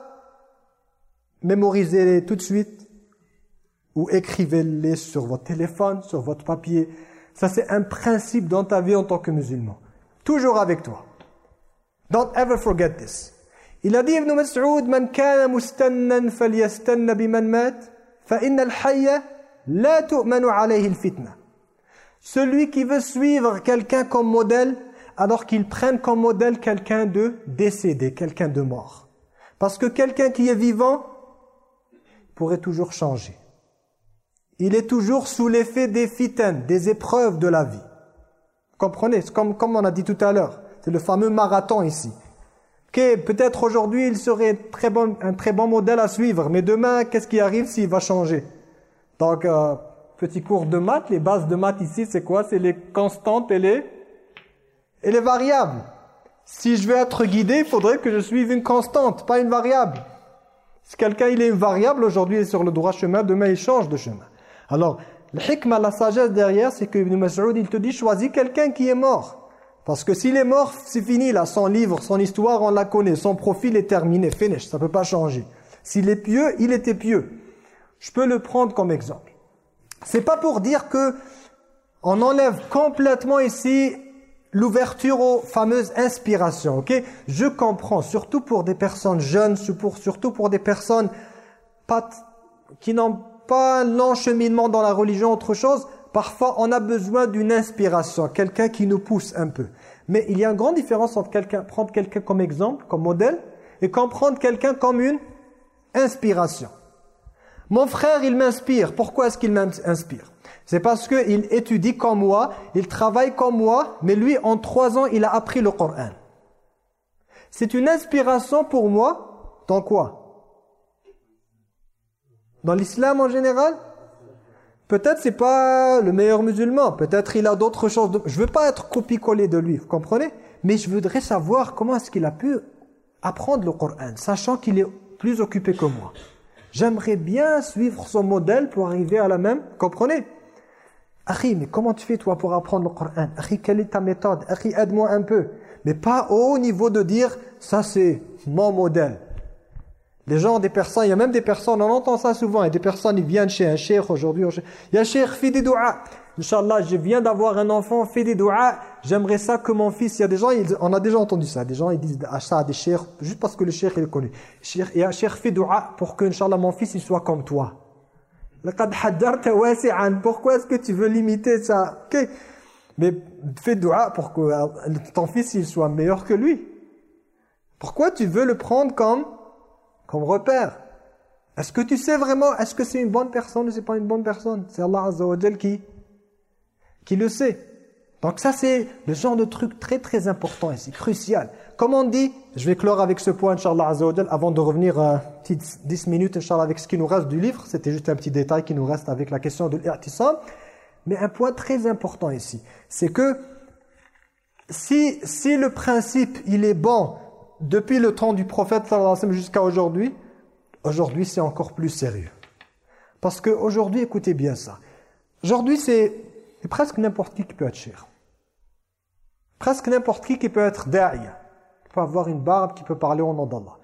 mémorisez-les tout de suite, ou écrivez-les sur votre téléphone, sur votre papier. Ça, c'est un principe dans ta vie en tant que musulman. Toujours avec toi. Don't ever forget this. Il a dit Ibn Mas'ud, Man kana mustannan falyastanna biman mat, fa inna al-hayya la tu'manu alayhi al-fitna. Celui qui veut suivre quelqu'un comme modèle, alors qu'il prenne comme modèle quelqu'un de décédé, quelqu'un de mort. Parce que quelqu'un qui est vivant pourrait toujours changer. Il est toujours sous l'effet des fitanes, des épreuves de la vie. Comprenez? Comme, comme on a dit tout à l'heure. C'est le fameux marathon ici. Peut-être aujourd'hui, il serait très bon, un très bon modèle à suivre. Mais demain, qu'est-ce qui arrive s'il va changer? Donc, euh, petit cours de maths. Les bases de maths ici, c'est quoi? C'est les constantes et les, et les variables. Si je veux être guidé, il faudrait que je suive une constante, pas une variable. Si quelqu'un il est une variable, aujourd'hui il est sur le droit chemin, demain il change de chemin. Alors, le hikmah, la sagesse derrière, c'est que Ibn Mas'ud, il te dit, choisis quelqu'un qui est mort. Parce que s'il est mort, c'est fini là, son livre, son histoire, on la connaît, son profil est terminé, finish, ça peut pas changer. S'il est pieux, il était pieux. Je peux le prendre comme exemple. C'est pas pour dire que on enlève complètement ici l'ouverture aux fameuses inspirations, ok? Je comprends, surtout pour des personnes jeunes, surtout pour des personnes pas, qui n'ont pas l'encheminement dans la religion, autre chose, parfois on a besoin d'une inspiration, quelqu'un qui nous pousse un peu. Mais il y a une grande différence entre quelqu'un prendre quelqu'un comme exemple, comme modèle, et comprendre quelqu'un comme une inspiration. Mon frère, il m'inspire. Pourquoi est-ce qu'il m'inspire? C'est parce qu'il étudie comme moi, il travaille comme moi, mais lui, en trois ans, il a appris le Coran. C'est une inspiration pour moi dans quoi? Dans l'islam en général? Peut-être c'est pas le meilleur musulman, peut-être il a d'autres choses. De... Je veux pas être copie-collé de lui, vous comprenez? Mais je voudrais savoir comment est-ce qu'il a pu apprendre le Coran, sachant qu'il est plus occupé que moi. J'aimerais bien suivre son modèle pour arriver à la même, comprenez? Akhi, mais comment tu fais toi pour apprendre le Coran? Akhi, quelle est ta méthode? Akhi, aide-moi un peu. Mais pas au niveau de dire, ça c'est mon modèle. Les gens, des personnes, il y a même des personnes, on entend ça souvent, a des personnes, ils viennent chez un cheikh aujourd'hui, il y a cheikh, fais des doigts. Inch'Allah, je viens d'avoir un enfant, fais des doigts. J'aimerais ça que mon fils... Il y a des gens, on a déjà entendu ça. Des gens, ils disent ça à des chers, juste parce que le cheikh, est connu. Il y a cheikh, fais doigts pour que, Inch'Allah, mon fils, il soit comme toi. Pourquoi est-ce que tu veux limiter ça? Ok, Mais fais doua pour que euh, ton fils, il soit meilleur que lui. Pourquoi tu veux le prendre comme, comme repère Est-ce que tu sais vraiment, est-ce que c'est une bonne personne ou c'est pas une bonne personne? C'est Allah Azza wa qui qui le sait. Donc ça, c'est le genre de truc très très important et c'est crucial. Comme on dit, je vais clore avec ce point, Inch'Allah avant de revenir à 10 minutes, Inch'Allah, avec ce qui nous reste du livre. C'était juste un petit détail qui nous reste avec la question de l'irtissam. Mais un point très important ici, c'est que si, si le principe, il est bon depuis le temps du prophète jusqu'à aujourd'hui, aujourd'hui c'est encore plus sérieux. Parce qu'aujourd'hui, écoutez bien ça. Aujourd'hui, c'est presque n'importe qui qui peut être cher. Presque n'importe qui qui peut être da'iya. Qui peut avoir une barbe, qui peut parler au nom d'Allah.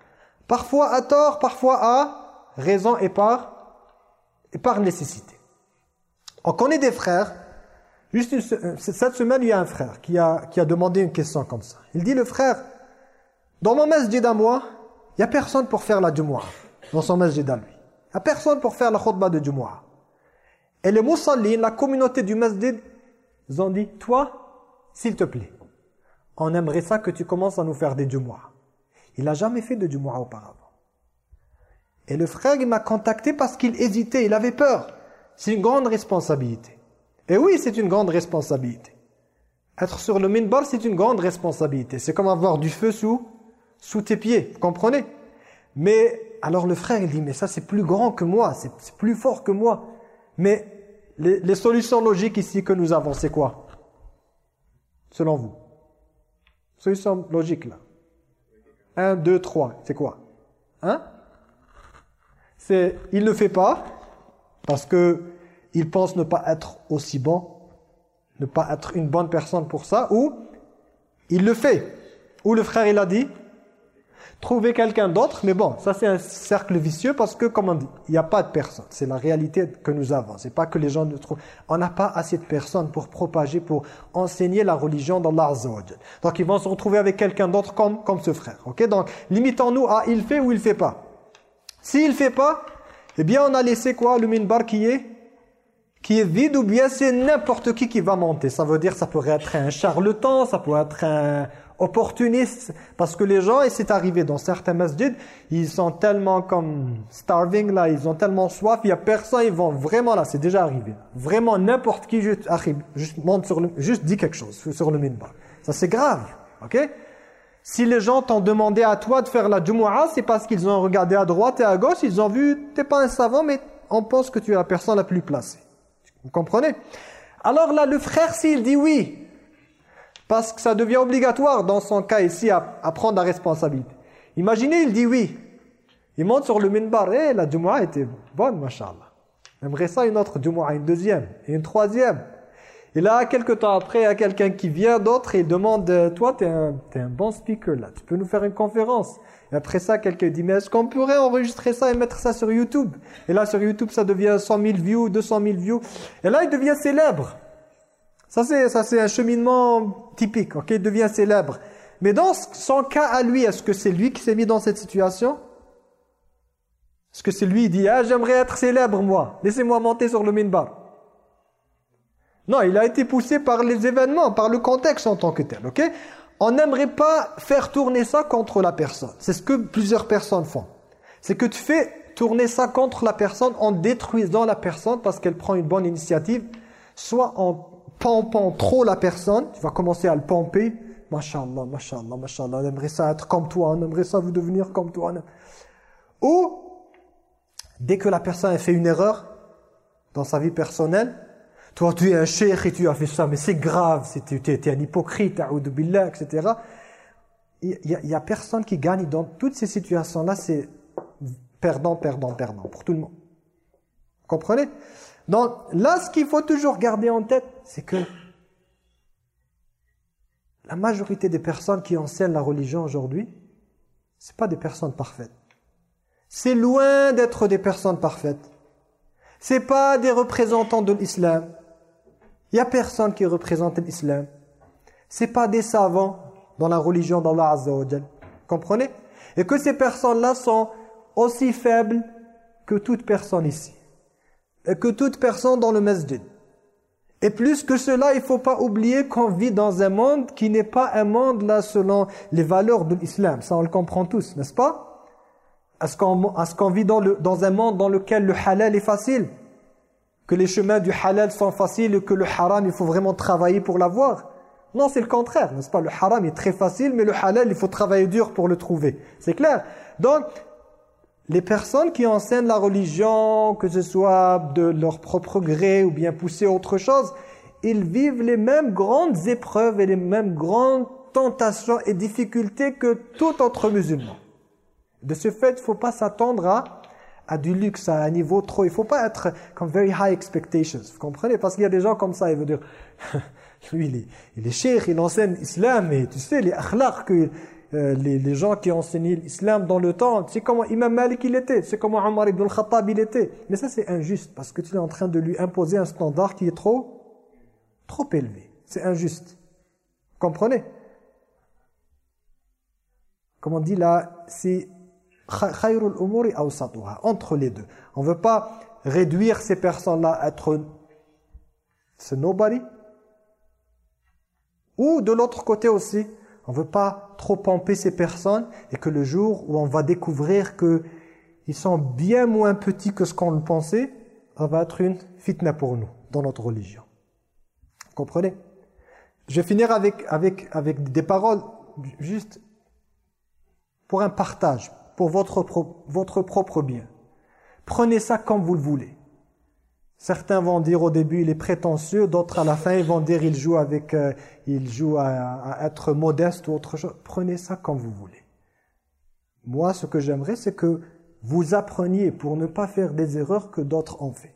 Parfois à tort, parfois à raison et par, et par nécessité. On connaît des frères. Juste cette semaine, il y a un frère qui a, qui a demandé une question comme ça. Il dit, le frère, dans mon masjid à moi, il n'y a personne pour faire la Jumu'ah. Dans son masjid à lui. Il n'y a personne pour faire la khutbah de Jumu'ah. Et les musallin, la communauté du masjid, ils ont dit, toi, s'il te plaît, on aimerait ça que tu commences à nous faire des Jumu'ah. Il n'a jamais fait de Jumu'ah auparavant. Et le frère, il m'a contacté parce qu'il hésitait, il avait peur. C'est une grande responsabilité. Et oui, c'est une grande responsabilité. Être sur le minbar, c'est une grande responsabilité. C'est comme avoir du feu sous, sous tes pieds, vous comprenez? Mais alors le frère, il dit, mais ça c'est plus grand que moi, c'est plus fort que moi. Mais les, solutions logiques ici que nous avons, c'est quoi? Selon vous Solution logique là. 1, 2, 3, c'est quoi? Hein? C'est, il ne fait pas parce que il pense ne pas être aussi bon, ne pas être une bonne personne pour ça, ou il le fait. Ou le frère il a dit, trouver quelqu'un d'autre, mais bon, ça c'est un cercle vicieux parce que, comme on dit, il n'y a pas de personne. C'est la réalité que nous avons. C'est pas que les gens ne trouvent. On n'a pas assez de personnes pour propager, pour enseigner la religion d'Allah Azza Donc ils vont se retrouver avec quelqu'un d'autre comme, comme ce frère. Ok? Donc limitons-nous à il fait ou il fait pas. S'il fait pas, eh bien on a laissé quoi? Le minbar qui est qui est vide ou bien c'est n'importe qui qui va monter. Ça veut dire ça pourrait être un charlatan, ça pourrait être un opportuniste. Parce que les gens, et c'est arrivé dans certains masjids, ils sont tellement comme starving là, ils ont tellement soif, il n'y a personne, ils vont vraiment là, c'est déjà arrivé. Vraiment n'importe qui juste juste, monte sur le, juste dit quelque chose sur le minbar. Ça c'est grave, ok? Si les gens t'ont demandé à toi de faire la Jumu'ah, c'est parce qu'ils ont regardé à droite et à gauche, ils ont vu, t'es pas un savant, mais on pense que tu es la personne la plus placée. Vous comprenez? Alors là, le frère, s'il dit oui, parce que ça devient obligatoire dans son cas ici à, prendre la responsabilité. Imaginez, il dit oui. Il monte sur le minbar, eh, la Jumu'ah était bonne, mashallah. J'aimerais ça une autre Jumu'ah, une deuxième, et une troisième. Et là, quelques temps après, il y a quelqu'un qui vient d'autre et demande euh, « Toi, tu es, un bon speaker, là. Tu peux nous faire une conférence ?» Et après ça, quelqu'un dit « Mais est-ce qu'on pourrait enregistrer ça et mettre ça sur YouTube ?» Et là, sur YouTube, ça devient 100 000 views, 200 000 views. Et là, il devient célèbre. Ça, c'est un cheminement typique, ok Il devient célèbre. Mais dans son cas à lui, est-ce que c'est lui qui s'est mis dans cette situation? Est-ce que c'est lui qui dit « Ah, j'aimerais être célèbre, moi? Laissez-moi monter sur le minbar. » Non, il a été poussé par les événements, par le contexte en tant que tel, ok? On n'aimerait pas faire tourner ça contre la personne. C'est ce que plusieurs personnes font. C'est que tu fais tourner ça contre la personne en détruisant la personne parce qu'elle prend une bonne initiative, soit en pompant trop la personne, tu vas commencer à le pomper, Masha'Allah, Masha'Allah, Masha'Allah, on aimerait ça être comme toi, on aimerait ça vous devenir comme toi. Ou, dès que la personne a fait une erreur dans sa vie personnelle, toi, tu es un cheikh et tu as fait ça, mais c'est grave, tu es, un hypocrite, billah, etc. Il a, a, personne qui gagne dans toutes ces situations-là, c'est perdant, perdant, perdant, pour tout le monde. Vous comprenez? Donc là, ce qu'il faut toujours garder en tête, c'est que la majorité des personnes qui enseignent la religion aujourd'hui, ce pas des personnes parfaites. C'est loin d'être des personnes parfaites. C'est pas des représentants de l'islam. Il n'y a personne qui représente l'islam. Ce pas des savants dans la religion d'Allah Azza wa Comprenez? Et que ces personnes-là sont aussi faibles que toute personne ici. Que toute personne dans le masjid. Et plus que cela, il ne faut pas oublier qu'on vit dans un monde qui n'est pas un monde là selon les valeurs de l'islam. Ça, on le comprend tous, n'est-ce pas? Est-ce qu'on vit dans, dans un monde dans lequel le halal est facile que les chemins du halal sont faciles et que le haram, il faut vraiment travailler pour l'avoir. Non, c'est le contraire, n'est-ce pas? Le haram est très facile, mais le halal, il faut travailler dur pour le trouver. C'est clair? Donc, les personnes qui enseignent la religion, que ce soit de leur propre gré ou bien pousser autre chose, ils vivent les mêmes grandes épreuves et les mêmes grandes tentations et difficultés que tout autre musulman. De ce fait, il ne faut pas s'attendre à à du luxe, à un niveau trop. Il ne faut pas être comme very high expectations. Vous comprenez? Parce qu'il y a des gens comme ça, ils vont dire, lui, il est, il est cher, il enseigne l'islam, et tu sais, les akhlaq que euh, les, gens qui enseignaient l'islam dans le temps, sais comment Imam Malik il était, sais comment Omar ibn al-Khattab il était. Mais ça, c'est injuste, parce que tu es en train de lui imposer un standard qui est trop, trop élevé. C'est injuste. Vous comprenez? Comme on dit là, c'est entre les deux. On veut pas réduire ces personnes-là à être ce nobody. Ou de l'autre côté aussi, on ne veut pas trop pomper ces personnes et que le jour où on va découvrir qu'ils sont bien moins petits que ce qu'on le pensait, ça va être une fitna pour nous dans notre religion. Vous comprenez? Je vais finir avec, avec, avec des paroles juste pour un partage pour votre, votre propre bien. Prenez ça comme vous le voulez. Certains vont dire au début il est prétentieux, d'autres à la fin ils vont dire il joue avec, euh, il joue à, être modeste ou autre chose. Prenez ça comme vous voulez. Moi, ce que j'aimerais, c'est que vous appreniez pour ne pas faire des erreurs que d'autres ont fait.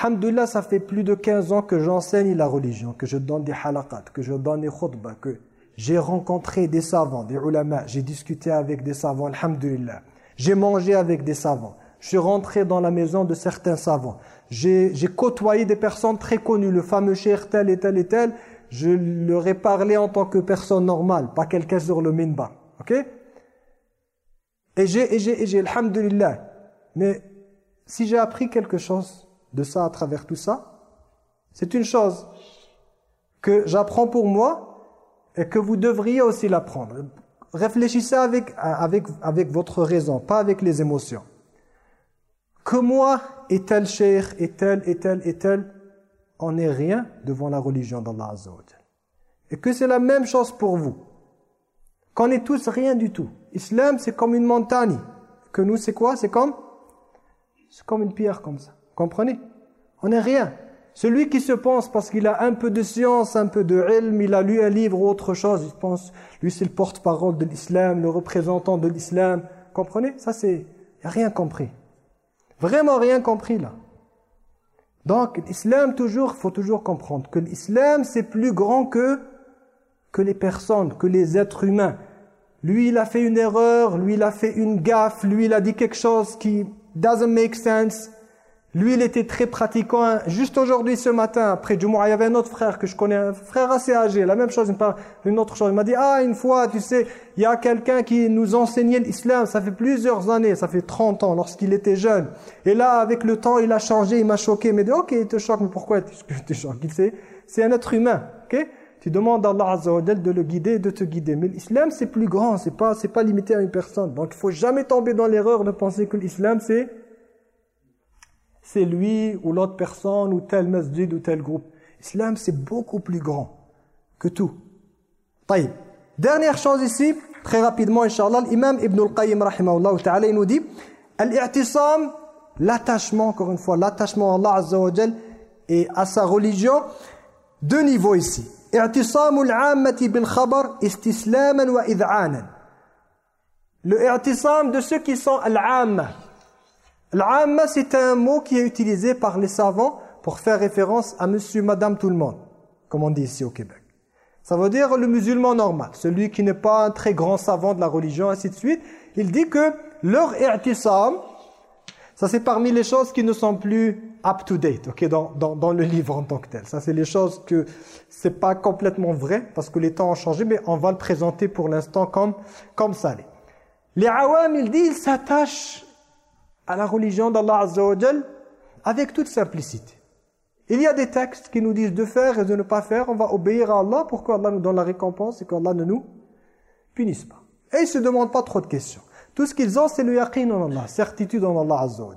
Alhamdulillah, ça fait plus de 15 ans que j'enseigne la religion, que je donne des halaqat, que je donne des khutbah, que J'ai rencontré des savants, des ulama, j'ai discuté avec des savants, alhamdulillah. J'ai mangé avec des savants. Je suis rentré dans la maison de certains savants. J'ai côtoyé des personnes très connues, le fameux cheikh tel et tel et tel. Je leur ai parlé en tant que personne normale, pas quelqu'un sur le minbar. Ok? Et j'ai, et j'ai, et j'ai, alhamdulillah. Mais si j'ai appris quelque chose de ça à travers tout ça, c'est une chose que j'apprends pour moi et que vous devriez aussi l'apprendre. Réfléchissez avec, avec, avec votre raison, pas avec les émotions. Que moi et tel cher et tel et tel et tel, on n'est rien devant la religion d'Allah Azza Et que c'est la même chose pour vous. Qu'on est tous rien du tout. Islam, c'est comme une montagne. Que nous, c'est quoi? C'est comme C'est comme une pierre comme ça. Comprenez? On n'est rien. Celui qui se pense parce qu'il a un peu de science, un peu de ilm, il a lu un livre ou autre chose, il pense, lui c'est le porte-parole de l'islam, le représentant de l'islam. Comprenez? Ça c'est, il n'a rien compris. Vraiment rien compris là. Donc l'islam toujours, faut toujours comprendre que l'islam c'est plus grand que, que les personnes, que les êtres humains. Lui il a fait une erreur, lui il a fait une gaffe, lui il a dit quelque chose qui doesn't make sense. Lui, il était très pratiquant. Juste aujourd'hui, ce matin, après du mois, il y avait un autre frère que je connais, un frère assez âgé, la même chose, une autre chose. Il m'a dit, ah, une fois, tu sais, il y a quelqu'un qui nous enseignait l'islam, ça fait plusieurs années, ça fait 30 ans, lorsqu'il était jeune. Et là, avec le temps, il a changé, il m'a choqué. Il m'a dit, ok, il te choque, mais pourquoi est-ce que tu choques? C'est un être humain, ok? Tu demandes à Allah Azza de le guider, de te guider. Mais l'islam, c'est plus grand, c'est pas, pas limité à une personne. Donc, il faut jamais tomber dans l'erreur de penser que l'islam, c'est c'est lui ou l'autre personne ou tel masjid ou tel groupe. L'islam, c'est beaucoup plus grand que tout. Taïb. Dernière chose ici, très rapidement, Inch'Allah, l'imam Ibn al-Qayyim, rahimahullah ta'ala, il nous dit Al-i'tisam, l'attachement, encore une fois, l'attachement à Allah Azza wa et à sa religion, deux niveaux ici. al-ammati bil-khabar istislaman wa id'anan. Le i'tisam de ceux qui sont al-amma, L'amma, c'est un mot qui est utilisé par les savants pour faire référence à monsieur, madame, tout le monde, comme on dit ici au Québec. Ça veut dire le musulman normal, celui qui n'est pas un très grand savant de la religion, ainsi de suite. Il dit que leur i'tisam, ça c'est parmi les choses qui ne sont plus up-to-date okay, dans, dans, dans, le livre en tant que tel. Ça c'est les choses que c'est pas complètement vrai parce que les temps ont changé, mais on va le présenter pour l'instant comme, comme ça. Les awam, il dit, ils s'attachent à la religion d'Allah Azza avec toute simplicité. Il y a des textes qui nous disent de faire et de ne pas faire. On va obéir à Allah pour qu'Allah nous donne la récompense et qu'Allah ne nous punisse pas. Et ils ne se demandent pas trop de questions. Tout ce qu'ils ont, c'est le yaqin en Allah, certitude en Allah Azza wa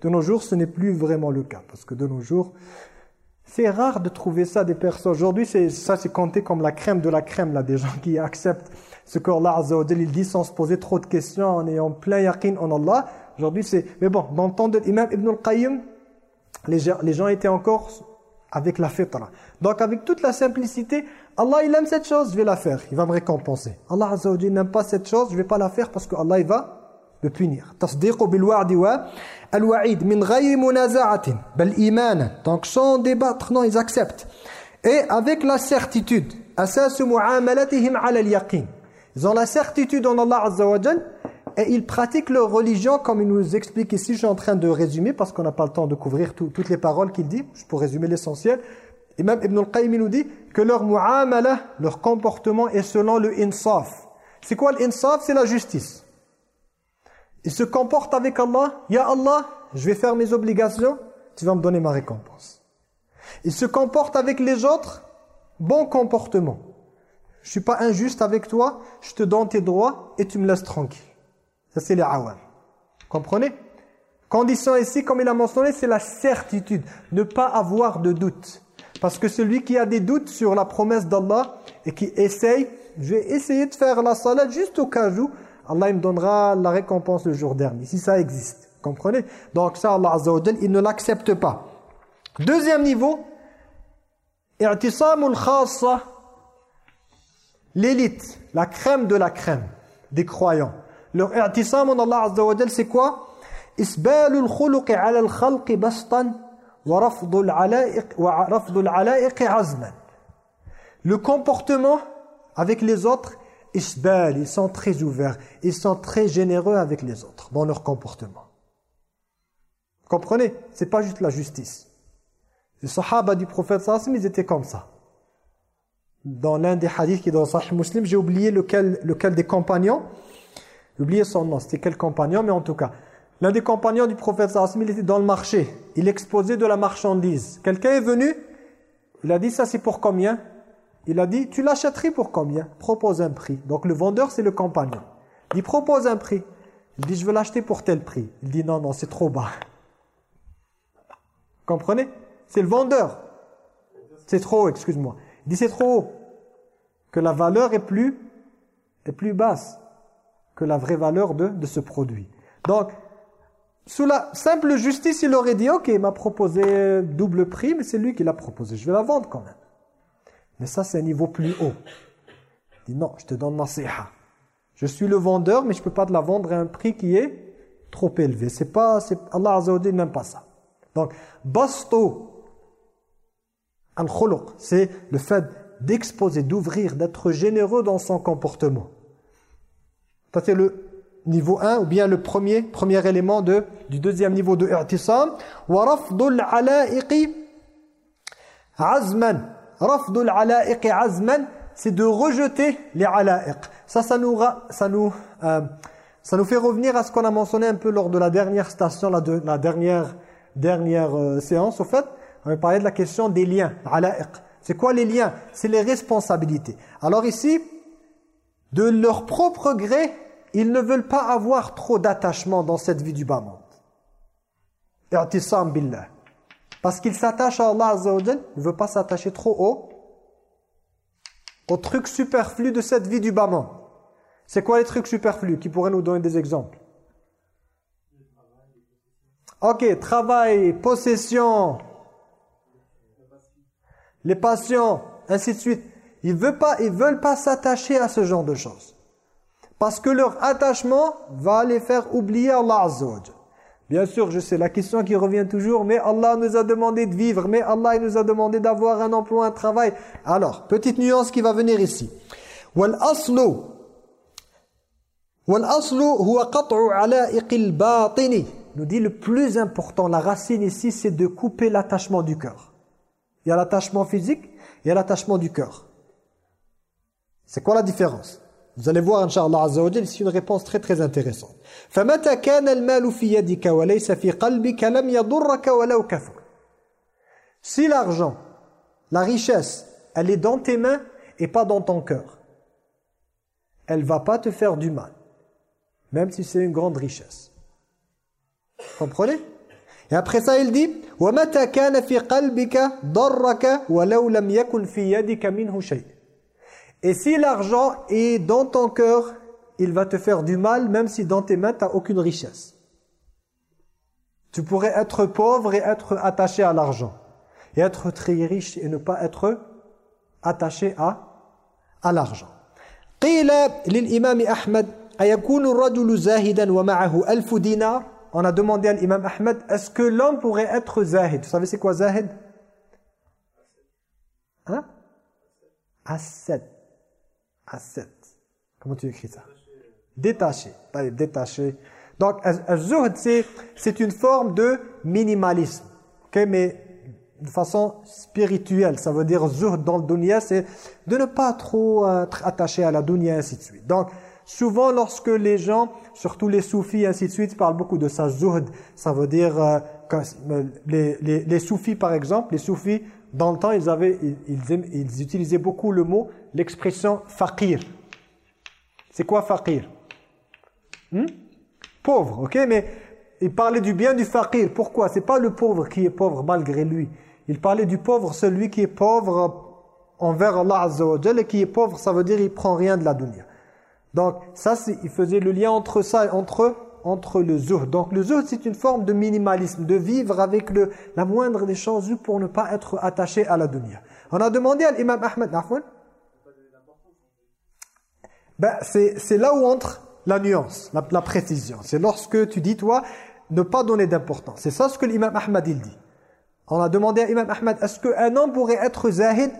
De nos jours, ce n'est plus vraiment le cas. Parce que de nos jours, c'est rare de trouver ça des personnes. Aujourd'hui, ça c'est compté comme la crème de la crème, là, des gens qui acceptent ce qu'Allah Azza wa il dit sans se poser trop de questions, en ayant plein yaqin en Allah. Aujourd'hui, c'est... Mais bon, dans le temps de l'imam Ibn al-Qayyim, les gens, étaient encore avec la fitra. Donc avec toute la simplicité, Allah il aime cette chose, je vais la faire, il va me récompenser. Allah Azza wa n'aime pas cette chose, je vais pas la faire parce que Allah il va me punir. Wa'di wa al-wa'id min ghayri munaza'atin bal imana. Donc sans débattre, non, ils acceptent. Et avec la certitude, asas mu'amalatihim 'ala al-yaqin. Ils ont la certitude en Allah Azza wa et ils pratiquent leur religion comme il nous explique ici. Je suis en train de résumer parce qu'on n'a pas le temps de couvrir toutes les paroles qu'il dit. Pour résumer l'essentiel. Et même Ibn al-Qayyim nous dit que leur mu'amala, leur comportement est selon le insaf. C'est quoi l'insaf? C'est la justice. Ils se comportent avec Allah. Ya Allah, je vais faire mes obligations, tu vas me donner ma récompense. Ils se comportent avec les autres, bon comportement. Je suis pas injuste avec toi, je te donne tes droits et tu me laisses tranquille. Ça, c'est les awam. Comprenez? Condition ici, comme il a mentionné, c'est la certitude. Ne pas avoir de doute. Parce que celui qui a des doutes sur la promesse d'Allah et qui essaye, je vais essayer de faire la salat juste au cas où, Allah me donnera la récompense le jour dernier, si ça existe. Comprenez? Donc ça, Allah Azza il ne l'accepte pas. Deuxième niveau, i'tisamul khassa, l'élite, la crème de la crème des croyants. Leur i'tisam en Allah Azza wa c'est quoi? Isbalul khuluqi ala al-khalqi bastan wa rafdul azman. Le comportement Avec les autres, ils sont très ouverts, ils sont très généreux avec les autres dans leur comportement. Comprenez? C'est pas juste la justice. Les sahaba du prophète sallallahu ils étaient comme ça. Dans l'un des hadiths qui est dans Sahih Muslim, j'ai oublié lequel, lequel des compagnons. J'ai oublié son nom, c'était quel compagnon, mais en tout cas. L'un des compagnons du prophète sallallahu il était dans le marché. Il exposait de la marchandise. Quelqu'un est venu, il a dit ça c'est pour combien? Il a dit tu l'achèterais pour combien? Propose un prix. Donc le vendeur c'est le compagnon. Il propose un prix. Il dit je veux l'acheter pour tel prix. Il dit non non c'est trop bas. Comprenez? C'est le vendeur. C'est trop excuse-moi. Dit c'est trop haut. Que la valeur est plus, est plus basse que la vraie valeur de, ce produit. Donc, sous la simple justice, il aurait dit, ok, il m'a proposé double prix, mais c'est lui qui l'a proposé. Je vais la vendre quand même. Mais ça, c'est un niveau plus haut. Il dit, non, je te donne ma siha. Je suis le vendeur, mais je ne peux pas te la vendre à un prix qui est trop élevé. C'est pas, Allah Azza n'aime pas ça. Donc, basto, al c'est le fait d'exposer, d'ouvrir, d'être généreux dans son comportement. Ça, c'est le niveau 1 ou bien le premier premier élément de du deuxième niveau de i'tisam. Rafdul ala'iqi azman. Rafdul ala'iqi azman c'est de rejeter les ala'iq ça ça nous ça nous euh, ça nous fait revenir à ce qu'on a mentionné un peu lors de la dernière station la, de, la dernière dernière euh, séance au fait on a parlé de la question des liens c'est quoi les liens? C'est les responsabilités alors ici de leur propre gré ils ne veulent pas avoir trop d'attachement dans cette vie du bas monde. billah. Parce qu'ils s'attachent à Allah wa ne veut pas s'attacher trop haut aux trucs superflus de cette vie du bas monde. C'est quoi les trucs superflus? Qui pourraient nous donner des exemples? Ok, travail, possession, les passions, ainsi de suite. Ils ne veulent pas, veulent pas s'attacher à ce genre de choses. Parce que leur attachement va les faire oublier Allah Azza Bien sûr, je sais, la question qui revient toujours, mais Allah nous a demandé de vivre, mais Allah il nous a demandé d'avoir un emploi, un travail. Alors, petite nuance qui va venir ici. وَالْأَصْلُ وَالْأَصْلُ هُوَ قَطْعُ عَلَائِقِ الْبَاطِنِ nous dit le plus important, la racine ici, c'est de couper l'attachement du cœur. Il y a l'attachement physique, il y a l'attachement du cœur. C'est quoi la différence vous allez voir, Inch'Allah Azza wa c'est une réponse très très intéressante. فَمَتَى كَانَ الْمَالُ فِي يَدِكَ وَلَيْسَ فِي قَلْبِكَ لَمْ يَضُرَّكَ وَلَوْ كَفُرْ Si l'argent, la richesse, elle est dans tes mains et pas dans ton cœur, elle va pas te faire du mal, même si c'est une grande richesse. Comprenez Et après ça, il dit وَمَتَى كَانَ فِي قَلْبِكَ ضَرَّكَ وَلَوْ لَمْ يَكُنْ فِي يَدِكَ مِنْهُ شَيْءٍ et si l'argent est dans ton cœur, il va te faire du mal, même si dans tes mains, tu n'as aucune richesse. Tu pourrais être pauvre et être attaché à l'argent. Et être très riche et ne pas être attaché à, à l'argent. on a demandé à l'imam Ahmed, est-ce que l'homme pourrait être zahid? Vous savez c'est quoi zahid? Hein? Asset. Asset. Comment tu écris ça? Détaché. Détaché. Donc, zuhd, c'est une forme de minimalisme. Okay? Mais de façon spirituelle. Ça veut dire zuhd dans le dunya, c'est de ne pas trop être attaché à la dunya, ainsi de suite. Donc, souvent lorsque les gens, surtout les soufis, ainsi de suite, parlent beaucoup de ça, zuhd, ça veut dire, euh, euh, les, les, les soufis par exemple, les soufis, dans le temps, ils, avaient, ils, ils utilisaient beaucoup le mot l'expression faqir. C'est quoi faqir? Hmm? Pauvre, ok? Mais il parlait du bien du faqir. Pourquoi? C'est pas le pauvre qui est pauvre malgré lui. Il parlait du pauvre, celui qui est pauvre envers Allah Azza wa et qui est pauvre, ça veut dire il prend rien de la dunya. Donc ça, il faisait le lien entre ça, entre entre le zuhd. Donc le zuhd, c'est une forme de minimalisme, de vivre avec le, la moindre des choses pour ne pas être attaché à la dunya. On a demandé à l'imam Ahmed, ben, c'est là où entre la nuance, la, précision. C'est lorsque tu dis, toi, ne pas donner d'importance. C'est ça ce que l'imam Ahmad il dit. On a demandé à l'imam Ahmad, est-ce qu'un homme pourrait être zahid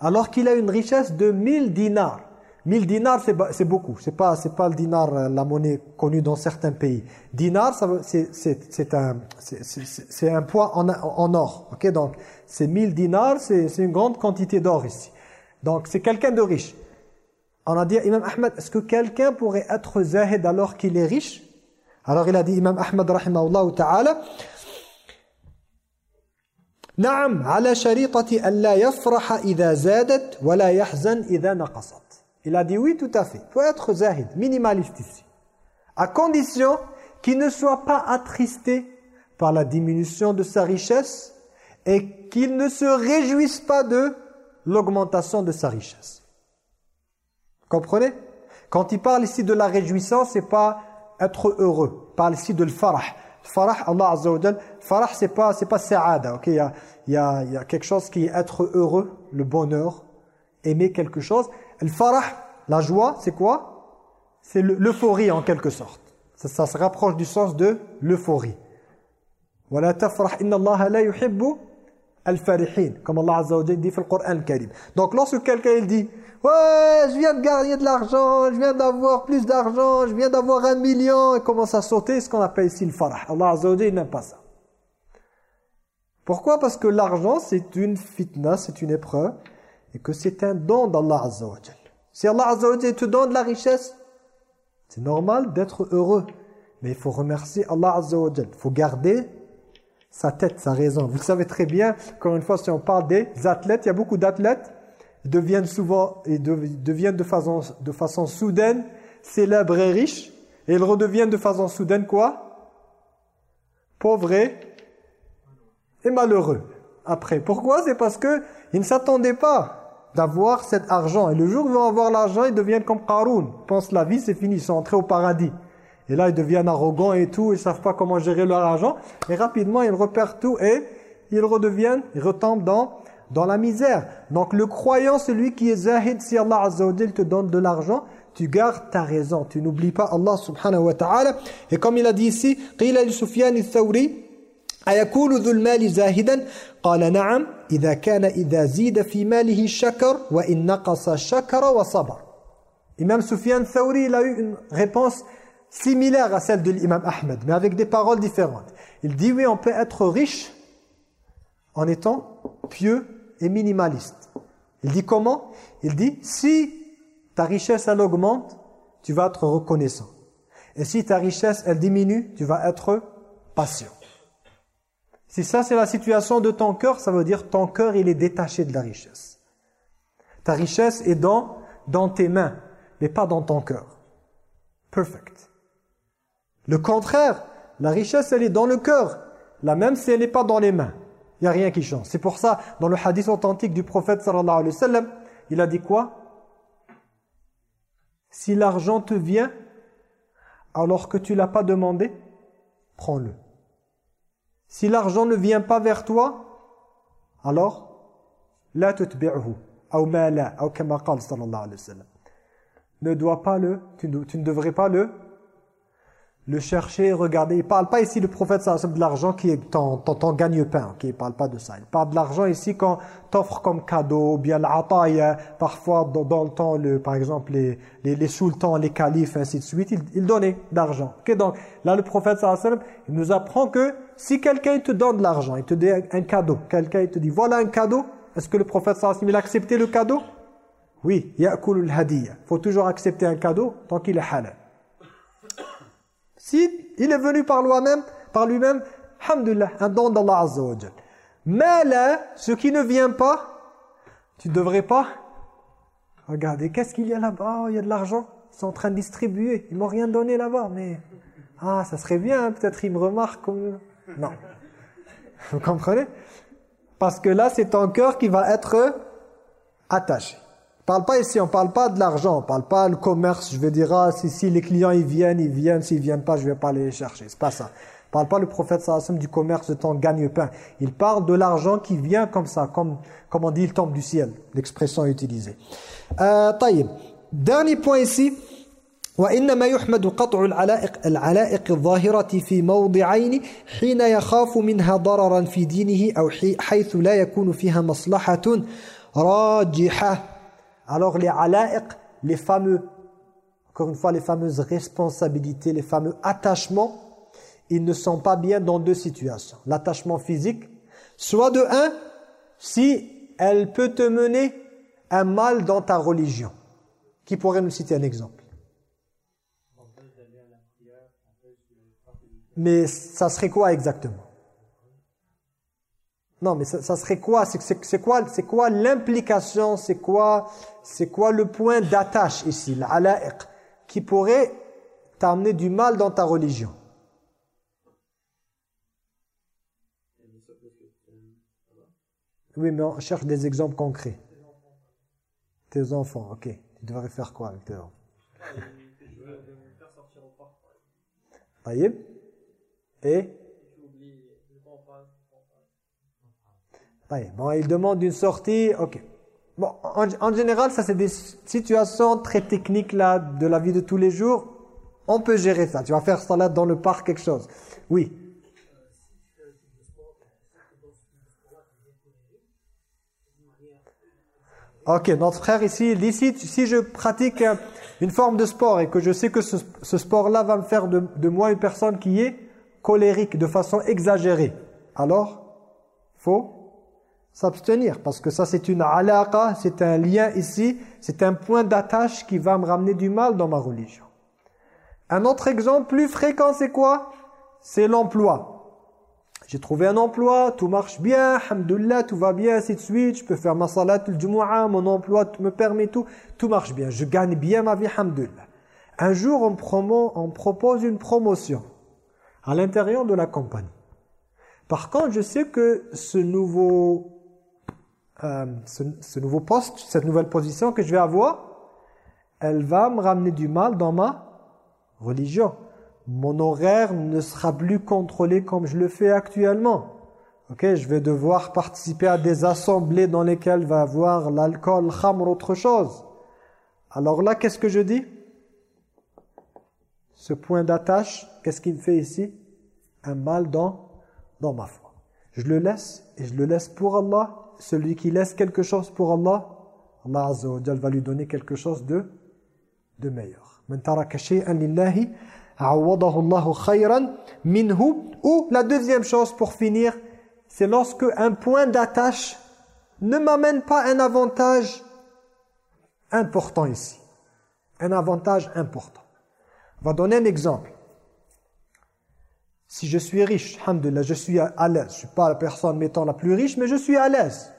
alors qu'il a une richesse de 1000 dinars? 1000 dinars, c'est ba- c'est beaucoup. C'est pas, c'est pas le dinar, euh, la monnaie connue dans certains pays. Dinar, ça veut- c'est c'est- c'est un, c'est- c'est- c'est c'est un poids en, en or. Ok, donc c'est 1000 dinars, c'est c'est une grande quantité d'or ici. Donc c'est quelqu'un de riche. On a dit à Imam Ahmed, est-ce que quelqu'un pourrait être zahid alors qu'il est riche Alors il a dit Imam Ahmed rahimahullah ta'ala نعم على شريطة ألا يفرح إذا زادت ولا يحزن إذا نقصت il a dit oui tout à fait. Il faut être zahid, minimaliste ici. À condition qu'il ne soit pas attristé par la diminution de sa richesse et qu'il ne se réjouisse pas de l'augmentation de sa richesse. Comprenez? Quand il parle ici de la réjouissance, c'est pas être heureux. Il parle ici de le farah. Farah, Allah Azza wa Jal, farah c'est pas pas sa'ada, OK? Il il y, a, il y a quelque chose qui est être heureux, le bonheur, aimer quelque chose. Le farah, la joie, c'est quoi? C'est l'euphorie en quelque sorte. Ça, se rapproche du sens de l'euphorie. Wala tafrah inna Allah la yuhibbu al-farihin comme Allah Azza dit dans le Coran Karim. Donc lorsque quelqu'un il dit ouais, je viens de gagner de l'argent, je viens d'avoir plus d'argent, je viens d'avoir un million et commence à sauter, ce qu'on appelle ici le farah. Allah Azza wa Jalla n'aime pas ça. Pourquoi? Parce que l'argent, c'est une fitna, c'est une épreuve et que c'est un don d'Allah Azza wa. Si Allah Azza wa te donne la richesse, c'est normal d'être heureux. Mais il faut remercier Allah Azza wa. Il faut garder sa tête, sa raison. Vous savez très bien, encore une fois, si on parle des athlètes, il y a beaucoup d'athlètes, ils deviennent souvent, ils dev- deviennent de façon, de façon soudaine célèbres et riches, et ils redeviennent de façon soudaine quoi? Pauvres et, et malheureux. Après, pourquoi? C'est parce que ils ne s'attendaient pas d'avoir cet argent. Et le jour où ils vont avoir l'argent, ils deviennent comme Qaroun. Ils pensent la vie, c'est fini, ils sont entrés au paradis. Et là, ils deviennent arrogants et tout, ils savent pas comment gérer leur argent. Et rapidement, ils repèrent tout et ils redeviennent, ils retombent dans, dans la misère. Donc, le croyant, celui qui est zahid, si Allah Azza wa Jal te donne de l'argent, tu gardes ta raison. Tu n'oublies pas Allah subhanahu wa ta'ala. Et comme il a dit ici, قِيلَ لِسُفْيَانِ الثَّوْرِي أيكون ذو المال زاهدا قال نعم إذا كان إذا زيد في ماله شكر وإن نقص شكر وصبر Imam Sufyan Thauri, il a eu une réponse similaire à celle de l'imam Ahmed, mais avec des paroles différentes. Il dit, oui, on peut être riche en étant pieux et minimaliste. Il dit comment Il dit, si ta richesse, elle augmente, tu vas être reconnaissant. Et si ta richesse, elle diminue, tu vas être patient. Si ça, c'est la situation de ton cœur, ça veut dire ton cœur, il est détaché de la richesse. Ta richesse est dans, dans tes mains, mais pas dans ton cœur. Perfect. Le contraire, la richesse, elle est dans le cœur. La même si elle n'est pas dans les mains. Il n'y a rien qui change. C'est pour ça, dans le hadith authentique du prophète sallallahu alayhi wa sallam, il a dit quoi? Si l'argent te vient, alors que tu l'as pas demandé, prends-le. Si l'argent ne vient pas vers toi, alors la tutbi'hu ou ma la ou kama sallallahu alayhi wa sallam. Ne dois pas le tu tu ne devrais pas le le chercher, regarder. Il parle pas ici le prophète sallam de l'argent qui est ton, ton, gagne-pain, qui il parle pas de ça. Il parle de l'argent ici quand t'offres comme cadeau, bien l'ataya, parfois dans, le temps le par exemple les les, sultans, les califes ainsi de suite, ils, donnaient d'argent. OK? Donc là le prophète sallam, il nous apprend que si quelqu'un te donne de l'argent, il te donne un, cadeau, quelqu'un te dit voilà un cadeau, est-ce que le prophète sallam il a accepté le cadeau? Oui, hadiyya. Faut toujours accepter un cadeau tant qu'il est halal. Il est venu par lui-même, par lui-même, alhamdulillah, un don d'Allah. Mais là, ce qui ne vient pas, tu ne devrais pas regarder, qu'est-ce qu'il y a là-bas? Oh, Il y a de l'argent, ils sont en train de distribuer, ils m'ont rien donné là-bas, mais ah, ça serait bien, hein, peut-être ils me remarquent. Non. Vous comprenez? Parce que là, c'est ton cœur qui va être attaché On parle pas ici, on parle pas de l'argent, on parle pas le commerce, je veux dire, ah, si, si les clients ils viennent, ils viennent, s'ils viennent pas, je vais pas les chercher. C'est pas ça. On parle pas le prophète sallallahu alayhi wa sallam du commerce de ton gagne-pain. Il parle de l'argent qui vient comme ça, comme, comme on dit, il tombe du ciel. L'expression est utilisée. Euh, طيب. Dernier point ici. وإنما يحمد قطع العلائق العلائق الظاهرة في موضعين حين يخاف منها ضررا في دينه أو حيث لا يكون فيها مصلحة راجحة alors les ala'iq, les fameux, encore une fois, les fameuses responsabilités, les fameux attachements, ils ne sont pas bien dans deux situations. L'attachement physique, soit de un, si elle peut te mener un mal dans ta religion. Qui pourrait nous citer un exemple? Mais ça serait quoi exactement? Non, mais ça, serait quoi? C'est quoi, c'est quoi l'implication? C'est quoi, c'est quoi le point d'attache ici, l'ala'iq, qui pourrait t'amener du mal dans ta religion? Oui, mais on cherche des exemples concrets. Tes enfants, ok. Tu devrais faire quoi avec tes enfants? Et? Bon, il demande une sortie, ok. Bon, en, général, ça c'est des situations très techniques là de la vie de tous les jours. On peut gérer ça. Tu vas faire ça là dans le parc, quelque chose. Oui. Ok, notre frère ici, il dit si, je pratique une forme de sport et que je sais que ce, sport-là va me faire de, moi une personne qui est colérique de façon exagérée, alors faut s'abstenir parce que ça c'est une alaqa, c'est un lien ici, c'est un point d'attache qui va me ramener du mal dans ma religion. Un autre exemple plus fréquent c'est quoi? C'est l'emploi. J'ai trouvé un emploi, tout marche bien, hamdullah, tout va bien, ainsi de suite, je peux faire ma salat al mon emploi me permet tout, tout marche bien, je gagne bien ma vie, hamdullah. Un jour, on, on propose une promotion à l'intérieur de la compagnie. Par contre, je sais que ce nouveau, euh, ce nouveau poste, cette nouvelle position que je vais avoir, elle va me ramener du mal dans ma religion mon horaire ne sera plus contrôlé comme je le fais actuellement. Ok, je vais devoir participer à des assemblées dans lesquelles va avoir l'alcool, khamr, autre chose. Alors là, qu'est-ce que je dis? Ce point d'attache, qu'est-ce qu'il me fait ici? Un mal dans, dans ma foi. Je le laisse, et je le laisse pour Allah. Celui qui laisse quelque chose pour Allah, Allah Azza wa va lui donner quelque chose de, de meilleur. Ou la deuxième chose pour finir, c'est lorsque un point d'attache ne m'amène pas un avantage important ici. Un avantage important. On va donner un exemple. Si je suis riche, alhamdulillah, je suis à l'aise. Je ne suis pas la personne mettant la plus riche, mais je suis à l'aise.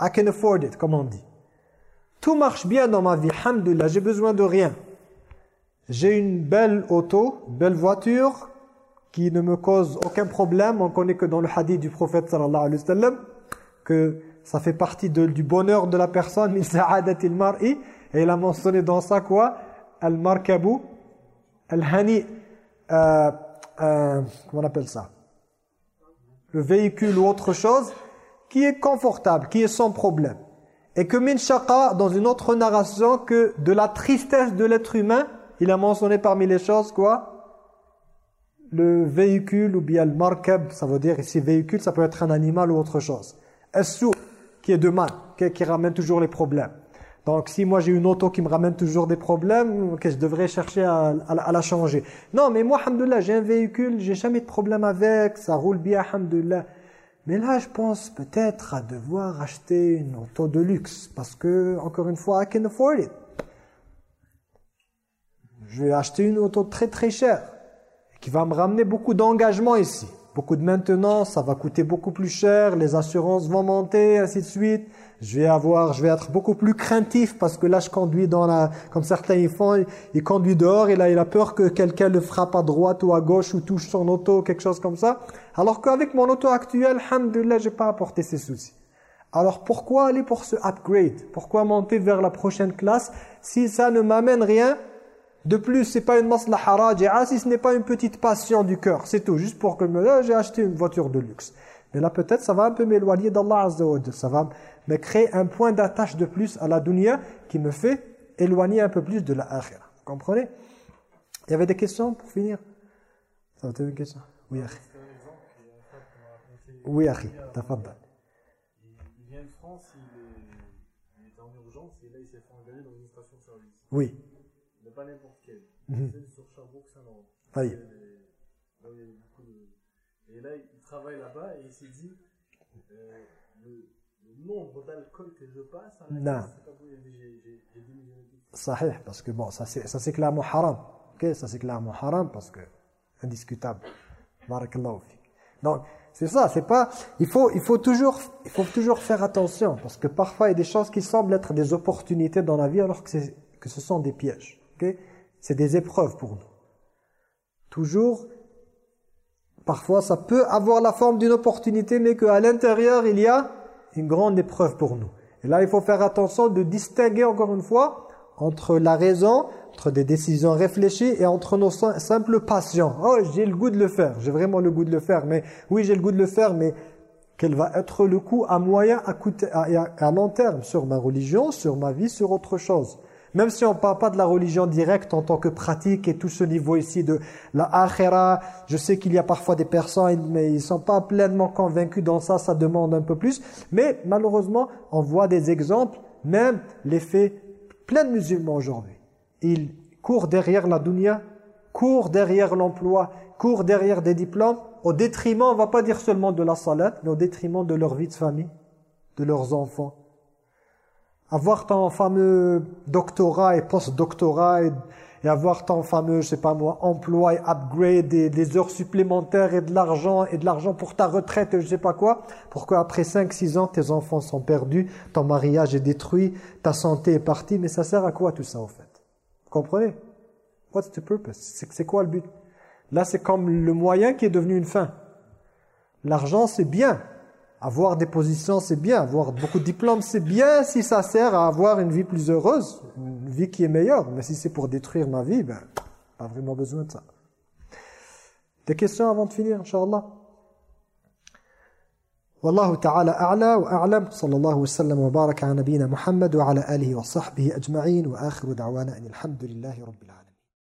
I can afford it, comme on dit. Tout marche bien dans ma vie, alhamdulillah, j'ai besoin de rien. J'ai une belle auto, belle voiture qui ne me cause aucun problème. On connaît que dans le hadith du prophète sallallahu alayhi wa sallam que ça fait partie du bonheur de la personne et il a mentionné dans ça quoi? Al-markabu al-hani euh, comment on appelle ça? Le véhicule ou autre chose qui est confortable, qui est sans problème et que min shaqa dans une autre narration que de la tristesse de l'être humain il a mentionné parmi les choses quoi? Le véhicule ou bien le markab, ça veut dire ici véhicule, ça peut être un animal ou autre chose. Essou, qui est de mal, qui, ramène toujours les problèmes? Donc si moi j'ai une auto qui me ramène toujours des problèmes, que je devrais chercher à, la changer? Non, mais moi, alhamdoulilah, j'ai un véhicule, j'ai jamais de problème avec, ça roule bien, alhamdoulilah. Mais là, je pense peut-être à devoir acheter une auto de luxe, parce que, encore une fois, I can afford it je vais acheter une auto très très chère qui va me ramener beaucoup d'engagement ici. Beaucoup de maintenance, ça va coûter beaucoup plus cher, les assurances vont monter, ainsi de suite. Je vais avoir, je vais être beaucoup plus craintif parce que là je conduis dans la, comme certains font, ils conduisent dehors et là il a peur que quelqu'un le frappe à droite ou à gauche ou touche son auto, quelque chose comme ça. Alors qu'avec mon auto actuelle, alhamdoulilah, j'ai pas apporté ces soucis. Alors pourquoi aller pour ce upgrade? Pourquoi monter vers la prochaine classe si ça ne m'amène rien? De plus, c'est pas une maslaha raji'a si ce n'est pas une petite passion du cœur. C'est tout, juste pour que me j'ai acheté une voiture de luxe. Mais là, peut-être, ça va un peu m'éloigner d'Allah Azza Ça va me créer un point d'attache de plus à la dunya qui me fait éloigner un peu plus de la akhira. Vous comprenez? Il y avait des questions pour finir? Ça une question? Oui, Akhi. Oui, Akhi. Il vient de France, il est, en d'urgence et là il s'est fait engager dans une station de service. Oui. Mais pas n'importe quelle. Mhm. Celle sur Cherbourg-Saint-Laurent. Oui. Et- là où il y a beaucoup de- Et là il travaille là-bas et il s'est dit euh, le, le nombre d'alcool que je passe à la Non. caisse, c'est pas. J'ai- démissionné. Sahih, parce que bon, ça c'est ça c'est clairement haram. Ok, ça c'est clairement haram parce que indiscutable. Barakallahu. Donc c'est ça, c'est pas. Il faut il faut toujours il faut toujours faire attention parce que parfois il y a des choses qui semblent être des opportunités dans la vie alors que c'est que ce sont des pièges. Ok, c'est des épreuves pour nous. Toujours. Parfois, ça peut avoir la forme d'une opportunité, mais qu'à l'intérieur, il y a une grande épreuve pour nous. Et là, il faut faire attention de distinguer, encore une fois, entre la raison, entre des décisions réfléchies et entre nos sim- simples passions. Oh, j'ai le goût de le faire, j'ai vraiment le goût de le faire, mais oui, j'ai le goût de le faire, mais quel va être le coût à moyen, à- à long terme sur ma religion, sur ma vie, sur autre chose? Même si on ne parle pas de la religion directe en tant que pratique et tout ce niveau ici de la akhira, je sais qu'il y a parfois des personnes, mais ils ne sont pas pleinement convaincus dans ça, ça demande un peu plus. Mais malheureusement, on voit des exemples, même les faits, plein de musulmans aujourd'hui. Ils courent derrière la dunya, courent derrière l'emploi, courent derrière des diplômes, au détriment, on ne va pas dire seulement de la salat, mais au détriment de leur vie de famille, de leurs enfants avoir ton fameux doctorat et post-doctorat et, avoir ton fameux, je sais pas moi, emploi et upgrade et des heures supplémentaires et de l'argent et de l'argent pour ta retraite et je sais pas quoi, pourquoi après 5-6 ans tes enfants sont perdus, ton mariage est détruit, ta santé est partie, mais ça sert à quoi tout ça au fait? Vous comprenez? What's the purpose? C'est quoi le but? Là c'est comme le moyen qui est devenu une fin. L'argent c'est bien, avoir des positions, c'est bien. Avoir beaucoup de diplômes, c'est bien si ça sert à avoir une vie plus heureuse, une vie qui est meilleure. Mais si c'est pour détruire ma vie, ben, pas vraiment besoin de ça. Des questions avant de finir, Inch'Allah والله تعالى أعلى وأعلم صلى الله وسلم وبارك على نبينا محمد وعلى آله وصحبه أجمعين وآخر دعوانا أن الحمد لله رب العالمين